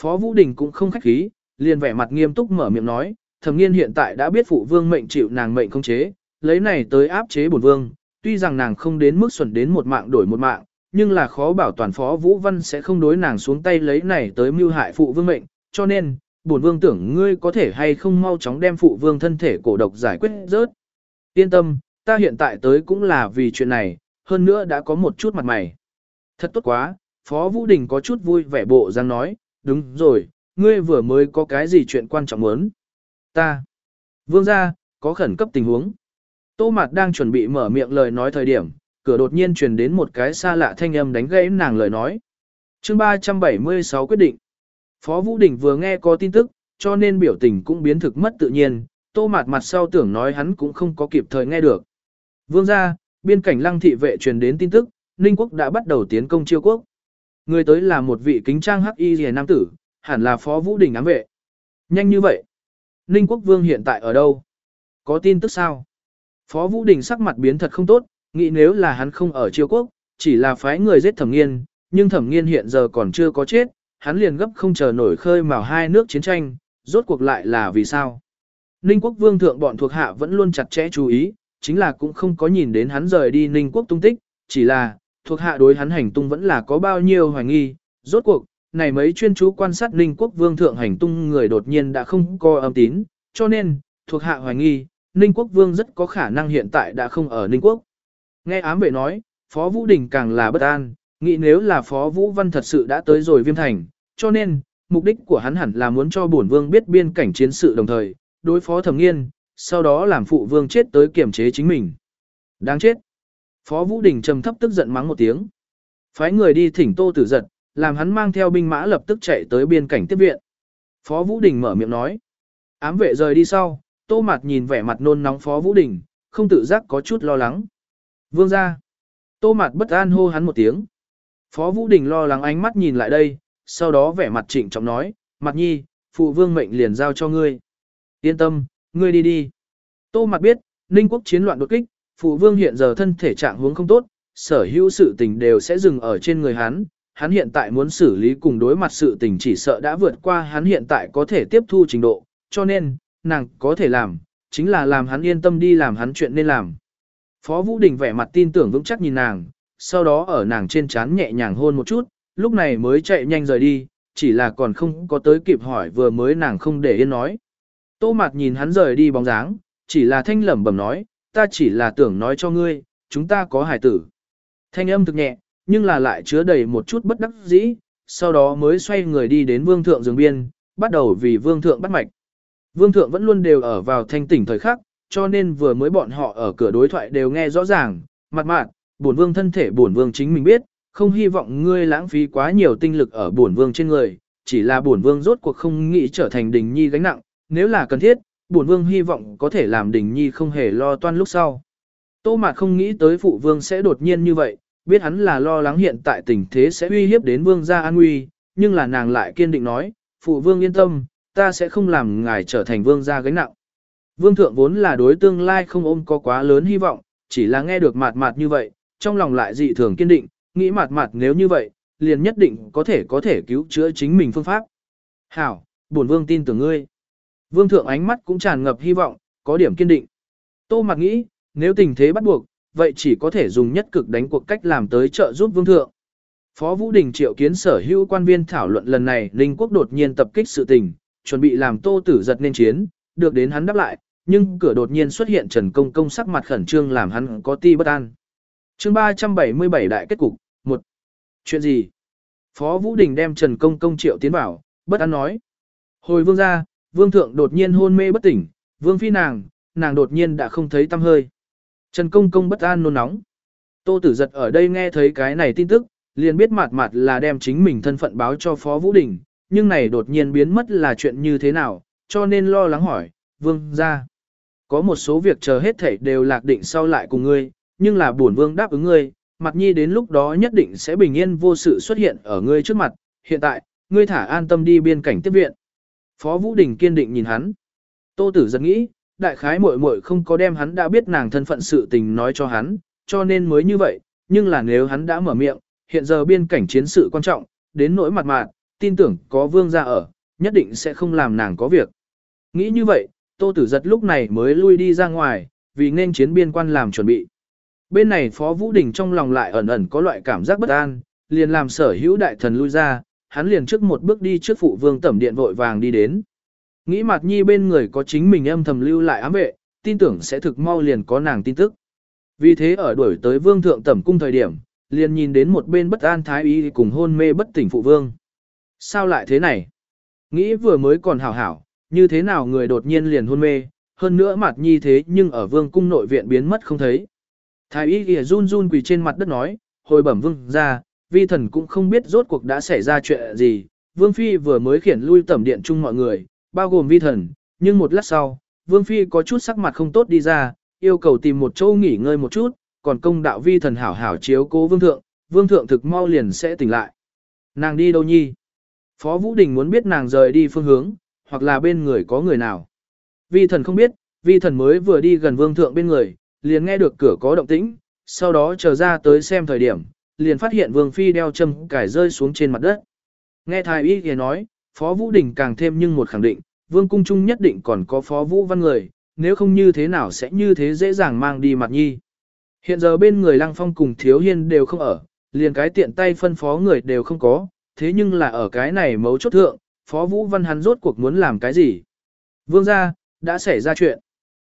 Phó Vũ Đình cũng không khách khí, liền vẻ mặt nghiêm túc mở miệng nói, thẩm nghiên hiện tại đã biết phụ vương mệnh chịu nàng mệnh không chế, lấy này tới áp chế bổn vương, tuy rằng nàng không đến mức xuẩn đến một mạng đổi một mạng, nhưng là khó bảo toàn Phó Vũ Văn sẽ không đối nàng xuống tay lấy này tới mưu hại phụ vương mệnh, cho nên, bổn vương tưởng ngươi có thể hay không mau chóng đem phụ vương thân thể cổ độc giải quyết rớt. Yên tâm, ta hiện tại tới cũng là vì chuyện này, hơn nữa đã có một chút mặt mày. Thật tốt quá, Phó Vũ Đình có chút vui vẻ bộ răng nói, đúng rồi, ngươi vừa mới có cái gì chuyện quan trọng muốn. Ta. Vương gia, có khẩn cấp tình huống. Tô Mạt đang chuẩn bị mở miệng lời nói thời điểm, cửa đột nhiên truyền đến một cái xa lạ thanh âm đánh gãy nàng lời nói. Chương 376 quyết định. Phó Vũ Đình vừa nghe có tin tức, cho nên biểu tình cũng biến thực mất tự nhiên, Tô Mạt mặt sau tưởng nói hắn cũng không có kịp thời nghe được. Vương gia, biên cảnh lăng thị vệ truyền đến tin tức, Ninh quốc đã bắt đầu tiến công chiêu quốc. Người tới là một vị kính trang hắc y rìa nam tử, hẳn là phó vũ đình ám vệ. Nhanh như vậy. Ninh quốc vương hiện tại ở đâu? Có tin tức sao? Phó vũ đình sắc mặt biến thật không tốt, nghĩ nếu là hắn không ở triều quốc, chỉ là phái người giết thẩm nghiên, nhưng thẩm nghiên hiện giờ còn chưa có chết, hắn liền gấp không chờ nổi khơi mào hai nước chiến tranh, rốt cuộc lại là vì sao? Ninh quốc vương thượng bọn thuộc hạ vẫn luôn chặt chẽ chú ý, chính là cũng không có nhìn đến hắn rời đi Ninh quốc tung tích, chỉ là, thuộc hạ đối hắn hành tung vẫn là có bao nhiêu hoài nghi, rốt cuộc, này mấy chuyên chú quan sát Ninh quốc vương thượng hành tung người đột nhiên đã không có âm tín, cho nên, thuộc hạ hoài nghi, Ninh quốc vương rất có khả năng hiện tại đã không ở Ninh quốc. Nghe ám vệ nói, Phó Vũ Đình càng là bất an, nghĩ nếu là Phó Vũ Văn thật sự đã tới rồi viêm thành, cho nên, mục đích của hắn hẳn là muốn cho bổn vương biết biên cảnh chiến sự đồng thời, đối phó thẩm nghiên, sau đó làm phụ vương chết tới kiểm chế chính mình. Đáng chết. Phó Vũ Đình trầm thấp tức giận mắng một tiếng. Phái người đi thỉnh Tô Tử Giật, làm hắn mang theo binh mã lập tức chạy tới biên cảnh tiếp viện. Phó Vũ Đình mở miệng nói. Ám vệ rời đi sau, Tô Mạt nhìn vẻ mặt nôn nóng Phó Vũ Đình, không tự giác có chút lo lắng. Vương ra. Tô Mạt bất an hô hắn một tiếng. Phó Vũ Đình lo lắng ánh mắt nhìn lại đây, sau đó vẻ mặt trịnh trọng nói, Mặt nhi, phụ vương mệnh liền giao cho ngươi. Yên tâm, ngươi đi đi. Tô Mạt biết, Ninh quốc chiến loạn đột kích, phụ vương hiện giờ thân thể trạng huống không tốt, sở hữu sự tình đều sẽ dừng ở trên người hắn. Hắn hiện tại muốn xử lý cùng đối mặt sự tình chỉ sợ đã vượt qua hắn hiện tại có thể tiếp thu trình độ, cho nên, nàng có thể làm, chính là làm hắn yên tâm đi làm hắn chuyện nên làm. Phó Vũ Đình vẻ mặt tin tưởng vững chắc nhìn nàng, sau đó ở nàng trên trán nhẹ nhàng hôn một chút, lúc này mới chạy nhanh rời đi, chỉ là còn không có tới kịp hỏi vừa mới nàng không để yên nói. Tô Mạt nhìn hắn rời đi bóng dáng, chỉ là thanh lẩm bẩm nói, ta chỉ là tưởng nói cho ngươi, chúng ta có hải tử. Thanh âm thực nhẹ, nhưng là lại chứa đầy một chút bất đắc dĩ, sau đó mới xoay người đi đến vương thượng giường biên, bắt đầu vì vương thượng bắt mạch. Vương thượng vẫn luôn đều ở vào thanh tỉnh thời khắc, cho nên vừa mới bọn họ ở cửa đối thoại đều nghe rõ ràng, mặt mạn, bổn vương thân thể bổn vương chính mình biết, không hy vọng ngươi lãng phí quá nhiều tinh lực ở bổn vương trên người, chỉ là bổn vương rốt cuộc không nghĩ trở thành đình nhi gánh nặng, nếu là cần thiết, bổn vương hy vọng có thể làm đình nhi không hề lo toan lúc sau. Tô Mạt không nghĩ tới phụ vương sẽ đột nhiên như vậy, biết hắn là lo lắng hiện tại tình thế sẽ uy hiếp đến vương gia an nguy, nhưng là nàng lại kiên định nói, phụ vương yên tâm, ta sẽ không làm ngài trở thành vương gia gánh nặng. Vương thượng vốn là đối tương lai không ôm có quá lớn hy vọng, chỉ là nghe được mạt mạt như vậy, trong lòng lại dị thường kiên định, nghĩ mạt mạt nếu như vậy, liền nhất định có thể có thể cứu chữa chính mình phương pháp. Hảo, bổn vương tin tưởng ngươi. Vương thượng ánh mắt cũng tràn ngập hy vọng, có điểm kiên định. Tô mặt nghĩ, nếu tình thế bắt buộc, vậy chỉ có thể dùng nhất cực đánh cuộc cách làm tới trợ giúp vương thượng. Phó Vũ Đình triệu kiến sở hữu quan viên thảo luận lần này Linh quốc đột nhiên tập kích sự tình, chuẩn bị làm tô tử giật nên chiến, được đến hắn đáp lại, nhưng cửa đột nhiên xuất hiện Trần Công Công sắc mặt khẩn trương làm hắn có ti bất an. chương 377 đại kết cục, 1. Chuyện gì? Phó Vũ Đình đem Trần Công Công triệu tiến bảo, bất an nói. Hồi vương ra, vương thượng đột nhiên hôn mê bất tỉnh, vương phi nàng, nàng đột nhiên đã không thấy tâm hơi. Trần Công Công bất an nôn nóng. Tô Tử Giật ở đây nghe thấy cái này tin tức, liền biết mạt mạt là đem chính mình thân phận báo cho Phó Vũ Đình, nhưng này đột nhiên biến mất là chuyện như thế nào, cho nên lo lắng hỏi, vương ra. Có một số việc chờ hết thảy đều lạc định sau lại cùng ngươi, nhưng là bổn vương đáp ứng ngươi, mặt nhi đến lúc đó nhất định sẽ bình yên vô sự xuất hiện ở ngươi trước mặt, hiện tại, ngươi thả an tâm đi biên cảnh tiếp viện. Phó Vũ Đình kiên định nhìn hắn. Tô Tử giật nghĩ, đại khái muội muội không có đem hắn đã biết nàng thân phận sự tình nói cho hắn, cho nên mới như vậy, nhưng là nếu hắn đã mở miệng, hiện giờ biên cảnh chiến sự quan trọng, đến nỗi mặt mạn, tin tưởng có vương gia ở, nhất định sẽ không làm nàng có việc. Nghĩ như vậy, Tô Tử Giật lúc này mới lui đi ra ngoài, vì nên chiến biên quan làm chuẩn bị. Bên này Phó Vũ Đình trong lòng lại ẩn ẩn có loại cảm giác bất an, liền làm sở hữu đại thần lui ra, hắn liền trước một bước đi trước phụ vương tẩm điện vội vàng đi đến. Nghĩ mặt nhi bên người có chính mình âm thầm lưu lại ám vệ, tin tưởng sẽ thực mau liền có nàng tin tức. Vì thế ở đuổi tới vương thượng tẩm cung thời điểm, liền nhìn đến một bên bất an thái y cùng hôn mê bất tỉnh phụ vương. Sao lại thế này? Nghĩ vừa mới còn hảo hảo, như thế nào người đột nhiên liền hôn mê, hơn nữa mặt nhi thế nhưng ở vương cung nội viện biến mất không thấy. Thái y kìa run run quỳ trên mặt đất nói, hồi bẩm vương ra, vi thần cũng không biết rốt cuộc đã xảy ra chuyện gì, vương phi vừa mới khiển lui tẩm điện chung mọi người, bao gồm vi thần, nhưng một lát sau, vương phi có chút sắc mặt không tốt đi ra, yêu cầu tìm một chỗ nghỉ ngơi một chút, còn công đạo vi thần hảo hảo chiếu cố vương thượng, vương thượng thực mau liền sẽ tỉnh lại. Nàng đi đâu nhi? Phó Vũ Đình muốn biết nàng rời đi phương hướng, hoặc là bên người có người nào. Vi thần không biết, vi thần mới vừa đi gần vương thượng bên người, liền nghe được cửa có động tĩnh, sau đó chờ ra tới xem thời điểm, liền phát hiện vương phi đeo châm cải rơi xuống trên mặt đất. Nghe thái y kia nói, Phó Vũ Đình càng thêm nhưng một khẳng định, vương cung trung nhất định còn có Phó Vũ Văn người, nếu không như thế nào sẽ như thế dễ dàng mang đi mặt nhi. Hiện giờ bên người Lăng Phong cùng Thiếu Hiên đều không ở, liền cái tiện tay phân phó người đều không có, thế nhưng là ở cái này mấu chốt thượng, Phó Vũ Văn hắn rốt cuộc muốn làm cái gì? Vương gia, đã xảy ra chuyện.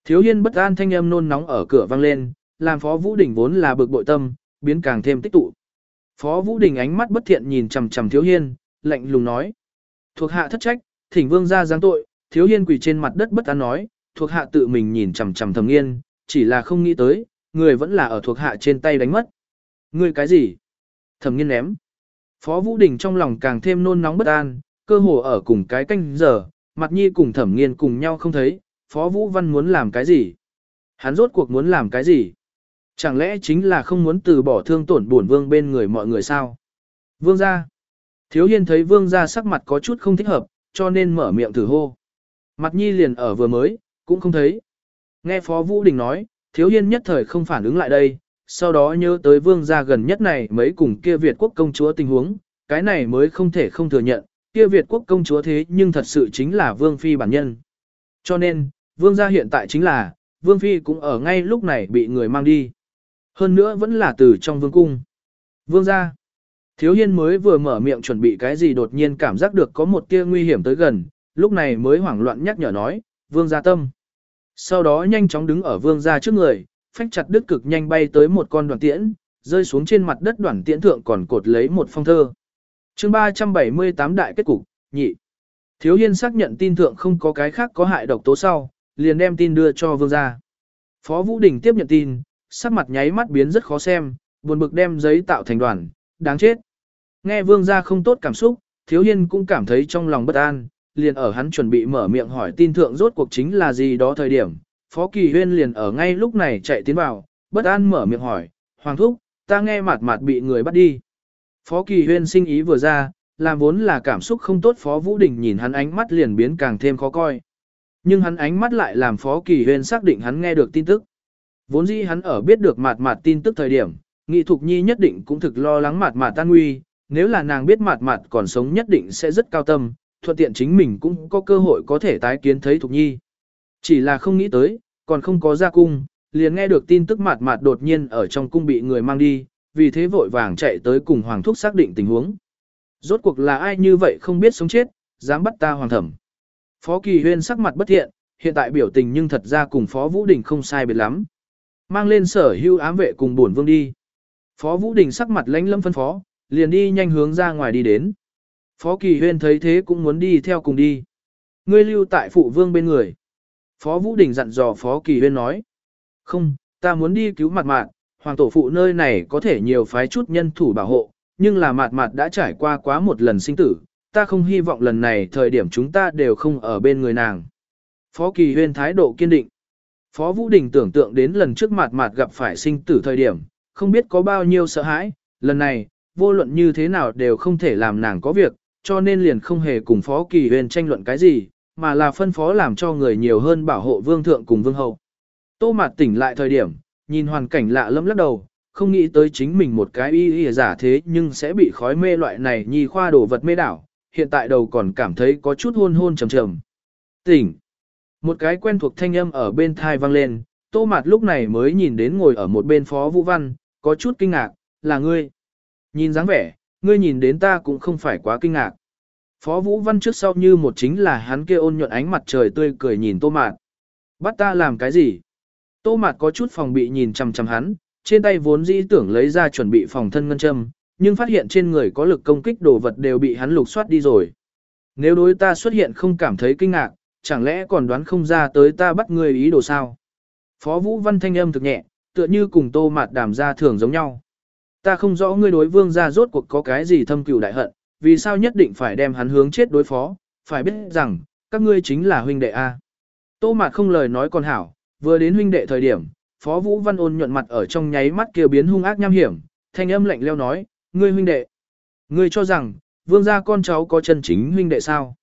Thiếu Hiên bất an thanh âm nôn nóng ở cửa vang lên, làm Phó Vũ Đình vốn là bực bội tâm, biến càng thêm tích tụ. Phó Vũ Đình ánh mắt bất thiện nhìn chằm chằm Thiếu Hiên, lạnh lùng nói: "Thuộc hạ thất trách, thỉnh vương gia giáng tội." Thiếu Hiên quỳ trên mặt đất bất an nói: "Thuộc hạ tự mình nhìn chằm chằm Thẩm Nghiên, chỉ là không nghĩ tới, người vẫn là ở thuộc hạ trên tay đánh mất." "Ngươi cái gì?" Thẩm Nghiên ném. Phó Vũ Đình trong lòng càng thêm nôn nóng bất an, cơ hồ ở cùng cái canh giờ, mặt nhi cùng thẩm nghiên cùng nhau không thấy, Phó Vũ Văn muốn làm cái gì? Hắn rốt cuộc muốn làm cái gì? Chẳng lẽ chính là không muốn từ bỏ thương tổn bổn vương bên người mọi người sao? Vương gia. Thiếu hiên thấy vương gia sắc mặt có chút không thích hợp, cho nên mở miệng thử hô. Mặt nhi liền ở vừa mới, cũng không thấy. Nghe Phó Vũ Đình nói, thiếu hiên nhất thời không phản ứng lại đây, sau đó nhớ tới vương gia gần nhất này mấy cùng kia Việt quốc công chúa tình huống, cái này mới không thể không thừa nhận, kia Việt quốc công chúa thế nhưng thật sự chính là vương phi bản nhân. Cho nên, vương gia hiện tại chính là, vương phi cũng ở ngay lúc này bị người mang đi. Hơn nữa vẫn là từ trong vương cung. Vương gia, thiếu hiên mới vừa mở miệng chuẩn bị cái gì đột nhiên cảm giác được có một tia nguy hiểm tới gần, lúc này mới hoảng loạn nhắc nhở nói, vương gia tâm. Sau đó nhanh chóng đứng ở vương gia trước người, phách chặt đứt cực nhanh bay tới một con đoàn tiễn, rơi xuống trên mặt đất đoàn tiễn thượng còn cột lấy một phong thơ. chương 378 đại kết cục, nhị. Thiếu hiên xác nhận tin thượng không có cái khác có hại độc tố sau, liền đem tin đưa cho vương gia. Phó Vũ Đình tiếp nhận tin, sắc mặt nháy mắt biến rất khó xem, buồn bực đem giấy tạo thành đoàn, đáng chết. Nghe vương gia không tốt cảm xúc, thiếu hiên cũng cảm thấy trong lòng bất an, liền ở hắn chuẩn bị mở miệng hỏi tin thượng rốt cuộc chính là gì đó thời điểm. Phó Kỳ Huyên liền ở ngay lúc này chạy tiến vào, bất an mở miệng hỏi, Hoàng Thúc, ta nghe mạt mạt bị người bắt đi. Phó Kỳ Huyên sinh ý vừa ra, làm vốn là cảm xúc không tốt Phó Vũ Đình nhìn hắn ánh mắt liền biến càng thêm khó coi. Nhưng hắn ánh mắt lại làm Phó Kỳ Huyên xác định hắn nghe được tin tức. Vốn dĩ hắn ở biết được mạt mạt tin tức thời điểm, Nghị Thục Nhi nhất định cũng thực lo lắng mạt mạt tan nguy, nếu là nàng biết mạt mạt còn sống nhất định sẽ rất cao tâm, thuận tiện chính mình cũng có cơ hội có thể tái kiến thấy Thục Nhi. Chỉ là không nghĩ tới, còn không có ra cung, liền nghe được tin tức mạt mạt đột nhiên ở trong cung bị người mang đi, vì thế vội vàng chạy tới cùng Hoàng Thúc xác định tình huống. Rốt cuộc là ai như vậy không biết sống chết, dám bắt ta hoàng thẩm. Phó Kỳ Huyên sắc mặt bất thiện, hiện tại biểu tình nhưng thật ra cùng Phó Vũ Đình không sai biệt lắm. Mang lên sở hưu ám vệ cùng bổn vương đi. Phó Vũ Đình sắc mặt lãnh lâm phân phó, liền đi nhanh hướng ra ngoài đi đến. Phó Kỳ Huyên thấy thế cũng muốn đi theo cùng đi. Ngươi lưu tại phụ vương bên người. Phó Vũ Đình dặn dò Phó Kỳ Huyên nói. Không, ta muốn đi cứu mặt mạn, hoàng tổ phụ nơi này có thể nhiều phái chút nhân thủ bảo hộ, nhưng là mạt mạt đã trải qua quá một lần sinh tử, ta không hy vọng lần này thời điểm chúng ta đều không ở bên người nàng. Phó Kỳ Huyên thái độ kiên định. Phó Vũ Đình tưởng tượng đến lần trước mạt mạt gặp phải sinh tử thời điểm, không biết có bao nhiêu sợ hãi, lần này, vô luận như thế nào đều không thể làm nàng có việc, cho nên liền không hề cùng Phó Kỳ huyền tranh luận cái gì, mà là phân phó làm cho người nhiều hơn bảo hộ vương thượng cùng vương hậu. Tô mạt tỉnh lại thời điểm, nhìn hoàn cảnh lạ lẫm lắc đầu, không nghĩ tới chính mình một cái y y giả thế nhưng sẽ bị khói mê loại này nhi khoa đồ vật mê đảo, hiện tại đầu còn cảm thấy có chút hôn hôn trầm trầm. Tỉnh! Một cái quen thuộc thanh âm ở bên thai vang lên, tô mạt lúc này mới nhìn đến ngồi ở một bên phó vũ văn, có chút kinh ngạc, là ngươi. Nhìn dáng vẻ, ngươi nhìn đến ta cũng không phải quá kinh ngạc. Phó Vũ Văn trước sau như một chính là hắn kia ôn nhuận ánh mặt trời tươi cười nhìn Tô Mạt. Bắt ta làm cái gì? Tô Mạt có chút phòng bị nhìn chằm chằm hắn, trên tay vốn dĩ tưởng lấy ra chuẩn bị phòng thân ngân châm, nhưng phát hiện trên người có lực công kích đồ vật đều bị hắn lục soát đi rồi. Nếu đối ta xuất hiện không cảm thấy kinh ngạc, chẳng lẽ còn đoán không ra tới ta bắt người ý đồ sao? Phó Vũ Văn thanh âm thực nhẹ, tựa như cùng tô mạt đàm ra thường giống nhau. Ta không rõ ngươi đối vương gia rốt cuộc có cái gì thâm cừu đại hận, vì sao nhất định phải đem hắn hướng chết đối phó, phải biết rằng, các ngươi chính là huynh đệ A. Tô mạt không lời nói còn hảo, vừa đến huynh đệ thời điểm, Phó Vũ Văn ôn nhuận mặt ở trong nháy mắt kia biến hung ác nham hiểm, thanh âm lạnh leo nói, ngươi huynh đệ. Ngươi cho rằng, vương gia con cháu có chân chính huynh đệ sao?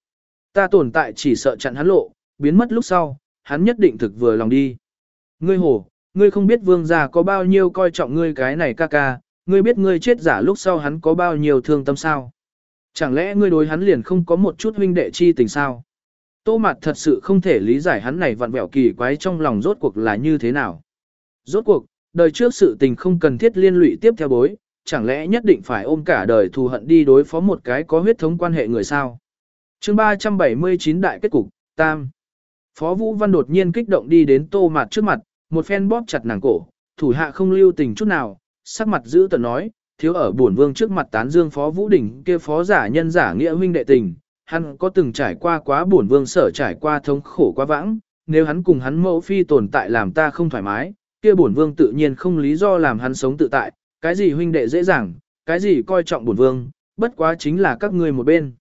Ta tồn tại chỉ sợ chặn hắn lộ, biến mất lúc sau, hắn nhất định thực vừa lòng đi. Ngươi hồ, ngươi không biết vương gia có bao nhiêu coi trọng ngươi cái này ca ca, ngươi biết ngươi chết giả lúc sau hắn có bao nhiêu thương tâm sao? Chẳng lẽ ngươi đối hắn liền không có một chút huynh đệ chi tình sao? Tô mặt thật sự không thể lý giải hắn này vặn vẹo kỳ quái trong lòng rốt cuộc là như thế nào. Rốt cuộc, đời trước sự tình không cần thiết liên lụy tiếp theo bối, chẳng lẽ nhất định phải ôm cả đời thù hận đi đối phó một cái có huyết thống quan hệ người sao? chương 379 đại kết cục, Tam. Phó Vũ Văn đột nhiên kích động đi đến tô mặt trước mặt, một phen bóp chặt nàng cổ, thủ hạ không lưu tình chút nào, sắc mặt giữ tận nói, thiếu ở bổn vương trước mặt tán dương Phó Vũ Đỉnh kia phó giả nhân giả nghĩa huynh đệ tình, hắn có từng trải qua quá bổn vương sở trải qua thống khổ quá vãng, nếu hắn cùng hắn mẫu phi tồn tại làm ta không thoải mái, kia bổn vương tự nhiên không lý do làm hắn sống tự tại, cái gì huynh đệ dễ dàng, cái gì coi trọng bổn vương, bất quá chính là các ngươi một bên.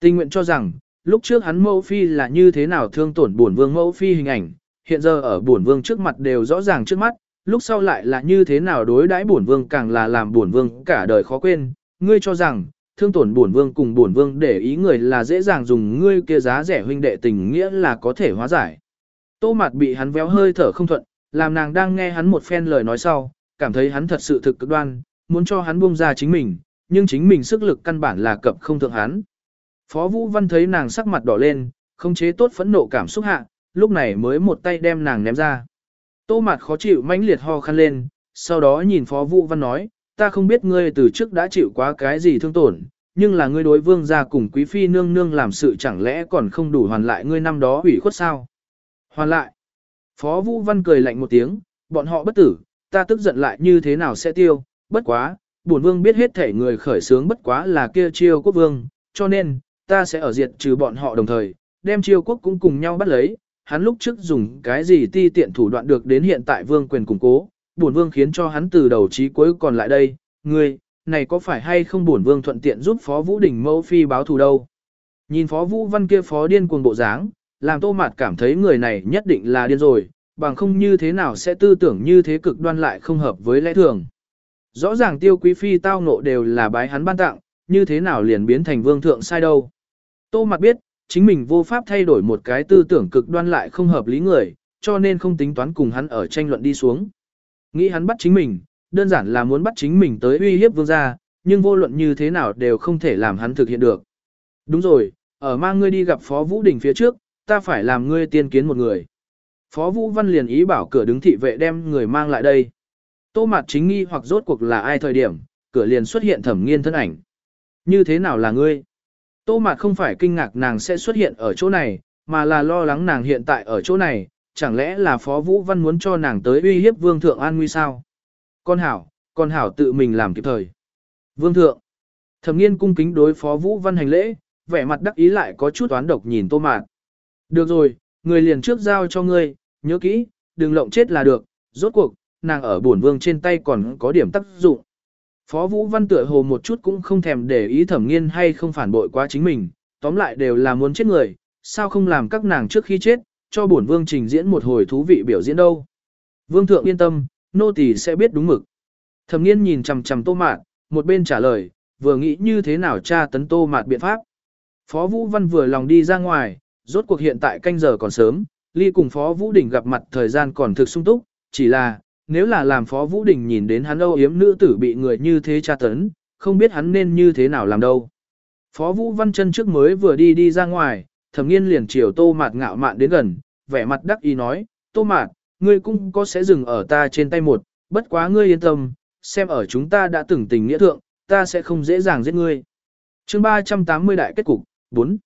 Tình nguyện cho rằng, lúc trước hắn mẫu phi là như thế nào thương tổn bổn vương mẫu phi hình ảnh, hiện giờ ở bổn vương trước mặt đều rõ ràng trước mắt, lúc sau lại là như thế nào đối đãi bổn vương càng là làm bổn vương cả đời khó quên, ngươi cho rằng, thương tổn bổn vương cùng bổn vương để ý người là dễ dàng dùng ngươi kia giá rẻ huynh đệ tình nghĩa là có thể hóa giải. Tô mặt bị hắn véo hơi thở không thuận, làm nàng đang nghe hắn một phen lời nói sau, cảm thấy hắn thật sự thực cực đoan, muốn cho hắn buông ra chính mình, nhưng chính mình sức lực căn bản là cập không thượng hắn. Phó Vũ Văn thấy nàng sắc mặt đỏ lên, không chế tốt phẫn nộ cảm xúc hạ, lúc này mới một tay đem nàng ném ra. Tô mạt khó chịu mãnh liệt ho khăn lên, sau đó nhìn Phó Vũ Văn nói, ta không biết ngươi từ trước đã chịu quá cái gì thương tổn, nhưng là ngươi đối vương gia cùng quý phi nương nương làm sự chẳng lẽ còn không đủ hoàn lại ngươi năm đó ủy khuất sao? Hoàn lại. Phó Vũ Văn cười lạnh một tiếng, bọn họ bất tử, ta tức giận lại như thế nào sẽ tiêu, bất quá, bổn vương biết hết thể người khởi sướng bất quá là kia chiêu quốc vương, cho nên, ta sẽ ở diệt trừ bọn họ đồng thời, đem chiêu quốc cũng cùng nhau bắt lấy, hắn lúc trước dùng cái gì ti tiện thủ đoạn được đến hiện tại vương quyền củng cố, bổn vương khiến cho hắn từ đầu chí cuối còn lại đây, ngươi, này có phải hay không bổn vương thuận tiện giúp Phó Vũ Đình mẫu phi báo thù đâu. Nhìn Phó Vũ Văn kia phó điên cuồng bộ dáng, làm Tô Mạt cảm thấy người này nhất định là điên rồi, bằng không như thế nào sẽ tư tưởng như thế cực đoan lại không hợp với lẽ thường. Rõ ràng tiêu quý phi tao nộ đều là bái hắn ban tặng, như thế nào liền biến thành vương thượng sai đâu. Tô Mạt biết, chính mình vô pháp thay đổi một cái tư tưởng cực đoan lại không hợp lý người, cho nên không tính toán cùng hắn ở tranh luận đi xuống. Nghĩ hắn bắt chính mình, đơn giản là muốn bắt chính mình tới uy hiếp vương gia, nhưng vô luận như thế nào đều không thể làm hắn thực hiện được. Đúng rồi, ở mang ngươi đi gặp Phó Vũ Đình phía trước, ta phải làm ngươi tiên kiến một người. Phó Vũ Văn liền ý bảo cửa đứng thị vệ đem người mang lại đây. Tô Mạt chính nghi hoặc rốt cuộc là ai thời điểm, cửa liền xuất hiện thẩm nghiên thân ảnh. Như thế nào là ngươi? Tô Mạt không phải kinh ngạc nàng sẽ xuất hiện ở chỗ này, mà là lo lắng nàng hiện tại ở chỗ này, chẳng lẽ là Phó Vũ Văn muốn cho nàng tới uy hiếp Vương Thượng An Nguy sao? Con Hảo, con Hảo tự mình làm kịp thời. Vương Thượng, thẩm nghiên cung kính đối Phó Vũ Văn hành lễ, vẻ mặt đắc ý lại có chút oán độc nhìn Tô Mạt. Được rồi, người liền trước giao cho ngươi, nhớ kỹ, đừng lộng chết là được, rốt cuộc, nàng ở bổn vương trên tay còn có điểm tác dụng. Phó Vũ Văn tựa hồ một chút cũng không thèm để ý thẩm nghiên hay không phản bội quá chính mình, tóm lại đều là muốn chết người, sao không làm các nàng trước khi chết, cho bổn vương trình diễn một hồi thú vị biểu diễn đâu. Vương thượng yên tâm, nô tỳ sẽ biết đúng mực. Thẩm nghiên nhìn chằm chằm tô mạt, một bên trả lời, vừa nghĩ như thế nào tra tấn tô mạt biện pháp. Phó Vũ Văn vừa lòng đi ra ngoài, rốt cuộc hiện tại canh giờ còn sớm, ly cùng Phó Vũ Đình gặp mặt thời gian còn thực sung túc, chỉ là, nếu là làm Phó Vũ Đình nhìn đến hắn âu yếm nữ tử bị người như thế tra tấn, không biết hắn nên như thế nào làm đâu. Phó Vũ Văn chân trước mới vừa đi đi ra ngoài, thẩm nghiên liền chiều tô mạt ngạo mạn đến gần, vẻ mặt đắc ý nói, tô mạt, ngươi cũng có sẽ dừng ở ta trên tay một, bất quá ngươi yên tâm, xem ở chúng ta đã từng tình nghĩa thượng, ta sẽ không dễ dàng giết ngươi. chương 380 đại kết cục, 4.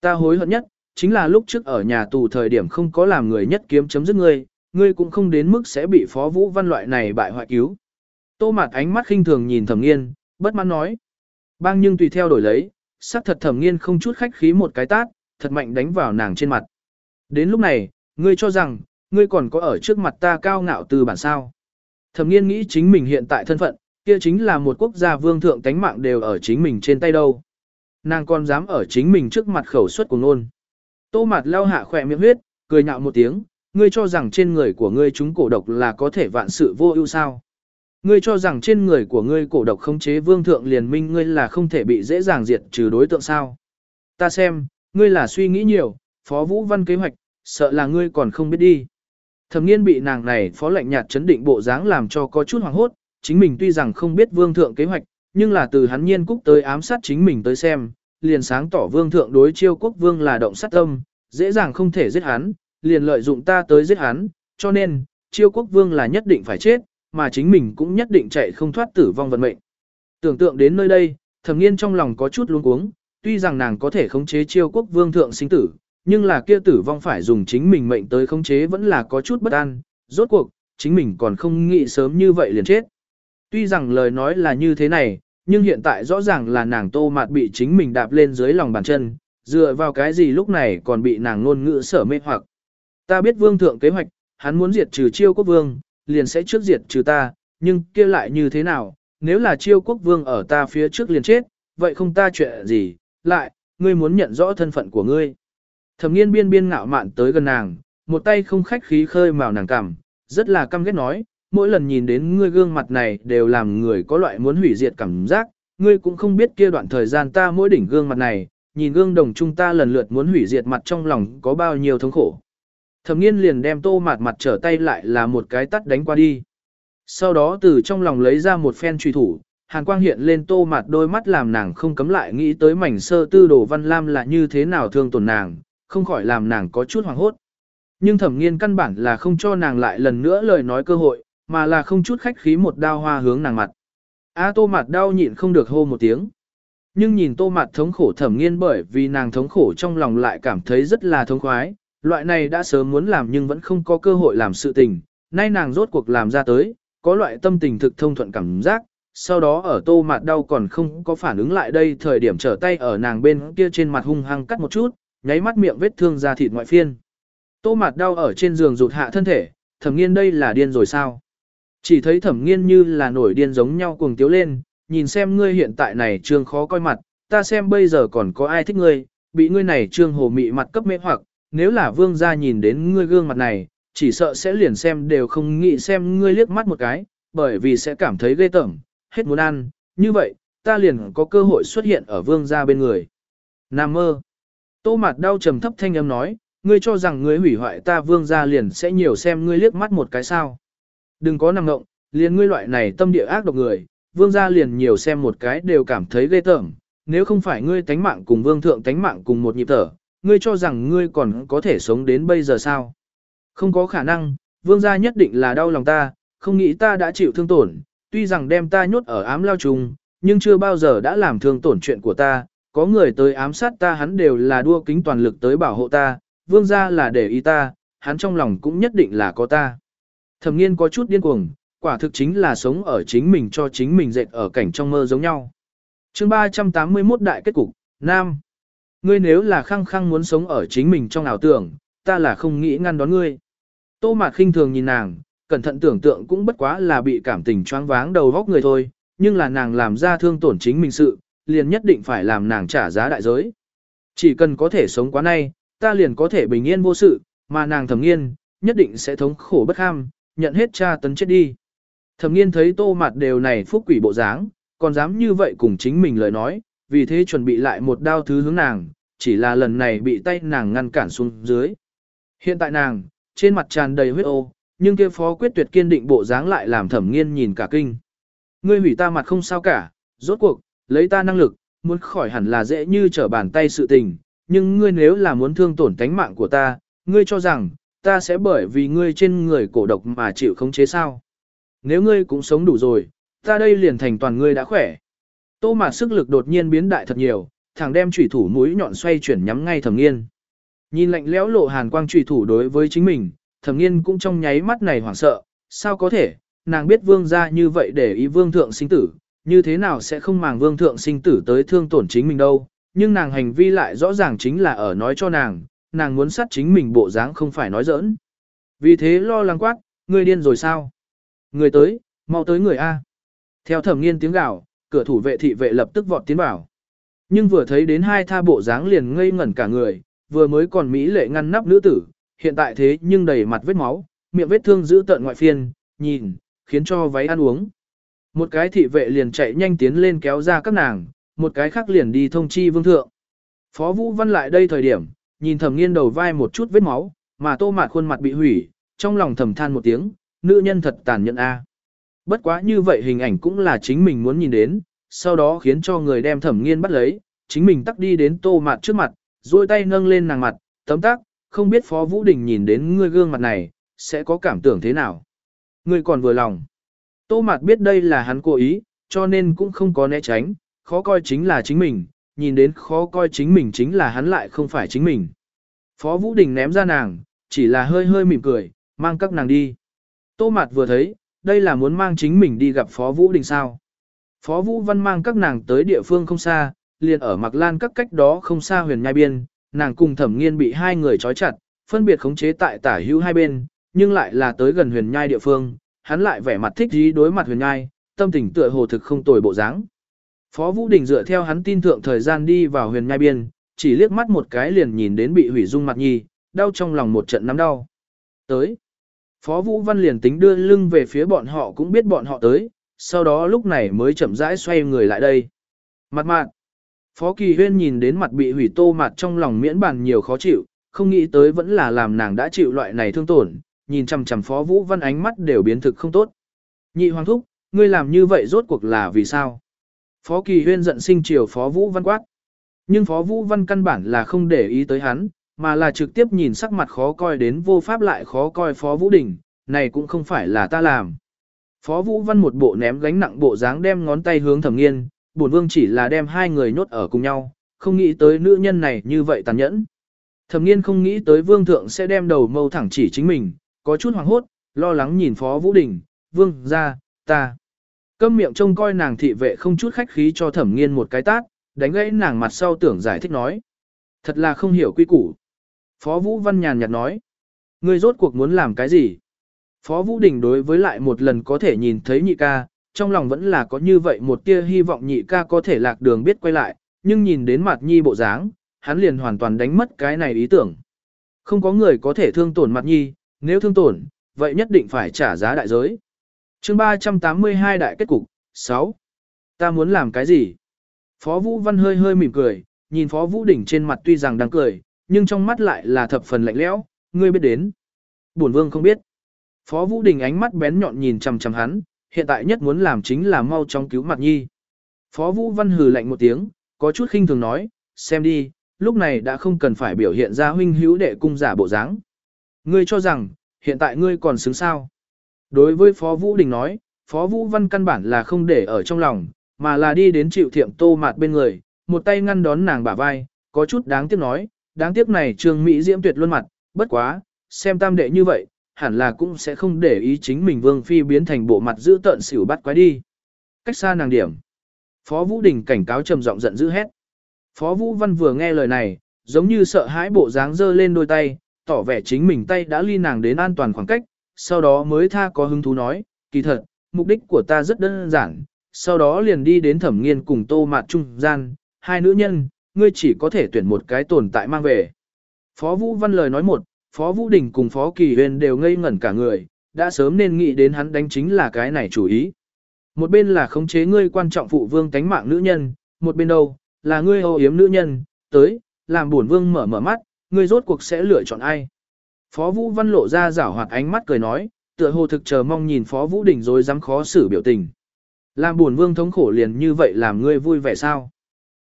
Ta hối hận nhất, chính là lúc trước ở nhà tù thời điểm không có làm người nhất kiếm chấm dứt ngươi, ngươi cũng không đến mức sẽ bị phó vũ văn loại này bại hoại cứu. Tô mặt ánh mắt khinh thường nhìn thẩm nghiên, bất mãn nói. Bang nhưng tùy theo đổi lấy, sắc thật thẩm nghiên không chút khách khí một cái tát, thật mạnh đánh vào nàng trên mặt. Đến lúc này, ngươi cho rằng, ngươi còn có ở trước mặt ta cao ngạo từ bản sao. Thẩm nghiên nghĩ chính mình hiện tại thân phận, kia chính là một quốc gia vương thượng tánh mạng đều ở chính mình trên tay đâu. Nàng còn dám ở chính mình trước mặt khẩu suất của nôn. Tô mặt lao hạ khỏe miệng huyết, cười nhạo một tiếng, ngươi cho rằng trên người của ngươi chúng cổ độc là có thể vạn sự vô ưu sao. Ngươi cho rằng trên người của ngươi cổ độc không chế vương thượng liền minh ngươi là không thể bị dễ dàng diệt trừ đối tượng sao. Ta xem, ngươi là suy nghĩ nhiều, phó vũ văn kế hoạch, sợ là ngươi còn không biết đi. Thẩm nghiên bị nàng này phó lệnh nhạt chấn định bộ dáng làm cho có chút hoảng hốt, chính mình tuy rằng không biết vương thượng kế hoạch, nhưng là từ hắn nhiên cúc tới ám sát chính mình tới xem, liền sáng tỏ vương thượng đối chiêu quốc vương là động sát tâm, dễ dàng không thể giết hắn, liền lợi dụng ta tới giết hắn, cho nên, chiêu quốc vương là nhất định phải chết, mà chính mình cũng nhất định chạy không thoát tử vong vận mệnh. Tưởng tượng đến nơi đây, thầm nghiên trong lòng có chút luống cuống, tuy rằng nàng có thể khống chế chiêu quốc vương thượng sinh tử, nhưng là kia tử vong phải dùng chính mình mệnh tới khống chế vẫn là có chút bất an, rốt cuộc, chính mình còn không nghĩ sớm như vậy liền chết. Tuy rằng lời nói là như thế này, nhưng hiện tại rõ ràng là nàng tô mạt bị chính mình đạp lên dưới lòng bàn chân, dựa vào cái gì lúc này còn bị nàng ngôn ngữ sở mê hoặc. Ta biết vương thượng kế hoạch, hắn muốn diệt trừ chiêu quốc vương, liền sẽ trước diệt trừ ta, nhưng kia lại như thế nào, nếu là chiêu quốc vương ở ta phía trước liền chết, vậy không ta chuyện gì, lại, ngươi muốn nhận rõ thân phận của ngươi. Thẩm nghiên biên biên ngạo mạn tới gần nàng, một tay không khách khí khơi màu nàng cằm, rất là căm ghét nói, mỗi lần nhìn đến ngươi gương mặt này đều làm người có loại muốn hủy diệt cảm giác, ngươi cũng không biết kia đoạn thời gian ta mỗi đỉnh gương mặt này, nhìn gương đồng chúng ta lần lượt muốn hủy diệt mặt trong lòng có bao nhiêu thống khổ. Thẩm nghiên liền đem tô Mạt mặt trở tay lại là một cái tắt đánh qua đi. Sau đó từ trong lòng lấy ra một phen truy thủ, hàn quang hiện lên tô Mạt đôi mắt làm nàng không cấm lại nghĩ tới mảnh sơ tư đồ văn lam là như thế nào thương tổn nàng, không khỏi làm nàng có chút hoảng hốt. Nhưng thẩm nghiên căn bản là không cho nàng lại lần nữa lời nói cơ hội, mà là không chút khách khí một đao hoa hướng nàng mặt. A tô mặt đau nhịn không được hô một tiếng. Nhưng nhìn tô mặt thống khổ thẩm nghiên bởi vì nàng thống khổ trong lòng lại cảm thấy rất là thống khoái, loại này đã sớm muốn làm nhưng vẫn không có cơ hội làm sự tình, nay nàng rốt cuộc làm ra tới, có loại tâm tình thực thông thuận cảm giác, sau đó ở tô mặt đau còn không có phản ứng lại đây thời điểm trở tay ở nàng bên kia trên mặt hung hăng cắt một chút, nháy mắt miệng vết thương ra thịt ngoại phiên. Tô mặt đau ở trên giường rụt hạ thân thể, thẩm nghiên đây là điên rồi sao? Chỉ thấy thẩm nghiên như là nổi điên giống nhau cuồng tiếu lên, nhìn xem ngươi hiện tại này trương khó coi mặt, ta xem bây giờ còn có ai thích ngươi, bị ngươi này trương hồ mị mặt cấp mê hoặc, nếu là vương gia nhìn đến ngươi gương mặt này, chỉ sợ sẽ liền xem đều không nghĩ xem ngươi liếc mắt một cái, bởi vì sẽ cảm thấy ghê tởm, hết muốn ăn, như vậy, ta liền có cơ hội xuất hiện ở vương gia bên người. Nam mơ. Tô mặt đau trầm thấp thanh âm nói, ngươi cho rằng ngươi hủy hoại ta vương gia liền sẽ nhiều xem ngươi liếc mắt một cái sao. Đừng có nằm ngộng, liền ngươi loại này tâm địa ác độc người, vương gia liền nhiều xem một cái đều cảm thấy ghê tởm. Nếu không phải ngươi tánh mạng cùng vương thượng tánh mạng cùng một nhịp thở, ngươi cho rằng ngươi còn có thể sống đến bây giờ sao? Không có khả năng, vương gia nhất định là đau lòng ta, không nghĩ ta đã chịu thương tổn, tuy rằng đem ta nhốt ở ám lao trùng, nhưng chưa bao giờ đã làm thương tổn chuyện của ta, có người tới ám sát ta hắn đều là đua kính toàn lực tới bảo hộ ta, vương gia là để ý ta, hắn trong lòng cũng nhất định là có ta. Thẩm nghiên có chút điên cuồng, quả thực chính là sống ở chính mình cho chính mình dệt ở cảnh trong mơ giống nhau. chương 381 đại kết cục, Nam. Ngươi nếu là khăng khăng muốn sống ở chính mình trong ảo tưởng, ta là không nghĩ ngăn đón ngươi. Tô Mạt khinh thường nhìn nàng, cẩn thận tưởng tượng cũng bất quá là bị cảm tình choáng váng đầu góc người thôi, nhưng là nàng làm ra thương tổn chính mình sự, liền nhất định phải làm nàng trả giá đại giới. Chỉ cần có thể sống quá nay, ta liền có thể bình yên vô sự, mà nàng thầm nghiên, nhất định sẽ thống khổ bất ham, nhận hết cha tấn chết đi. Thầm nghiên thấy tô mặt đều này phúc quỷ bộ dáng, còn dám như vậy cùng chính mình lời nói, vì thế chuẩn bị lại một đao thứ hướng nàng, chỉ là lần này bị tay nàng ngăn cản xuống dưới. Hiện tại nàng, trên mặt tràn đầy huyết ô, nhưng kia phó quyết tuyệt kiên định bộ dáng lại làm thẩm nghiên nhìn cả kinh. Ngươi hủy ta mặt không sao cả, rốt cuộc, lấy ta năng lực, muốn khỏi hẳn là dễ như trở bàn tay sự tình, nhưng ngươi nếu là muốn thương tổn tánh mạng của ta, ngươi cho rằng, ta sẽ bởi vì ngươi trên người cổ độc mà chịu khống chế sao. Nếu ngươi cũng sống đủ rồi, ta đây liền thành toàn ngươi đã khỏe. Tô mạt sức lực đột nhiên biến đại thật nhiều, thẳng đem chủy thủ mũi nhọn xoay chuyển nhắm ngay thẩm nghiên. Nhìn lạnh lẽo lộ hàn quang chủy thủ đối với chính mình, thẩm nghiên cũng trong nháy mắt này hoảng sợ, sao có thể, nàng biết vương gia như vậy để ý vương thượng sinh tử, như thế nào sẽ không màng vương thượng sinh tử tới thương tổn chính mình đâu, nhưng nàng hành vi lại rõ ràng chính là ở nói cho nàng, nàng muốn sát chính mình bộ dáng không phải nói giỡn. Vì thế lo lắng quát, người điên rồi sao? Người tới, mau tới người A. Theo thẩm nghiên tiếng gào, cửa thủ vệ thị vệ lập tức vọt tiến vào. Nhưng vừa thấy đến hai tha bộ dáng liền ngây ngẩn cả người, vừa mới còn mỹ lệ ngăn nắp nữ tử, hiện tại thế nhưng đầy mặt vết máu, miệng vết thương giữ tận ngoại phiên, nhìn, khiến cho váy ăn uống. Một cái thị vệ liền chạy nhanh tiến lên kéo ra các nàng, một cái khác liền đi thông chi vương thượng. Phó Vũ Văn lại đây thời điểm, nhìn thầm nghiên đầu vai một chút vết máu, mà tô mạt khuôn mặt bị hủy, trong lòng thầm than một tiếng, nữ nhân thật tàn nhẫn a. Bất quá như vậy hình ảnh cũng là chính mình muốn nhìn đến, sau đó khiến cho người đem thẩm nghiên bắt lấy, chính mình tắc đi đến tô mạt trước mặt, duỗi tay nâng lên nàng mặt, tấm tắc, không biết Phó Vũ Đình nhìn đến ngươi gương mặt này, sẽ có cảm tưởng thế nào. Ngươi còn vừa lòng. Tô mạt biết đây là hắn cố ý, cho nên cũng không có né tránh, khó coi chính là chính mình, nhìn đến khó coi chính mình chính là hắn lại không phải chính mình. Phó Vũ Đình ném ra nàng, chỉ là hơi hơi mỉm cười, mang các nàng đi. Tô mạt vừa thấy, đây là muốn mang chính mình đi gặp Phó Vũ Đình sao. Phó Vũ Văn mang các nàng tới địa phương không xa, liền ở Mạc Lan các cách đó không xa huyền nhai biên, nàng cùng thẩm nghiên bị hai người trói chặt, phân biệt khống chế tại tả hữu hai bên, nhưng lại là tới gần huyền nhai địa phương, hắn lại vẻ mặt thích dí đối mặt huyền nhai, tâm tình tựa hồ thực không tồi bộ dáng. Phó Vũ Đình dựa theo hắn tin thượng thời gian đi vào huyền nhai biên, chỉ liếc mắt một cái liền nhìn đến bị hủy dung mặt nhi, đau trong lòng một trận nắm đau. Tới. Phó Vũ Văn liền tính đưa lưng về phía bọn họ cũng biết bọn họ tới, sau đó lúc này mới chậm rãi xoay người lại đây. Mặt mạn. Phó Kỳ Huyên nhìn đến mặt bị hủy tô mặt trong lòng miễn bàn nhiều khó chịu, không nghĩ tới vẫn là làm nàng đã chịu loại này thương tổn, nhìn chằm chằm Phó Vũ Văn ánh mắt đều biến thực không tốt. Nhị Hoàng Thúc, ngươi làm như vậy rốt cuộc là vì sao? Phó Kỳ Huyên giận sinh chiều Phó Vũ Văn quát. Nhưng Phó Vũ Văn căn bản là không để ý tới hắn, mà là trực tiếp nhìn sắc mặt khó coi đến vô pháp lại khó coi Phó Vũ Đình, này cũng không phải là ta làm. Phó Vũ Văn một bộ ném gánh nặng bộ dáng đem ngón tay hướng thẩm nghiên, bổn vương chỉ là đem hai người nhốt ở cùng nhau, không nghĩ tới nữ nhân này như vậy tàn nhẫn. Thẩm nghiên không nghĩ tới vương thượng sẽ đem đầu mâu thẳng chỉ chính mình, có chút hoảng hốt, lo lắng nhìn Phó Vũ Đình, vương gia, ta. Câm miệng trông coi nàng thị vệ không chút khách khí cho thẩm nghiên một cái tát, đánh gãy nàng mặt sau tưởng giải thích nói. Thật là không hiểu quy củ. Phó Vũ Văn nhàn nhạt nói. Ngươi rốt cuộc muốn làm cái gì? Phó Vũ Đình đối với lại một lần có thể nhìn thấy nhị ca, trong lòng vẫn là có như vậy một tia hy vọng nhị ca có thể lạc đường biết quay lại, nhưng nhìn đến mặt nhi bộ dáng, hắn liền hoàn toàn đánh mất cái này ý tưởng. Không có người có thể thương tổn mặt nhi, nếu thương tổn, vậy nhất định phải trả giá đại giới. chương 382 đại kết cục, 6. Ta muốn làm cái gì? Phó Vũ Văn hơi hơi mỉm cười, nhìn Phó Vũ Đỉnh trên mặt tuy rằng đang cười, nhưng trong mắt lại là thập phần lạnh lẽo, ngươi biết đến. Bổn vương không biết. Phó Vũ Đình ánh mắt bén nhọn nhìn chằm chằm hắn, hiện tại nhất muốn làm chính là mau chóng cứu Mạc nhi. Phó Vũ Văn hừ lạnh một tiếng, có chút khinh thường nói, xem đi, lúc này đã không cần phải biểu hiện ra huynh hữu đệ cung giả bộ dáng. Ngươi cho rằng, hiện tại ngươi còn xứng sao. Đối với Phó Vũ Đình nói, Phó Vũ Văn căn bản là không để ở trong lòng, mà là đi đến chịu thiệm tô mạt bên người, một tay ngăn đón nàng bả vai, có chút đáng tiếc nói, đáng tiếc này trương Mỹ diễm tuyệt luôn mặt, bất quá, xem tam đệ như vậy, hẳn là cũng sẽ không để ý chính mình vương phi biến thành bộ mặt giữ tợn xỉu bắt quái đi. Cách xa nàng điểm. Phó Vũ Đình cảnh cáo trầm giọng giận dữ hét. Phó Vũ Văn vừa nghe lời này, giống như sợ hãi bộ dáng giơ lên đôi tay, tỏ vẻ chính mình tay đã ly nàng đến an toàn khoảng cách, sau đó mới tha có hứng thú nói, kỳ thật, mục đích của ta rất đơn giản, sau đó liền đi đến thẩm nghiên cùng tô mạt trung gian, hai nữ nhân, ngươi chỉ có thể tuyển một cái tồn tại mang về. Phó Vũ Văn lời nói một, Phó Vũ Đình cùng Phó Kỳ Huyền đều ngây ngẩn cả người, đã sớm nên nghĩ đến hắn đánh chính là cái này chủ ý. Một bên là khống chế ngươi quan trọng phụ vương tánh mạng nữ nhân, một bên đâu, là ngươi ô yếm nữ nhân, tới, làm buồn vương mở mở mắt, ngươi rốt cuộc sẽ lựa chọn ai. Phó Vũ Văn lộ ra rảo hoạt ánh mắt cười nói, tựa hồ thực chờ mong nhìn Phó Vũ Đình rồi dám khó xử biểu tình. Làm buồn vương thống khổ liền như vậy làm ngươi vui vẻ sao?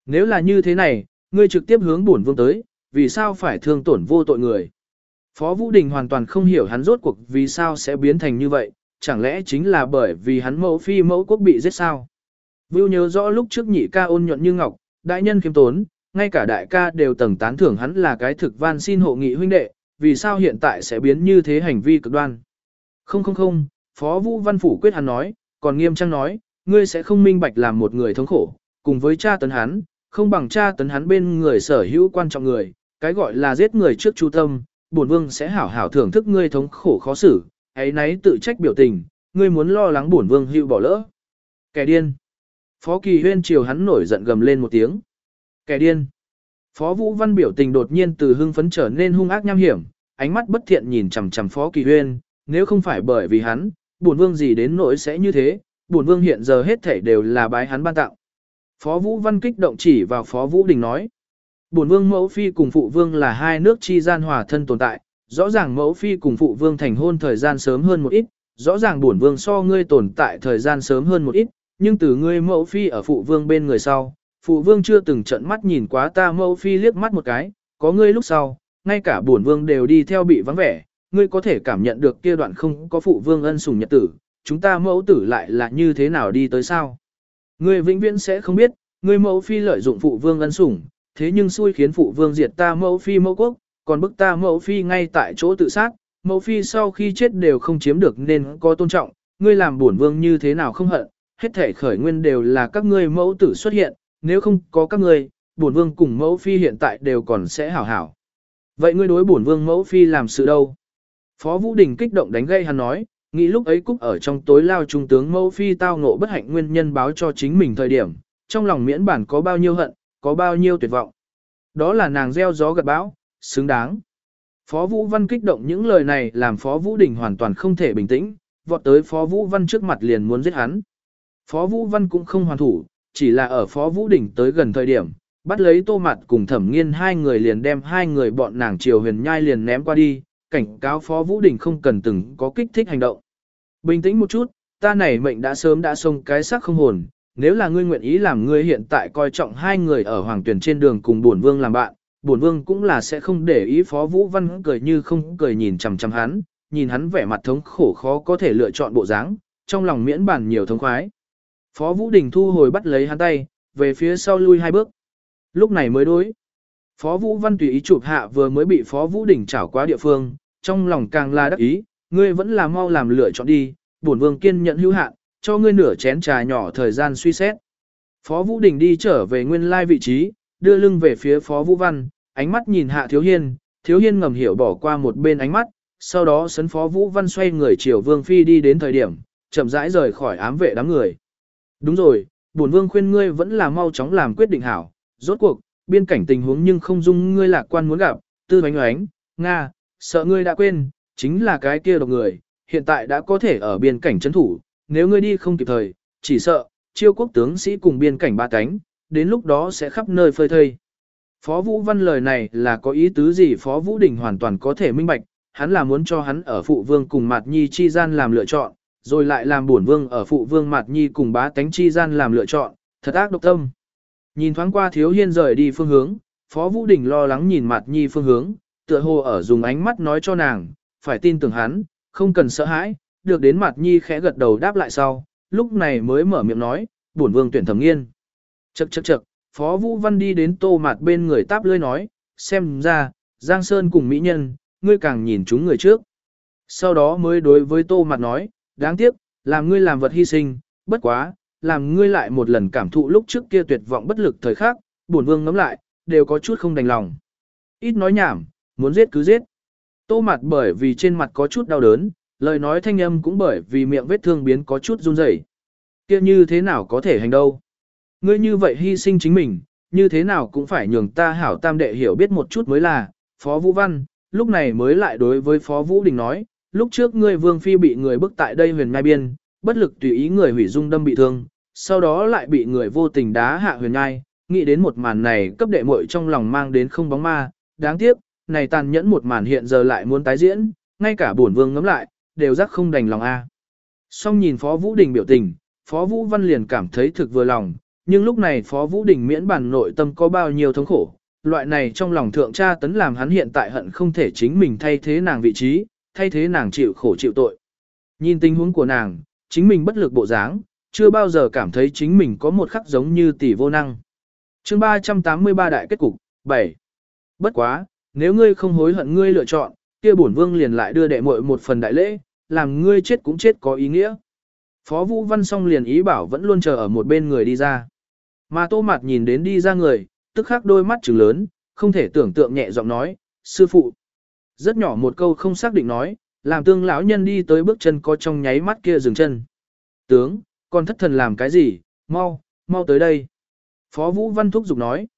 Nếu là như thế này, ngươi trực tiếp hướng buồn vương tới, vì sao phải thương tổn vô tội người? Phó Vũ Đình hoàn toàn không hiểu hắn rốt cuộc vì sao sẽ biến thành như vậy, chẳng lẽ chính là bởi vì hắn mẫu phi mẫu quốc bị giết sao? Vưu nhớ rõ lúc trước nhị ca ôn nhuận như ngọc, đại nhân khiêm tốn, ngay cả đại ca đều tầng tán thưởng hắn là cái thực van xin hộ nghị huynh đệ, vì sao hiện tại sẽ biến như thế hành vi cực đoan? Không không không, Phó Vũ Văn Phủ quyết hắn nói, còn nghiêm trang nói, ngươi sẽ không minh bạch làm một người thống khổ, cùng với cha tấn hắn, không bằng cha tấn hắn bên người sở hữu quan trọng người, cái gọi là giết người trước chu tâm, bổn vương sẽ hảo hảo thưởng thức ngươi thống khổ khó xử, ấy nấy tự trách biểu tình, ngươi muốn lo lắng bổn vương hữu bỏ lỡ. Kẻ điên. Phó Kỳ Huyên chiều hắn nổi giận gầm lên một tiếng. Kẻ điên. Phó Vũ Văn biểu tình đột nhiên từ hưng phấn trở nên hung ác nham hiểm, ánh mắt bất thiện nhìn chằm chằm Phó Kỳ Huyên, nếu không phải bởi vì hắn, bổn vương gì đến nỗi sẽ như thế, bổn vương hiện giờ hết thảy đều là bái hắn ban tặng. Phó Vũ Văn kích động chỉ vào Phó Vũ Đình nói. Bổn vương mẫu phi cùng phụ vương là hai nước chi gian hòa thân tồn tại, rõ ràng mẫu phi cùng phụ vương thành hôn thời gian sớm hơn một ít, rõ ràng bổn vương so ngươi tồn tại thời gian sớm hơn một ít, nhưng từ ngươi mẫu phi ở phụ vương bên người sau, phụ vương chưa từng trận mắt nhìn quá ta mẫu phi liếc mắt một cái, có ngươi lúc sau, ngay cả bổn vương đều đi theo bị vắng vẻ, ngươi có thể cảm nhận được kia đoạn không có phụ vương ân sủng nhật tử, chúng ta mẫu tử lại là như thế nào đi tới sao? Ngươi vĩnh viễn sẽ không biết, ngươi mẫu phi lợi dụng phụ vương ân sủng, thế nhưng xui khiến phụ vương diệt ta mẫu phi mẫu quốc, còn bức ta mẫu phi ngay tại chỗ tự sát, mẫu phi sau khi chết đều không chiếm được nên có tôn trọng, ngươi làm bổn vương như thế nào không hận, hết thể khởi nguyên đều là các ngươi mẫu tử xuất hiện, nếu không có các ngươi, bổn vương cùng mẫu phi hiện tại đều còn sẽ hảo hảo. Vậy ngươi đối bổn vương mẫu phi làm sự đâu? Phó Vũ Đình kích động đánh gây hắn nói, nghĩ lúc ấy cúc ở trong tối lao trung tướng mẫu phi tao ngộ bất hạnh nguyên nhân báo cho chính mình thời điểm, trong lòng miễn bản có bao nhiêu hận, có bao nhiêu tuyệt vọng. Đó là nàng gieo gió gặt bão, xứng đáng. Phó Vũ Văn kích động những lời này làm Phó Vũ Đình hoàn toàn không thể bình tĩnh, vọt tới Phó Vũ Văn trước mặt liền muốn giết hắn. Phó Vũ Văn cũng không hoàn thủ, chỉ là ở Phó Vũ Đình tới gần thời điểm, bắt lấy tô mặt cùng thẩm nghiên hai người liền đem hai người bọn nàng triều huyền nhai liền ném qua đi, cảnh cáo Phó Vũ Đình không cần từng có kích thích hành động. Bình tĩnh một chút, ta này mệnh đã sớm đã xông cái xác không hồn, nếu là ngươi nguyện ý làm ngươi hiện tại coi trọng hai người ở hoàng tuyển trên đường cùng bổn vương làm bạn, bổn vương cũng là sẽ không để ý Phó Vũ Văn cười như không cười nhìn chằm chằm hắn, nhìn hắn vẻ mặt thống khổ khó có thể lựa chọn bộ dáng, trong lòng miễn bản nhiều thống khoái. Phó Vũ Đình thu hồi bắt lấy hắn tay, về phía sau lui hai bước. Lúc này mới đối. Phó Vũ Văn tùy ý chụp hạ vừa mới bị Phó Vũ Đình trảo qua địa phương, trong lòng càng là đắc ý, ngươi vẫn là mau làm lựa chọn đi, bổn vương kiên nhận hữu hạn, cho ngươi nửa chén trà nhỏ thời gian suy xét. Phó Vũ Đình đi trở về nguyên lai vị trí, đưa lưng về phía Phó Vũ Văn, ánh mắt nhìn Hạ Thiếu Hiên, Thiếu Hiên ngầm hiểu bỏ qua một bên ánh mắt, sau đó sấn Phó Vũ Văn xoay người chiều Vương Phi đi đến thời điểm, chậm rãi rời khỏi ám vệ đám người. Đúng rồi, bổn Vương khuyên ngươi vẫn là mau chóng làm quyết định hảo, rốt cuộc, biên cảnh tình huống nhưng không dung ngươi lạc quan muốn gặp, tư bánh oánh, Nga, sợ ngươi đã quên, chính là cái kia độc người, hiện tại đã có thể ở biên cảnh chấn thủ, nếu ngươi đi không kịp thời, chỉ sợ, chiêu quốc tướng sĩ cùng biên cảnh ba cánh, đến lúc đó sẽ khắp nơi phơi thây. Phó Vũ Văn lời này là có ý tứ gì Phó Vũ Đình hoàn toàn có thể minh bạch, hắn là muốn cho hắn ở phụ vương cùng Mạt Nhi chi gian làm lựa chọn, rồi lại làm bổn vương ở phụ vương Mạt Nhi cùng bá tánh chi gian làm lựa chọn, thật ác độc tâm. Nhìn thoáng qua thiếu hiên rời đi phương hướng, Phó Vũ Đình lo lắng nhìn Mạt Nhi phương hướng, tựa hồ ở dùng ánh mắt nói cho nàng, phải tin tưởng hắn, không cần sợ hãi, được đến mặt Nhi khẽ gật đầu đáp lại sau, lúc này mới mở miệng nói, bổn vương tuyển thẩm nghiên. Chậc chậc chậc, Phó Vũ Văn đi đến tô mặt bên người táp lưỡi nói, xem ra, Giang Sơn cùng Mỹ Nhân, ngươi càng nhìn chúng người trước. Sau đó mới đối với tô mặt nói, đáng tiếc, làm ngươi làm vật hy sinh, bất quá, làm ngươi lại một lần cảm thụ lúc trước kia tuyệt vọng bất lực thời khắc, bổn vương ngắm lại, đều có chút không đành lòng. Ít nói nhảm, muốn giết cứ giết. Tô mặt bởi vì trên mặt có chút đau đớn, lời nói thanh âm cũng bởi vì miệng vết thương biến có chút run rẩy. Kia như thế nào có thể hành đâu? Ngươi như vậy hy sinh chính mình, như thế nào cũng phải nhường ta hảo tam đệ hiểu biết một chút mới là, Phó Vũ Văn, lúc này mới lại đối với Phó Vũ Đình nói, lúc trước ngươi vương phi bị người bức tại đây huyền ngai biên, bất lực tùy ý người hủy dung đâm bị thương, sau đó lại bị người vô tình đá hạ huyền ngai, nghĩ đến một màn này cấp đệ muội trong lòng mang đến không bóng ma, đáng tiếc, này tàn nhẫn một màn hiện giờ lại muốn tái diễn, ngay cả bổn vương ngấm lại, đều rắc không đành lòng a. Song nhìn Phó Vũ Đình biểu tình, Phó Vũ Văn liền cảm thấy thực vừa lòng, nhưng lúc này Phó Vũ Đình miễn bản nội tâm có bao nhiêu thống khổ, loại này trong lòng thượng cha tấn làm hắn hiện tại hận không thể chính mình thay thế nàng vị trí, thay thế nàng chịu khổ chịu tội. Nhìn tình huống của nàng, chính mình bất lực bộ dáng, chưa bao giờ cảm thấy chính mình có một khắc giống như tỷ vô năng. chương 383 đại kết cục, 7. Bất quá, nếu ngươi không hối hận ngươi lựa chọn, kia bổn vương liền lại đưa đệ muội một phần đại lễ, làm ngươi chết cũng chết có ý nghĩa. Phó Vũ Văn song liền ý bảo vẫn luôn chờ ở một bên người đi ra. Mà tô mặt nhìn đến đi ra người, tức khắc đôi mắt trừng lớn, không thể tưởng tượng nhẹ giọng nói, sư phụ. Rất nhỏ một câu không xác định nói, làm tương lão nhân đi tới bước chân có trong nháy mắt kia dừng chân. Tướng, con thất thần làm cái gì, mau, mau tới đây. Phó Vũ Văn thúc giục nói.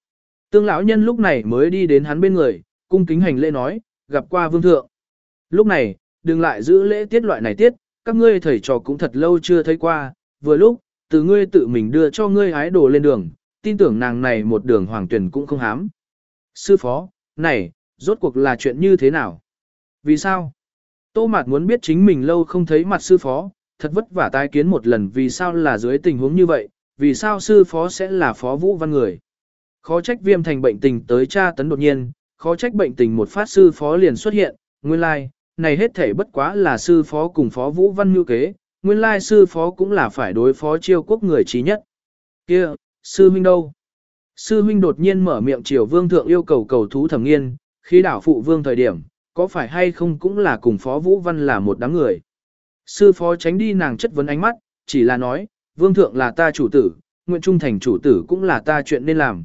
Tương lão nhân lúc này mới đi đến hắn bên người, cung kính hành lễ nói, gặp qua vương thượng. Lúc này, đừng lại giữ lễ tiết loại này tiết, các ngươi thầy trò cũng thật lâu chưa thấy qua, vừa lúc, từ ngươi tự mình đưa cho ngươi hái đồ lên đường, tin tưởng nàng này một đường hoàng tuyển cũng không hám. Sư phó, này, rốt cuộc là chuyện như thế nào? Vì sao? Tô Mạt muốn biết chính mình lâu không thấy mặt sư phó, thật vất vả tái kiến một lần vì sao là dưới tình huống như vậy, vì sao sư phó sẽ là phó vũ văn người. Khó trách viêm thành bệnh tình tới tra tấn đột nhiên, khó trách bệnh tình một phát sư phó liền xuất hiện, nguyên lai, like, này hết thể bất quá là sư phó cùng phó vũ văn như kế, nguyên lai sư phó cũng là phải đối phó chiêu quốc người trí nhất. kia sư huynh đâu? Sư huynh đột nhiên mở miệng triều vương thượng yêu cầu cầu thú thẩm nghiên, khi đảo phụ vương thời điểm, có phải hay không cũng là cùng phó vũ văn là một đám người. Sư phó tránh đi nàng chất vấn ánh mắt, chỉ là nói, vương thượng là ta chủ tử, nguyện trung thành chủ tử cũng là ta chuyện nên làm.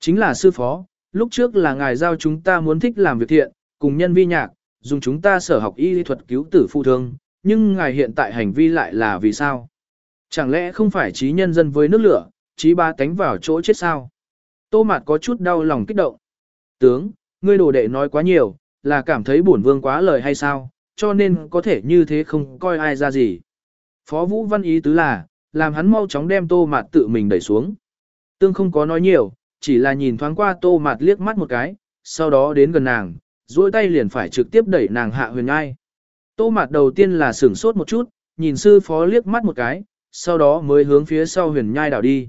Chính là sư phó, lúc trước là ngài giao chúng ta muốn thích làm việc thiện, cùng nhân vi nhạc, dùng chúng ta sở học y lý thuật cứu tử phụ thương, nhưng ngài hiện tại hành vi lại là vì sao? Chẳng lẽ không phải trí nhân dân với nước lửa, trí ba tánh vào chỗ chết sao? Tô Mạt có chút đau lòng kích động. Tướng, ngươi đồ đệ nói quá nhiều, là cảm thấy bổn vương quá lời hay sao, cho nên có thể như thế không coi ai ra gì. Phó Vũ Văn ý tứ là, làm hắn mau chóng đem Tô Mạt tự mình đẩy xuống. Tương không có nói nhiều, chỉ là nhìn thoáng qua Tô Mạt liếc mắt một cái, sau đó đến gần nàng, duỗi tay liền phải trực tiếp đẩy nàng hạ huyền ngai. Tô Mạt đầu tiên là sửng sốt một chút, nhìn sư phó liếc mắt một cái, sau đó mới hướng phía sau huyền nhai đảo đi.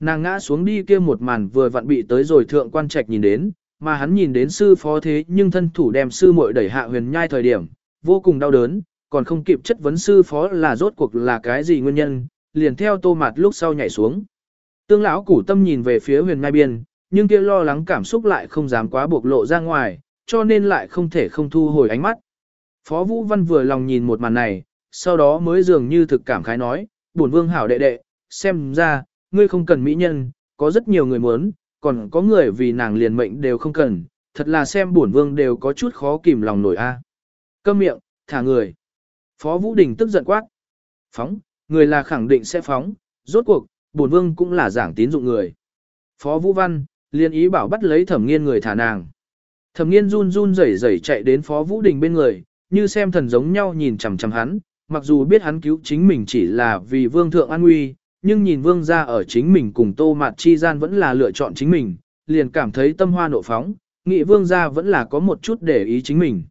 Nàng ngã xuống đi kia một màn vừa vặn bị tới rồi thượng quan trạch nhìn đến, mà hắn nhìn đến sư phó thế nhưng thân thủ đem sư muội đẩy hạ huyền nhai thời điểm, vô cùng đau đớn, còn không kịp chất vấn sư phó là rốt cuộc là cái gì nguyên nhân, liền theo tô mạt lúc sau nhảy xuống. Tương lão củ tâm nhìn về phía huyền nhai biên, nhưng kia lo lắng cảm xúc lại không dám quá bộc lộ ra ngoài, cho nên lại không thể không thu hồi ánh mắt. Phó Vũ Văn vừa lòng nhìn một màn này, sau đó mới dường như thực cảm khái nói, bổn vương hảo đệ đệ, xem ra, ngươi không cần mỹ nhân, có rất nhiều người muốn, còn có người vì nàng liền mệnh đều không cần, thật là xem bổn vương đều có chút khó kìm lòng nổi a. Câm miệng, thả người. Phó Vũ Đình tức giận quát. Phóng, người là khẳng định sẽ phóng, rốt cuộc, bổn vương cũng là giảng tín dụng người. Phó Vũ Văn, liên ý bảo bắt lấy thẩm nghiên người thả nàng. Thẩm nghiên run run rẩy rẩy chạy đến Phó Vũ Đình bên người, như xem thần giống nhau nhìn chằm chằm hắn, mặc dù biết hắn cứu chính mình chỉ là vì vương thượng an nguy, nhưng nhìn vương gia ở chính mình cùng tô mạt chi gian vẫn là lựa chọn chính mình, liền cảm thấy tâm hoa nộ phóng, nghĩ vương gia vẫn là có một chút để ý chính mình.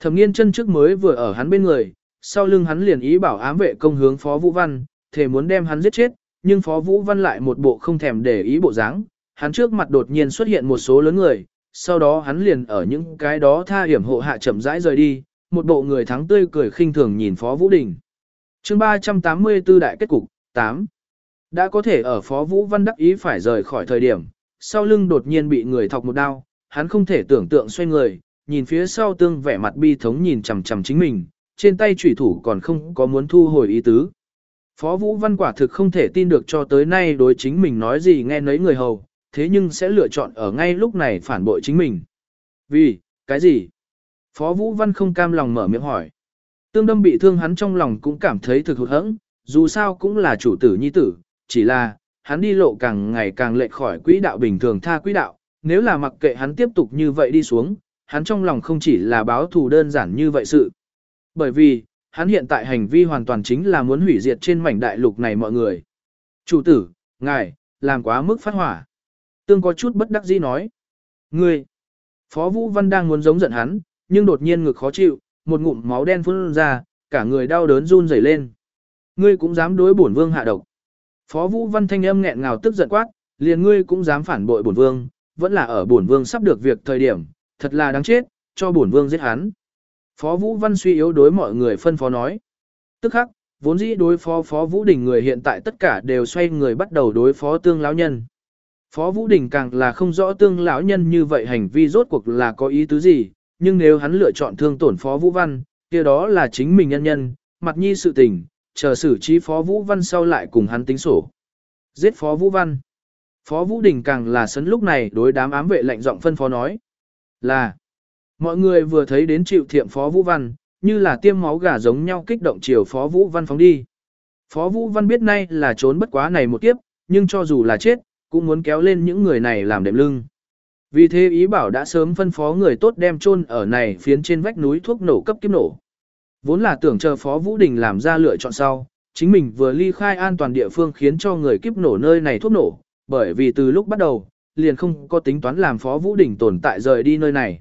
Thẩm nghiên chân trước mới vừa ở hắn bên người, sau lưng hắn liền ý bảo ám vệ công hướng Phó Vũ Văn, thể muốn đem hắn giết chết, nhưng Phó Vũ Văn lại một bộ không thèm để ý bộ dáng, hắn trước mặt đột nhiên xuất hiện một số lớn người, sau đó hắn liền ở những cái đó tha hiểm hộ hạ chậm rãi rời đi, một bộ người thắng tươi cười khinh thường nhìn Phó Vũ Đình. chương 384 đại kết cục, 8. Đã có thể ở Phó Vũ Văn đắc ý phải rời khỏi thời điểm, sau lưng đột nhiên bị người thọc một đao, hắn không thể tưởng tượng xoay người, nhìn phía sau tương vẻ mặt bi thống nhìn chằm chằm chính mình, trên tay chủy thủ còn không có muốn thu hồi ý tứ. Phó Vũ Văn quả thực không thể tin được cho tới nay đối chính mình nói gì nghe nấy người hầu, thế nhưng sẽ lựa chọn ở ngay lúc này phản bội chính mình. Vì, cái gì? Phó Vũ Văn không cam lòng mở miệng hỏi. Tương đâm bị thương hắn trong lòng cũng cảm thấy thực hụt hẫng, dù sao cũng là chủ tử nhi tử, chỉ là, hắn đi lộ càng ngày càng lệch khỏi quỹ đạo bình thường tha quỹ đạo, nếu là mặc kệ hắn tiếp tục như vậy đi xuống, hắn trong lòng không chỉ là báo thù đơn giản như vậy sự. Bởi vì, hắn hiện tại hành vi hoàn toàn chính là muốn hủy diệt trên mảnh đại lục này mọi người. Chủ tử, ngài, làm quá mức phát hỏa. Tương có chút bất đắc dĩ nói. Ngươi, Phó Vũ Văn đang muốn giống giận hắn, nhưng đột nhiên ngực khó chịu, một ngụm máu đen phun ra, cả người đau đớn run rẩy lên. Ngươi cũng dám đối bổn vương hạ độc. Phó Vũ Văn thanh âm nghẹn ngào tức giận quát, liền ngươi cũng dám phản bội bổn vương, vẫn là ở bổn vương sắp được việc thời điểm, thật là đáng chết, cho bổn vương giết hắn. Phó Vũ Văn suy yếu đối mọi người phân phó nói. Tức khắc, vốn dĩ đối phó Phó Vũ Đình người hiện tại tất cả đều xoay người bắt đầu đối phó tương lão nhân. Phó Vũ Đình càng là không rõ tương lão nhân như vậy hành vi rốt cuộc là có ý tứ gì, nhưng nếu hắn lựa chọn thương tổn Phó Vũ Văn, kia đó là chính mình nhân nhân, mặt nhi sự tình, chờ xử trí Phó Vũ Văn sau lại cùng hắn tính sổ. Giết Phó Vũ Văn. Phó Vũ Đình càng là sấn lúc này đối đám ám vệ lệnh giọng phân phó nói. Là, mọi người vừa thấy đến chịu thiệm Phó Vũ Văn, như là tiêm máu gà giống nhau kích động chiều Phó Vũ Văn phóng đi. Phó Vũ Văn biết nay là trốn bất quá này một kiếp, nhưng cho dù là chết, cũng muốn kéo lên những người này làm đệm lưng. Vì thế ý bảo đã sớm phân phó người tốt đem chôn ở này phiến trên vách núi thuốc nổ cấp kiếp nổ. Vốn là tưởng chờ Phó Vũ Đình làm ra lựa chọn sau, chính mình vừa ly khai an toàn địa phương khiến cho người kiếp nổ nơi này thuốc nổ, bởi vì từ lúc bắt đầu, liền không có tính toán làm Phó Vũ Đình tồn tại rời đi nơi này.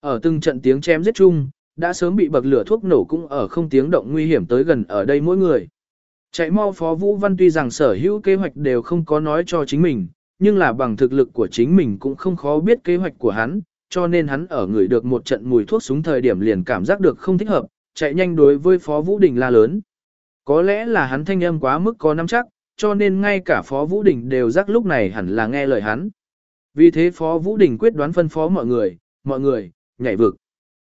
Ở từng trận tiếng chém giết chung, đã sớm bị bậc lửa thuốc nổ cũng ở không tiếng động nguy hiểm tới gần ở đây mỗi người. Chạy mau Phó Vũ Văn tuy rằng sở hữu kế hoạch đều không có nói cho chính mình, nhưng là bằng thực lực của chính mình cũng không khó biết kế hoạch của hắn, cho nên hắn ở người được một trận mùi thuốc súng thời điểm liền cảm giác được không thích hợp, chạy nhanh đối với Phó Vũ Đình la lớn. Có lẽ là hắn thanh âm quá mức có nắm chắc, cho nên ngay cả Phó Vũ Đình đều giác lúc này hẳn là nghe lời hắn. Vì thế Phó Vũ Đình quyết đoán phân phó mọi người, mọi người, nhảy vực.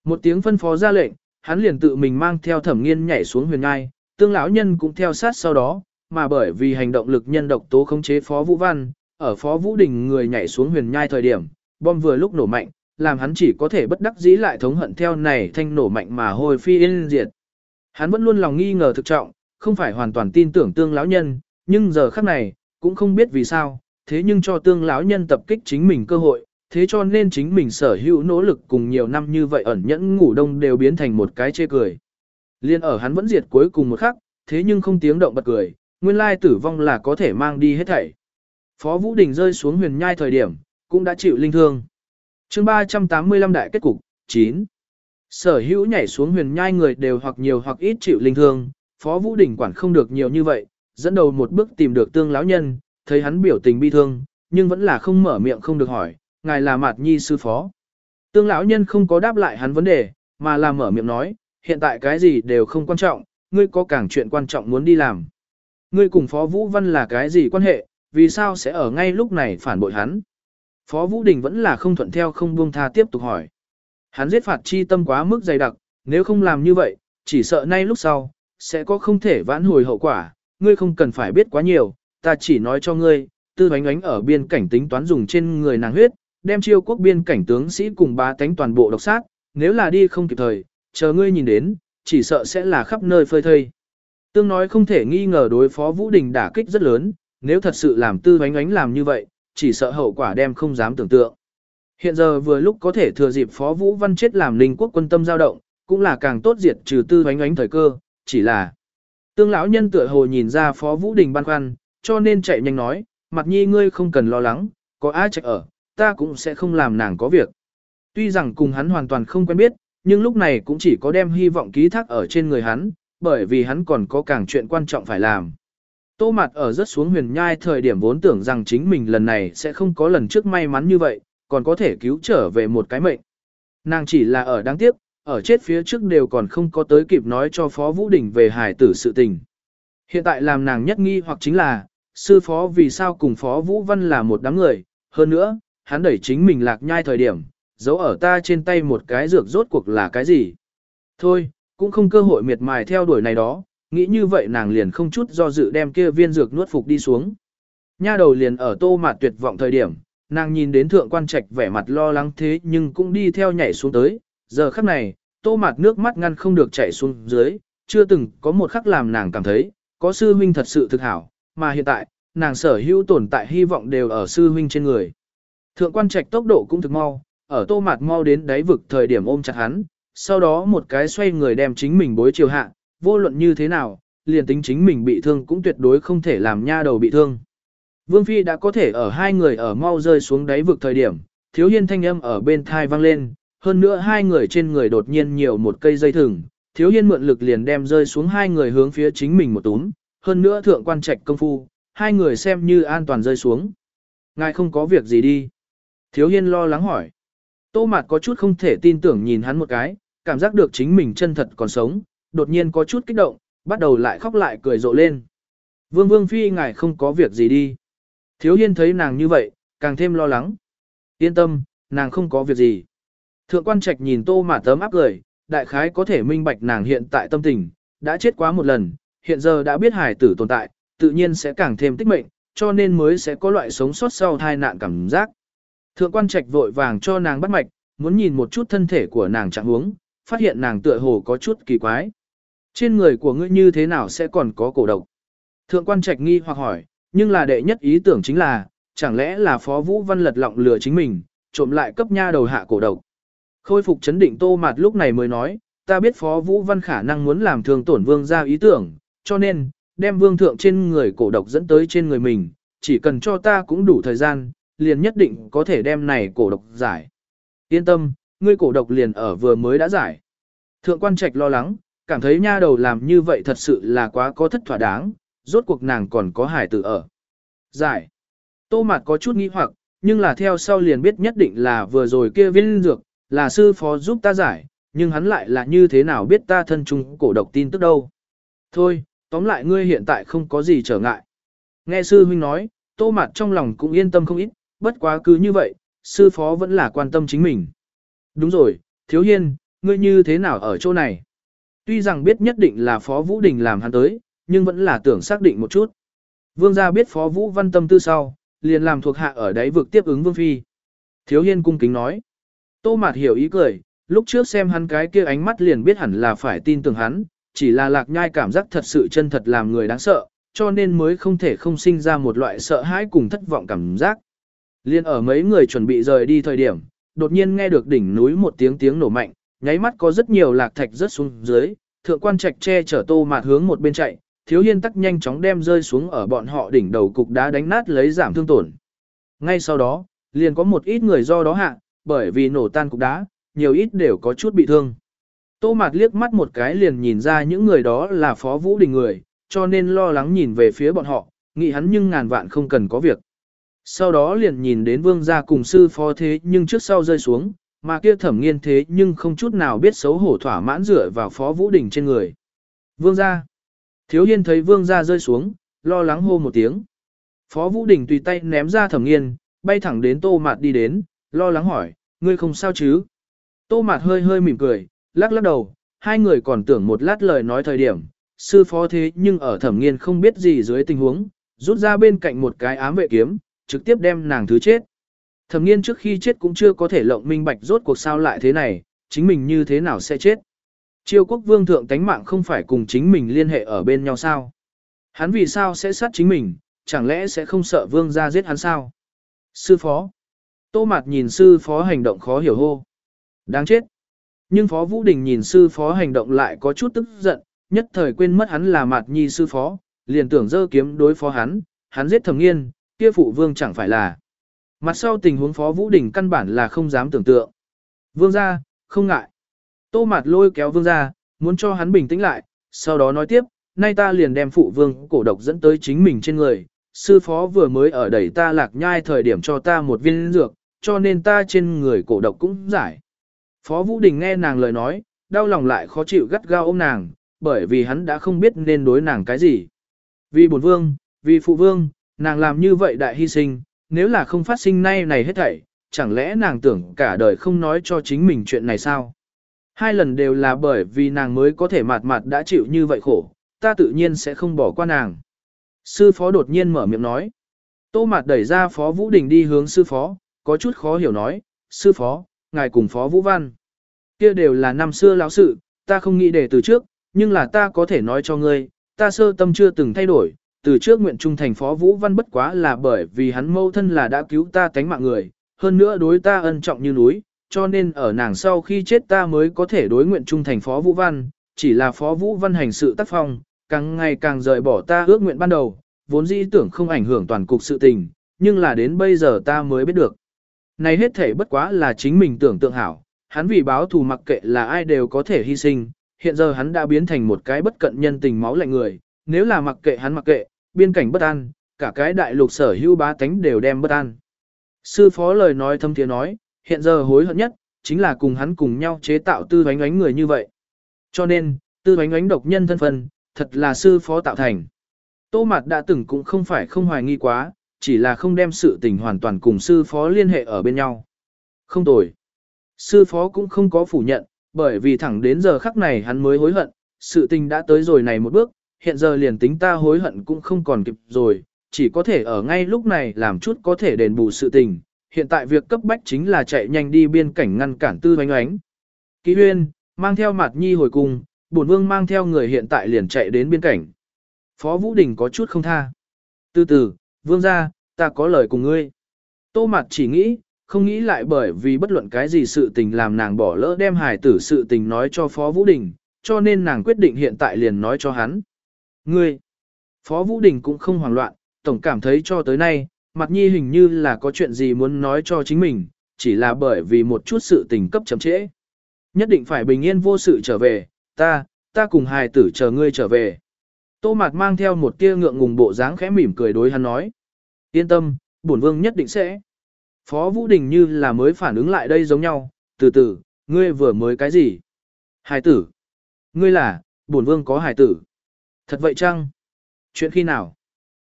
Một tiếng phân phó ra lệnh, hắn liền tự mình mang theo thẩm nghiên nhảy xuống huyền ngai, tương lão nhân cũng theo sát sau đó, mà bởi vì hành động lực nhân độc tố khống chế Phó Vũ Văn, ở Phó Vũ Đình người nhảy xuống huyền nhai thời điểm, bom vừa lúc nổ mạnh, làm hắn chỉ có thể bất đắc dĩ lại thống hận theo này thanh nổ mạnh mà hồi phi yên diệt. Hắn vẫn luôn lòng nghi ngờ thực trọng, không phải hoàn toàn tin tưởng tương lão nhân, nhưng giờ khắc này, cũng không biết vì sao, thế nhưng cho tương lão nhân tập kích chính mình cơ hội, thế cho nên chính mình sở hữu nỗ lực cùng nhiều năm như vậy ẩn nhẫn ngủ đông đều biến thành một cái chê cười. Liên ở hắn vẫn diệt cuối cùng một khắc, thế nhưng không tiếng động bật cười, nguyên lai tử vong là có thể mang đi hết thảy. Phó Vũ Đình rơi xuống huyền nhai thời điểm, cũng đã chịu linh thương. chương 385 đại kết cục, 9. Sở hữu nhảy xuống huyền nhai người đều hoặc nhiều hoặc ít chịu linh thương, Phó Vũ Đình quản không được nhiều như vậy, dẫn đầu một bước tìm được tương lão nhân, thấy hắn biểu tình bi thương, nhưng vẫn là không mở miệng không được hỏi, ngài là Mạt Nhi sư phó. Tương lão nhân không có đáp lại hắn vấn đề, mà là mở miệng nói, hiện tại cái gì đều không quan trọng, ngươi có càng chuyện quan trọng muốn đi làm. Ngươi cùng Phó Vũ Văn là cái gì quan hệ, vì sao sẽ ở ngay lúc này phản bội hắn? Phó Vũ Đình vẫn là không thuận theo không buông tha tiếp tục hỏi. Hắn giết phạt chi tâm quá mức dày đặc, nếu không làm như vậy, chỉ sợ nay lúc sau, sẽ có không thể vãn hồi hậu quả, ngươi không cần phải biết quá nhiều, ta chỉ nói cho ngươi, tư ánh ánh ở biên cảnh tính toán dùng trên người nàng huyết, đem chiêu quốc biên cảnh tướng sĩ cùng ba tánh toàn bộ độc sát, nếu là đi không kịp thời, chờ ngươi nhìn đến, chỉ sợ sẽ là khắp nơi phơi thây. Tương nói không thể nghi ngờ đối phó Vũ Đình đả kích rất lớn, nếu thật sự làm tư ánh ánh làm như vậy, chỉ sợ hậu quả đem không dám tưởng tượng. Hiện giờ vừa lúc có thể thừa dịp Phó Vũ Văn chết làm linh quốc quân tâm dao động, cũng là càng tốt diệt trừ tư ánh ánh thời cơ, chỉ là tương lão nhân tựa hồ nhìn ra Phó Vũ Đình băn khoăn, cho nên chạy nhanh nói, mặt nhi ngươi không cần lo lắng, có ai chạy ở, ta cũng sẽ không làm nàng có việc. Tuy rằng cùng hắn hoàn toàn không quen biết, nhưng lúc này cũng chỉ có đem hy vọng ký thác ở trên người hắn, bởi vì hắn còn có càng chuyện quan trọng phải làm. Tô mặt ở rất xuống huyền nhai thời điểm vốn tưởng rằng chính mình lần này sẽ không có lần trước may mắn như vậy, còn có thể cứu trở về một cái mệnh. Nàng chỉ là ở đáng tiếc, ở chết phía trước đều còn không có tới kịp nói cho Phó Vũ Đình về hải tử sự tình. Hiện tại làm nàng nhất nghi hoặc chính là, sư phó vì sao cùng Phó Vũ Văn là một đám người, hơn nữa, hắn đẩy chính mình lạc nhai thời điểm, giấu ở ta trên tay một cái dược rốt cuộc là cái gì. Thôi, cũng không cơ hội miệt mài theo đuổi này đó, nghĩ như vậy nàng liền không chút do dự đem kia viên dược nuốt phục đi xuống. Nha đầu liền ở tô mạt tuyệt vọng thời điểm, nàng nhìn đến thượng quan trạch vẻ mặt lo lắng thế nhưng cũng đi theo nhảy xuống tới, giờ khắc này, tô mạt nước mắt ngăn không được chảy xuống dưới, chưa từng có một khắc làm nàng cảm thấy, có sư huynh thật sự thực hảo, mà hiện tại, nàng sở hữu tồn tại hy vọng đều ở sư huynh trên người. Thượng quan trạch tốc độ cũng thực mau, ở tô mạt mau đến đáy vực thời điểm ôm chặt hắn, sau đó một cái xoay người đem chính mình bối chiều hạ, vô luận như thế nào, liền tính chính mình bị thương cũng tuyệt đối không thể làm nha đầu bị thương. Vương Phi đã có thể ở hai người ở mau rơi xuống đáy vực thời điểm, thiếu hiên thanh âm ở bên thai vang lên, hơn nữa hai người trên người đột nhiên nhiều một cây dây thừng, thiếu hiên mượn lực liền đem rơi xuống hai người hướng phía chính mình một túm, hơn nữa thượng quan trạch công phu, hai người xem như an toàn rơi xuống. Ngài không có việc gì đi. Thiếu hiên lo lắng hỏi. Tô mạt có chút không thể tin tưởng nhìn hắn một cái, cảm giác được chính mình chân thật còn sống, đột nhiên có chút kích động, bắt đầu lại khóc lại cười rộ lên. Vương Vương Phi ngài không có việc gì đi. Thiếu hiên thấy nàng như vậy, càng thêm lo lắng. Yên tâm, nàng không có việc gì. Thượng quan trạch nhìn tô Mạt tấm áp cười, đại khái có thể minh bạch nàng hiện tại tâm tình, đã chết quá một lần, hiện giờ đã biết hải tử tồn tại, tự nhiên sẽ càng thêm tích mệnh, cho nên mới sẽ có loại sống sót sau tai nạn cảm giác. Thượng quan trạch vội vàng cho nàng bắt mạch, muốn nhìn một chút thân thể của nàng trạng huống, phát hiện nàng tựa hồ có chút kỳ quái. Trên người của ngươi như thế nào sẽ còn có cổ độc? Thượng quan trạch nghi hoặc hỏi, nhưng là đệ nhất ý tưởng chính là, chẳng lẽ là Phó Vũ Văn lật lọng lừa chính mình, trộm lại cấp nha đầu hạ cổ độc. Khôi phục chấn định tô mạt lúc này mới nói, ta biết Phó Vũ Văn khả năng muốn làm thương tổn vương ra ý tưởng, cho nên, đem vương thượng trên người cổ độc dẫn tới trên người mình, chỉ cần cho ta cũng đủ thời gian, liền nhất định có thể đem này cổ độc giải. Yên tâm, ngươi cổ độc liền ở vừa mới đã giải. Thượng quan trạch lo lắng, cảm thấy nha đầu làm như vậy thật sự là quá có thất thỏa đáng, rốt cuộc nàng còn có hải tử ở. Giải. Tô mạt có chút nghi hoặc, nhưng là theo sau liền biết nhất định là vừa rồi kia viên dược, là sư phó giúp ta giải, nhưng hắn lại là như thế nào biết ta thân chung cổ độc tin tức đâu. Thôi, tóm lại ngươi hiện tại không có gì trở ngại. Nghe sư huynh nói, tô mạt trong lòng cũng yên tâm không ít, bất quá cứ như vậy, sư phó vẫn là quan tâm chính mình. Đúng rồi, thiếu hiên, ngươi như thế nào ở chỗ này? Tuy rằng biết nhất định là phó Vũ Đình làm hắn tới, nhưng vẫn là tưởng xác định một chút. Vương gia biết phó Vũ văn tâm tư sau, liền làm thuộc hạ ở đấy vực tiếp ứng Vương Phi. Thiếu hiên cung kính nói. Tô Mạt hiểu ý cười, lúc trước xem hắn cái kia ánh mắt liền biết hẳn là phải tin tưởng hắn, chỉ là lạc nhai cảm giác thật sự chân thật làm người đáng sợ, cho nên mới không thể không sinh ra một loại sợ hãi cùng thất vọng cảm giác. Liên ở mấy người chuẩn bị rời đi thời điểm, đột nhiên nghe được đỉnh núi một tiếng tiếng nổ mạnh, nháy mắt có rất nhiều lạc thạch rớt xuống dưới, thượng quan trạch che chở tô mạt hướng một bên chạy, thiếu hiên tắc nhanh chóng đem rơi xuống ở bọn họ đỉnh đầu cục đá đánh nát lấy giảm thương tổn. Ngay sau đó, liền có một ít người do đó hạ, bởi vì nổ tan cục đá, nhiều ít đều có chút bị thương. Tô mạt liếc mắt một cái liền nhìn ra những người đó là phó vũ đình người, cho nên lo lắng nhìn về phía bọn họ, nghĩ hắn nhưng ngàn vạn không cần có việc. Sau đó liền nhìn đến vương gia cùng sư phó thế nhưng trước sau rơi xuống, mà kia thẩm nghiên thế nhưng không chút nào biết xấu hổ thỏa mãn dựa vào phó vũ đình trên người. Vương gia. Thiếu hiên thấy vương gia rơi xuống, lo lắng hô một tiếng. Phó vũ đình tùy tay ném ra thẩm nghiên, bay thẳng đến tô mạt đi đến, lo lắng hỏi, ngươi không sao chứ? Tô mạt hơi hơi mỉm cười, lắc lắc đầu, hai người còn tưởng một lát lời nói thời điểm, sư phó thế nhưng ở thẩm nghiên không biết gì dưới tình huống, rút ra bên cạnh một cái ám vệ kiếm, trực tiếp đem nàng thứ chết. Thẩm nghiên trước khi chết cũng chưa có thể lộng minh bạch rốt cuộc sao lại thế này, chính mình như thế nào sẽ chết. Triều quốc vương thượng tánh mạng không phải cùng chính mình liên hệ ở bên nhau sao? Hắn vì sao sẽ sát chính mình, chẳng lẽ sẽ không sợ vương ra giết hắn sao? Sư phó. Tô Mạt nhìn sư phó hành động khó hiểu hô. Đáng chết. Nhưng phó Vũ Đình nhìn sư phó hành động lại có chút tức giận, nhất thời quên mất hắn là Mạt Nhi sư phó, liền tưởng dơ kiếm đối phó hắn, hắn giết thầm nghiên, kia phụ vương chẳng phải là. Mặt sau tình huống phó Vũ Đình căn bản là không dám tưởng tượng. Vương ra, không ngại. Tô Mạt lôi kéo vương ra, muốn cho hắn bình tĩnh lại, sau đó nói tiếp, nay ta liền đem phụ vương cổ độc dẫn tới chính mình trên người. Sư phó vừa mới ở đẩy ta lạc nhai thời điểm cho ta một viên dược, cho nên ta trên người cổ độc cũng giải. Phó Vũ Đình nghe nàng lời nói, đau lòng lại khó chịu gắt gao ôm nàng, bởi vì hắn đã không biết nên đối nàng cái gì. Vì bổn vương, vì phụ vương, nàng làm như vậy đại hy sinh, nếu là không phát sinh nay này hết thảy, chẳng lẽ nàng tưởng cả đời không nói cho chính mình chuyện này sao? Hai lần đều là bởi vì nàng mới có thể mạt mạt đã chịu như vậy khổ, ta tự nhiên sẽ không bỏ qua nàng. Sư phó đột nhiên mở miệng nói. Tô mạt đẩy ra phó Vũ Đình đi hướng sư phó, có chút khó hiểu nói, sư phó, ngài cùng phó Vũ Văn. Kia đều là năm xưa lão sự, ta không nghĩ để từ trước, nhưng là ta có thể nói cho ngươi, ta sơ tâm chưa từng thay đổi, từ trước nguyện trung thành phó Vũ Văn bất quá là bởi vì hắn mâu thân là đã cứu ta tánh mạng người, hơn nữa đối ta ân trọng như núi, cho nên ở nàng sau khi chết ta mới có thể đối nguyện trung thành phó Vũ Văn, chỉ là phó Vũ Văn hành sự tác phong, càng ngày càng rời bỏ ta ước nguyện ban đầu, vốn dĩ tưởng không ảnh hưởng toàn cục sự tình, nhưng là đến bây giờ ta mới biết được. Này hết thể bất quá là chính mình tưởng tượng hảo, hắn vì báo thù mặc kệ là ai đều có thể hy sinh, hiện giờ hắn đã biến thành một cái bất cận nhân tình máu lạnh người, nếu là mặc kệ hắn mặc kệ, biên cảnh bất an, cả cái đại lục sở hữu bá tánh đều đem bất an. Sư phó lời nói thâm tiếng nói, hiện giờ hối hận nhất, chính là cùng hắn cùng nhau chế tạo tư vánh ánh người như vậy. Cho nên, tư vánh ánh độc nhân thân phận, thật là sư phó tạo thành. Tô Mạt đã từng cũng không phải không hoài nghi quá, chỉ là không đem sự tình hoàn toàn cùng sư phó liên hệ ở bên nhau. Không tồi. Sư phó cũng không có phủ nhận, bởi vì thẳng đến giờ khắc này hắn mới hối hận, sự tình đã tới rồi này một bước, hiện giờ liền tính ta hối hận cũng không còn kịp rồi, chỉ có thể ở ngay lúc này làm chút có thể đền bù sự tình. Hiện tại việc cấp bách chính là chạy nhanh đi biên cảnh ngăn cản tư oánh oánh. Ký huyên, mang theo mặt nhi hồi cung, bổn vương mang theo người hiện tại liền chạy đến biên cảnh. Phó Vũ Đình có chút không tha. Từ từ, vương ra, ta có lời cùng ngươi. Tô mặt chỉ nghĩ, không nghĩ lại bởi vì bất luận cái gì sự tình làm nàng bỏ lỡ đem hài tử sự tình nói cho Phó Vũ Đình, cho nên nàng quyết định hiện tại liền nói cho hắn. Ngươi, Phó Vũ Đình cũng không hoảng loạn, tổng cảm thấy cho tới nay, mặt nhi hình như là có chuyện gì muốn nói cho chính mình, chỉ là bởi vì một chút sự tình cấp chậm trễ. Nhất định phải bình yên vô sự trở về, ta, ta cùng hài tử chờ ngươi trở về. Tô Mạt mang theo một tia ngượng ngùng bộ dáng khẽ mỉm cười đối hắn nói. Yên tâm, bổn vương nhất định sẽ. Phó Vũ Đình như là mới phản ứng lại đây giống nhau, từ từ, ngươi vừa mới cái gì? Hài tử. Ngươi là, bổn vương có hài tử. Thật vậy chăng? Chuyện khi nào?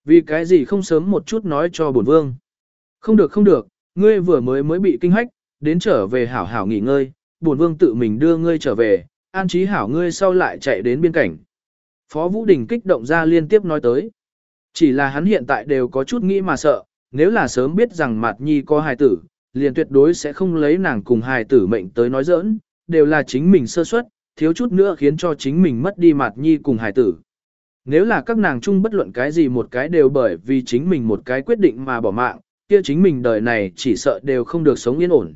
Vì cái gì không sớm một chút nói cho bổn vương? Không được không được, ngươi vừa mới mới bị kinh hách, đến trở về hảo hảo nghỉ ngơi, bổn vương tự mình đưa ngươi trở về, an trí hảo ngươi sau lại chạy đến biên cảnh. Phó Vũ Đình kích động ra liên tiếp nói tới. Chỉ là hắn hiện tại đều có chút nghĩ mà sợ, nếu là sớm biết rằng Mạt Nhi có hài tử, liền tuyệt đối sẽ không lấy nàng cùng hài tử mệnh tới nói giỡn, đều là chính mình sơ suất, thiếu chút nữa khiến cho chính mình mất đi Mạt Nhi cùng hài tử. Nếu là các nàng chung bất luận cái gì một cái đều bởi vì chính mình một cái quyết định mà bỏ mạng, kia chính mình đời này chỉ sợ đều không được sống yên ổn.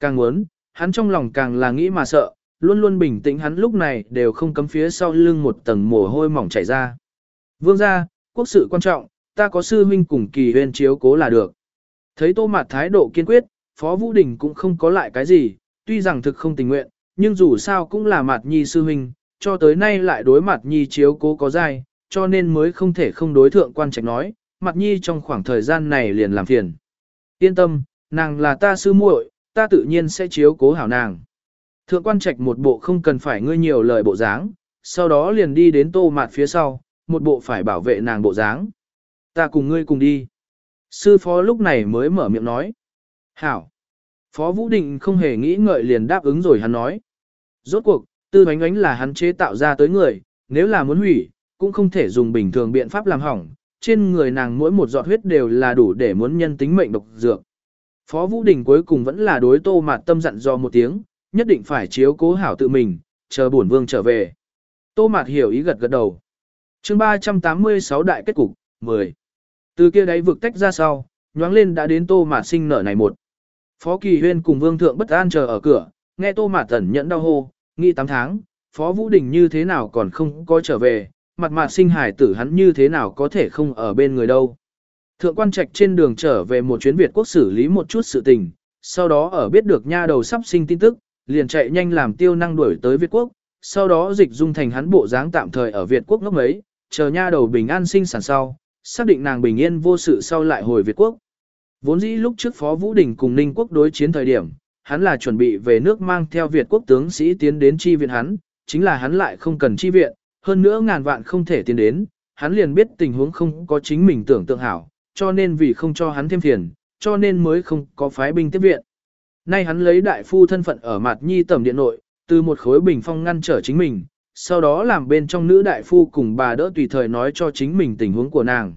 Càng muốn, hắn trong lòng càng là nghĩ mà sợ, luôn luôn bình tĩnh hắn lúc này đều không cấm phía sau lưng một tầng mồ hôi mỏng chảy ra. Vương gia, quốc sự quan trọng, ta có sư huynh cùng kỳ huyên chiếu cố là được. Thấy tô mạt thái độ kiên quyết, Phó Vũ Đình cũng không có lại cái gì, tuy rằng thực không tình nguyện, nhưng dù sao cũng là mạt nhi sư huynh, cho tới nay lại đối mặt nhi chiếu cố có dai, cho nên mới không thể không đối thượng quan trạch nói, mặt nhi trong khoảng thời gian này liền làm phiền. Yên tâm, nàng là ta sư muội, ta tự nhiên sẽ chiếu cố hảo nàng. Thượng quan trạch một bộ không cần phải ngươi nhiều lời bộ dáng, sau đó liền đi đến tô mạt phía sau, một bộ phải bảo vệ nàng bộ dáng. Ta cùng ngươi cùng đi. Sư phó lúc này mới mở miệng nói. Hảo. Phó Vũ Định không hề nghĩ ngợi liền đáp ứng rồi hắn nói. Rốt cuộc, tư bánh ánh là hắn chế tạo ra tới người, nếu là muốn hủy, cũng không thể dùng bình thường biện pháp làm hỏng, trên người nàng mỗi một giọt huyết đều là đủ để muốn nhân tính mệnh độc dược. Phó Vũ Đình cuối cùng vẫn là đối Tô Mạt Tâm dặn do một tiếng, nhất định phải chiếu cố hảo tự mình, chờ bổn vương trở về. Tô Mạt hiểu ý gật gật đầu. Chương 386 đại kết cục, 10. Từ kia đáy vực tách ra sau, nhoáng lên đã đến Tô Mạt sinh nở này một. Phó Kỳ Huyên cùng Vương thượng bất an chờ ở cửa, nghe Tô Mạt tẩn nhẫn đau hô, nghĩ 8 tháng, Phó Vũ Đình như thế nào còn không có trở về, mặt mặt sinh hải tử hắn như thế nào có thể không ở bên người đâu. Thượng quan trạch trên đường trở về một chuyến Việt quốc xử lý một chút sự tình, sau đó ở biết được nha đầu sắp sinh tin tức, liền chạy nhanh làm tiêu năng đuổi tới Việt quốc, sau đó dịch dung thành hắn bộ dáng tạm thời ở Việt quốc ngốc mấy, chờ nha đầu bình an sinh sản sau, xác định nàng bình yên vô sự sau lại hồi Việt quốc. Vốn dĩ lúc trước Phó Vũ Đình cùng Ninh quốc đối chiến thời điểm, hắn là chuẩn bị về nước mang theo Việt quốc tướng sĩ tiến đến chi viện hắn, chính là hắn lại không cần chi viện, hơn nữa ngàn vạn không thể tiến đến, hắn liền biết tình huống không có chính mình tưởng tượng hảo, cho nên vì không cho hắn thêm phiền, cho nên mới không có phái binh tiếp viện. Nay hắn lấy đại phu thân phận ở mặt nhi tầm điện nội, từ một khối bình phong ngăn trở chính mình, sau đó làm bên trong nữ đại phu cùng bà đỡ tùy thời nói cho chính mình tình huống của nàng.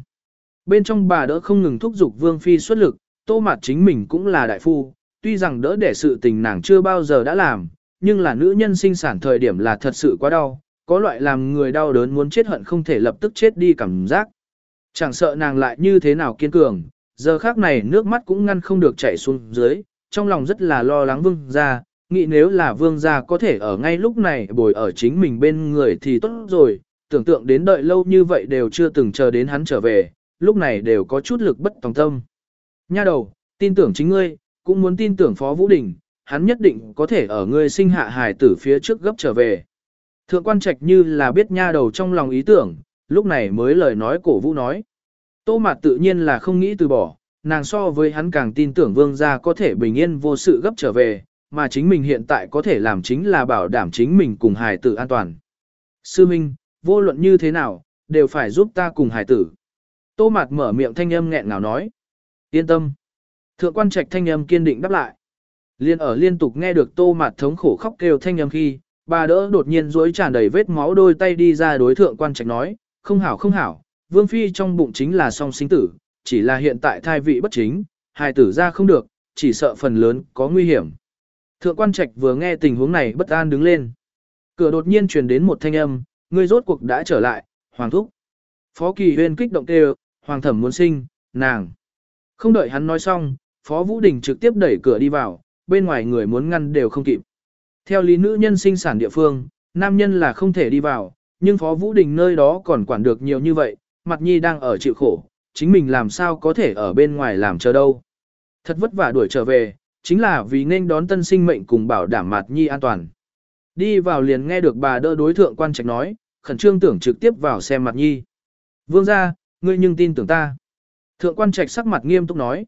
Bên trong bà đỡ không ngừng thúc giục vương phi xuất lực, tô mặt chính mình cũng là đại phu, tuy rằng đỡ để sự tình nàng chưa bao giờ đã làm, nhưng là nữ nhân sinh sản thời điểm là thật sự quá đau, có loại làm người đau đớn muốn chết hận không thể lập tức chết đi cảm giác. Chẳng sợ nàng lại như thế nào kiên cường, giờ khác này nước mắt cũng ngăn không được chảy xuống dưới, trong lòng rất là lo lắng vương gia, nghĩ nếu là vương gia có thể ở ngay lúc này bồi ở chính mình bên người thì tốt rồi, tưởng tượng đến đợi lâu như vậy đều chưa từng chờ đến hắn trở về, lúc này đều có chút lực bất tòng tâm. Nha đầu, tin tưởng chính ngươi, cũng muốn tin tưởng Phó Vũ Đình, hắn nhất định có thể ở ngươi sinh hạ hài tử phía trước gấp trở về. Thượng quan trạch như là biết nha đầu trong lòng ý tưởng, lúc này mới lời nói cổ vũ nói. Tô Mạt tự nhiên là không nghĩ từ bỏ, nàng so với hắn càng tin tưởng vương gia có thể bình yên vô sự gấp trở về, mà chính mình hiện tại có thể làm chính là bảo đảm chính mình cùng hài tử an toàn. Sư Minh, vô luận như thế nào, đều phải giúp ta cùng hài tử. Tô Mạt mở miệng thanh âm nghẹn ngào nói. Yên tâm. Thượng quan trạch thanh âm kiên định đáp lại. Liên ở liên tục nghe được Tô Mạt thống khổ khóc kêu thanh âm khi, bà đỡ đột nhiên rối tràn đầy vết máu đôi tay đi ra đối thượng quan trạch nói, không hảo không hảo, vương phi trong bụng chính là song sinh tử, chỉ là hiện tại thai vị bất chính, hài tử ra không được, chỉ sợ phần lớn có nguy hiểm. Thượng quan trạch vừa nghe tình huống này bất an đứng lên. Cửa đột nhiên truyền đến một thanh âm, người rốt cuộc đã trở lại, hoàng thúc. Phó kỳ huyên kích động kêu, hoàng thẩm muốn sinh, nàng. Không đợi hắn nói xong, phó vũ đình trực tiếp đẩy cửa đi vào, bên ngoài người muốn ngăn đều không kịp. Theo lý nữ nhân sinh sản địa phương, nam nhân là không thể đi vào, nhưng Phó Vũ Đình nơi đó còn quản được nhiều như vậy, mặt nhi đang ở chịu khổ, chính mình làm sao có thể ở bên ngoài làm chờ đâu. Thật vất vả đuổi trở về, chính là vì nên đón tân sinh mệnh cùng bảo đảm mặt nhi an toàn. Đi vào liền nghe được bà đỡ đối thượng quan trạch nói, khẩn trương tưởng trực tiếp vào xem mặt nhi. Vương ra, ngươi nhưng tin tưởng ta. Thượng quan trạch sắc mặt nghiêm túc nói.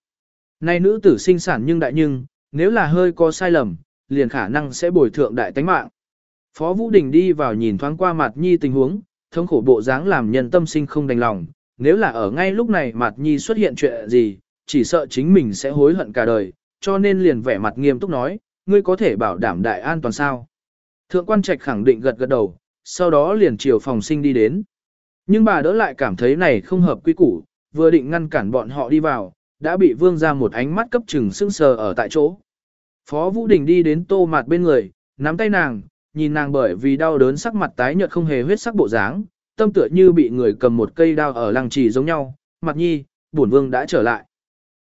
Này nữ tử sinh sản nhưng đại nhưng, nếu là hơi có sai lầm, liền khả năng sẽ bồi thượng đại tánh mạng. Phó Vũ Đình đi vào nhìn thoáng qua mặt nhi tình huống, thống khổ bộ dáng làm nhân tâm sinh không đành lòng, nếu là ở ngay lúc này mặt nhi xuất hiện chuyện gì, chỉ sợ chính mình sẽ hối hận cả đời, cho nên liền vẻ mặt nghiêm túc nói, ngươi có thể bảo đảm đại an toàn sao. Thượng quan trạch khẳng định gật gật đầu, sau đó liền chiều phòng sinh đi đến. Nhưng bà đỡ lại cảm thấy này không hợp quy củ, vừa định ngăn cản bọn họ đi vào, đã bị vương ra một ánh mắt cấp chừng sưng sờ ở tại chỗ. Phó Vũ Đình đi đến tô mặt bên người, nắm tay nàng, nhìn nàng bởi vì đau đớn sắc mặt tái nhợt không hề huyết sắc bộ dáng, tâm tựa như bị người cầm một cây đao ở lăng trì giống nhau, mặt nhi, bổn vương đã trở lại.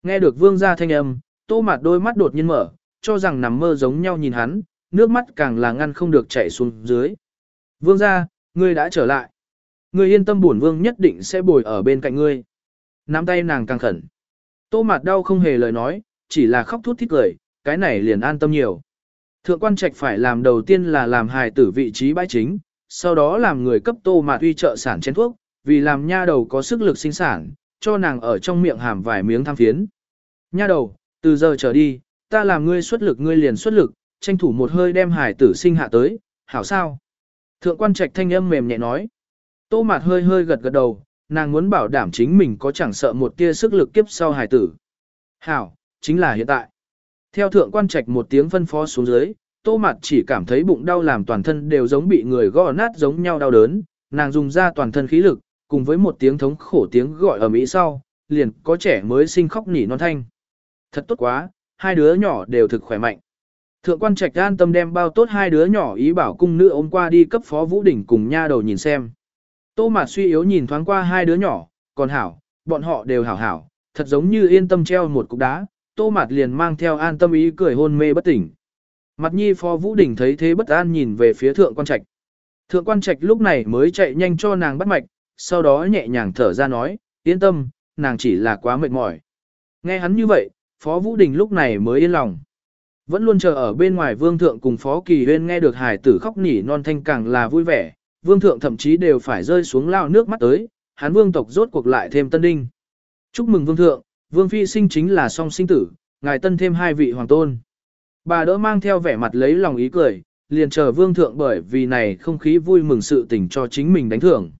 Nghe được vương ra thanh âm, tô mặt đôi mắt đột nhiên mở, cho rằng nằm mơ giống nhau nhìn hắn, nước mắt càng là ngăn không được chảy xuống dưới. Vương ra, ngươi đã trở lại. Ngươi yên tâm bổn vương nhất định sẽ bồi ở bên cạnh ngươi. Nắm tay nàng càng khẩn. Tô mặt đau không hề lời nói, chỉ là khóc thút thít cười, cái này liền an tâm nhiều. Thượng quan trạch phải làm đầu tiên là làm hài tử vị trí bãi chính, sau đó làm người cấp tô Mạt uy trợ sản chén thuốc, vì làm nha đầu có sức lực sinh sản, cho nàng ở trong miệng hàm vài miếng tham phiến. Nha đầu, từ giờ trở đi, ta làm ngươi xuất lực ngươi liền xuất lực, tranh thủ một hơi đem hài tử sinh hạ tới, hảo sao? Thượng quan trạch thanh âm mềm nhẹ nói. Tô mạt hơi hơi gật gật đầu, nàng muốn bảo đảm chính mình có chẳng sợ một tia sức lực kiếp sau hài tử. Hảo, chính là hiện tại. Theo thượng quan trạch một tiếng phân phó xuống dưới, tô mặt chỉ cảm thấy bụng đau làm toàn thân đều giống bị người gõ nát giống nhau đau đớn, nàng dùng ra toàn thân khí lực, cùng với một tiếng thống khổ tiếng gọi ở Mỹ sau, liền có trẻ mới sinh khóc nỉ non thanh. Thật tốt quá, hai đứa nhỏ đều thực khỏe mạnh. Thượng quan trạch an tâm đem bao tốt hai đứa nhỏ ý bảo cung nữ ôm qua đi cấp phó vũ đỉnh cùng nha đầu nhìn xem. Tô mạt suy yếu nhìn thoáng qua hai đứa nhỏ, còn hảo, bọn họ đều hảo hảo, thật giống như yên tâm treo một cục đá, tô mạt liền mang theo an tâm ý cười hôn mê bất tỉnh. Mặt nhi phó vũ đỉnh thấy thế bất an nhìn về phía thượng quan trạch. Thượng quan trạch lúc này mới chạy nhanh cho nàng bắt mạch, sau đó nhẹ nhàng thở ra nói, yên tâm, nàng chỉ là quá mệt mỏi. Nghe hắn như vậy, phó vũ đình lúc này mới yên lòng. Vẫn luôn chờ ở bên ngoài vương thượng cùng phó kỳ huyên nghe được hải tử khóc nỉ non thanh càng là vui vẻ, vương thượng thậm chí đều phải rơi xuống lao nước mắt tới, hắn vương tộc rốt cuộc lại thêm tân đinh. Chúc mừng vương thượng, vương phi sinh chính là song sinh tử, ngài tân thêm hai vị hoàng tôn. Bà đỡ mang theo vẻ mặt lấy lòng ý cười, liền chờ vương thượng bởi vì này không khí vui mừng sự tình cho chính mình đánh thưởng.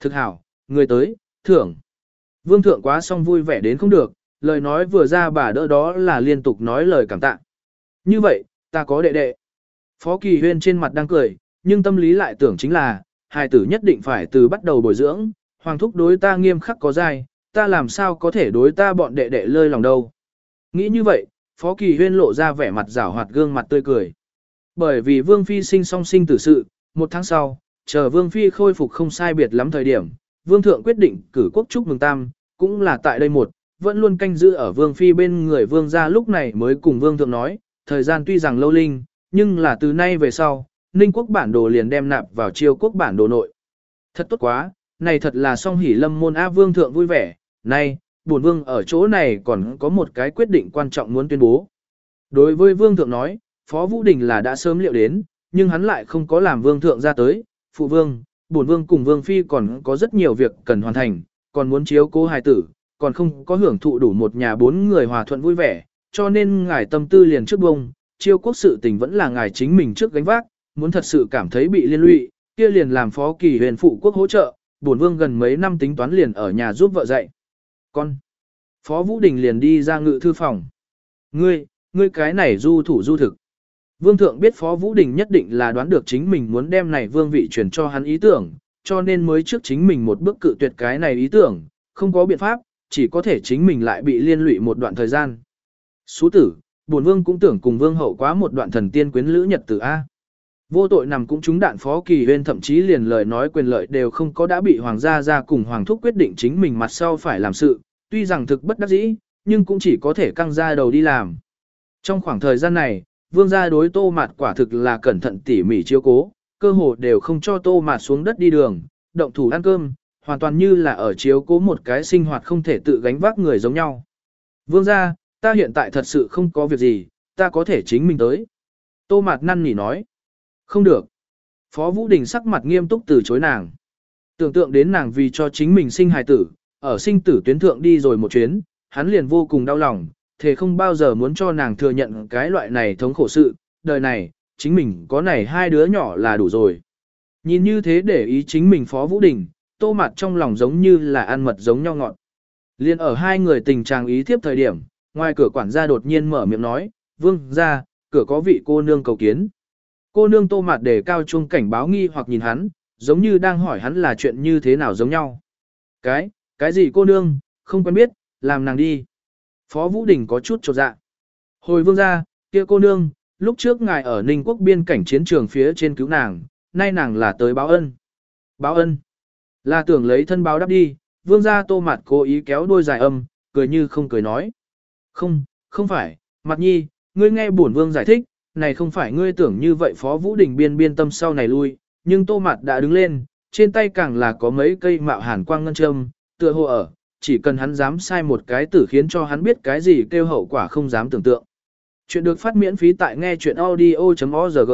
Thực hảo, người tới, thưởng. Vương thượng quá xong vui vẻ đến không được, lời nói vừa ra bà đỡ đó là liên tục nói lời cảm tạ. Như vậy, ta có đệ đệ. Phó Kỳ Huyên trên mặt đang cười, nhưng tâm lý lại tưởng chính là, hài tử nhất định phải từ bắt đầu bồi dưỡng, hoàng thúc đối ta nghiêm khắc có dai, ta làm sao có thể đối ta bọn đệ đệ lơi lòng đâu. Nghĩ như vậy, Phó Kỳ Huyên lộ ra vẻ mặt rảo hoạt gương mặt tươi cười. Bởi vì Vương Phi sinh song sinh tử sự, một tháng sau, chờ Vương Phi khôi phục không sai biệt lắm thời điểm, Vương Thượng quyết định cử quốc chúc mừng tam, cũng là tại đây một, vẫn luôn canh giữ ở Vương Phi bên người Vương gia lúc này mới cùng Vương Thượng nói, thời gian tuy rằng lâu linh, nhưng là từ nay về sau, Ninh quốc bản đồ liền đem nạp vào chiêu quốc bản đồ nội. Thật tốt quá, này thật là song hỉ lâm môn A Vương Thượng vui vẻ, nay, bổn Vương ở chỗ này còn có một cái quyết định quan trọng muốn tuyên bố. Đối với Vương Thượng nói, Phó Vũ Đình là đã sớm liệu đến, nhưng hắn lại không có làm Vương Thượng ra tới, Phụ Vương, bổn Vương cùng Vương Phi còn có rất nhiều việc cần hoàn thành, còn muốn chiếu cố hài tử, còn không có hưởng thụ đủ một nhà bốn người hòa thuận vui vẻ, cho nên ngài tâm tư liền trước bông, chiêu quốc sự tình vẫn là ngài chính mình trước gánh vác, muốn thật sự cảm thấy bị liên lụy, kia liền làm phó kỳ huyền phụ quốc hỗ trợ, bổn vương gần mấy năm tính toán liền ở nhà giúp vợ dạy. Con. Phó Vũ Đình liền đi ra ngự thư phòng. Ngươi, ngươi cái này du thủ du thực. Vương thượng biết Phó Vũ Đình nhất định là đoán được chính mình muốn đem này vương vị truyền cho hắn ý tưởng, cho nên mới trước chính mình một bước cự tuyệt cái này ý tưởng, không có biện pháp, chỉ có thể chính mình lại bị liên lụy một đoạn thời gian. Sú tử, bổn vương cũng tưởng cùng vương hậu quá một đoạn thần tiên quyến lữ nhật tử A. Vô tội nằm cũng trúng đạn phó kỳ huyên thậm chí liền lời nói quyền lợi đều không có đã bị hoàng gia ra cùng hoàng thúc quyết định chính mình mặt sau phải làm sự, tuy rằng thực bất đắc dĩ, nhưng cũng chỉ có thể căng ra đầu đi làm. Trong khoảng thời gian này, vương gia đối tô mạt quả thực là cẩn thận tỉ mỉ chiếu cố, cơ hồ đều không cho tô mạt xuống đất đi đường, động thủ ăn cơm, hoàn toàn như là ở chiếu cố một cái sinh hoạt không thể tự gánh vác người giống nhau. Vương gia, ta hiện tại thật sự không có việc gì, ta có thể chính mình tới. Tô mạt năn nỉ nói. Không được. Phó Vũ Đình sắc mặt nghiêm túc từ chối nàng. Tưởng tượng đến nàng vì cho chính mình sinh hài tử, ở sinh tử tuyến thượng đi rồi một chuyến, hắn liền vô cùng đau lòng, thề không bao giờ muốn cho nàng thừa nhận cái loại này thống khổ sự, đời này, chính mình có này hai đứa nhỏ là đủ rồi. Nhìn như thế để ý chính mình Phó Vũ Đình, tô mặt trong lòng giống như là ăn mật giống nhau ngọt. Liên ở hai người tình trạng ý tiếp thời điểm, ngoài cửa quản gia đột nhiên mở miệng nói, vương ra, cửa có vị cô nương cầu kiến. Cô nương tô mặt để cao trung cảnh báo nghi hoặc nhìn hắn, giống như đang hỏi hắn là chuyện như thế nào giống nhau. Cái, cái gì cô nương, không quen biết, làm nàng đi. Phó Vũ Đình có chút trột dạ. Hồi vương ra, kia cô nương, lúc trước ngài ở Ninh Quốc biên cảnh chiến trường phía trên cứu nàng, nay nàng là tới báo ân. Báo ân. Là tưởng lấy thân báo đáp đi, vương gia tô mặt cố ý kéo đôi dài âm, cười như không cười nói. Không, không phải, mặt nhi, ngươi nghe bổn vương giải thích, này không phải ngươi tưởng như vậy phó vũ đình biên biên tâm sau này lui, nhưng tô mạt đã đứng lên, trên tay càng là có mấy cây mạo hàn quang ngân châm, tựa hồ ở, chỉ cần hắn dám sai một cái tử khiến cho hắn biết cái gì kêu hậu quả không dám tưởng tượng. Chuyện được phát miễn phí tại nghe chuyện audio.org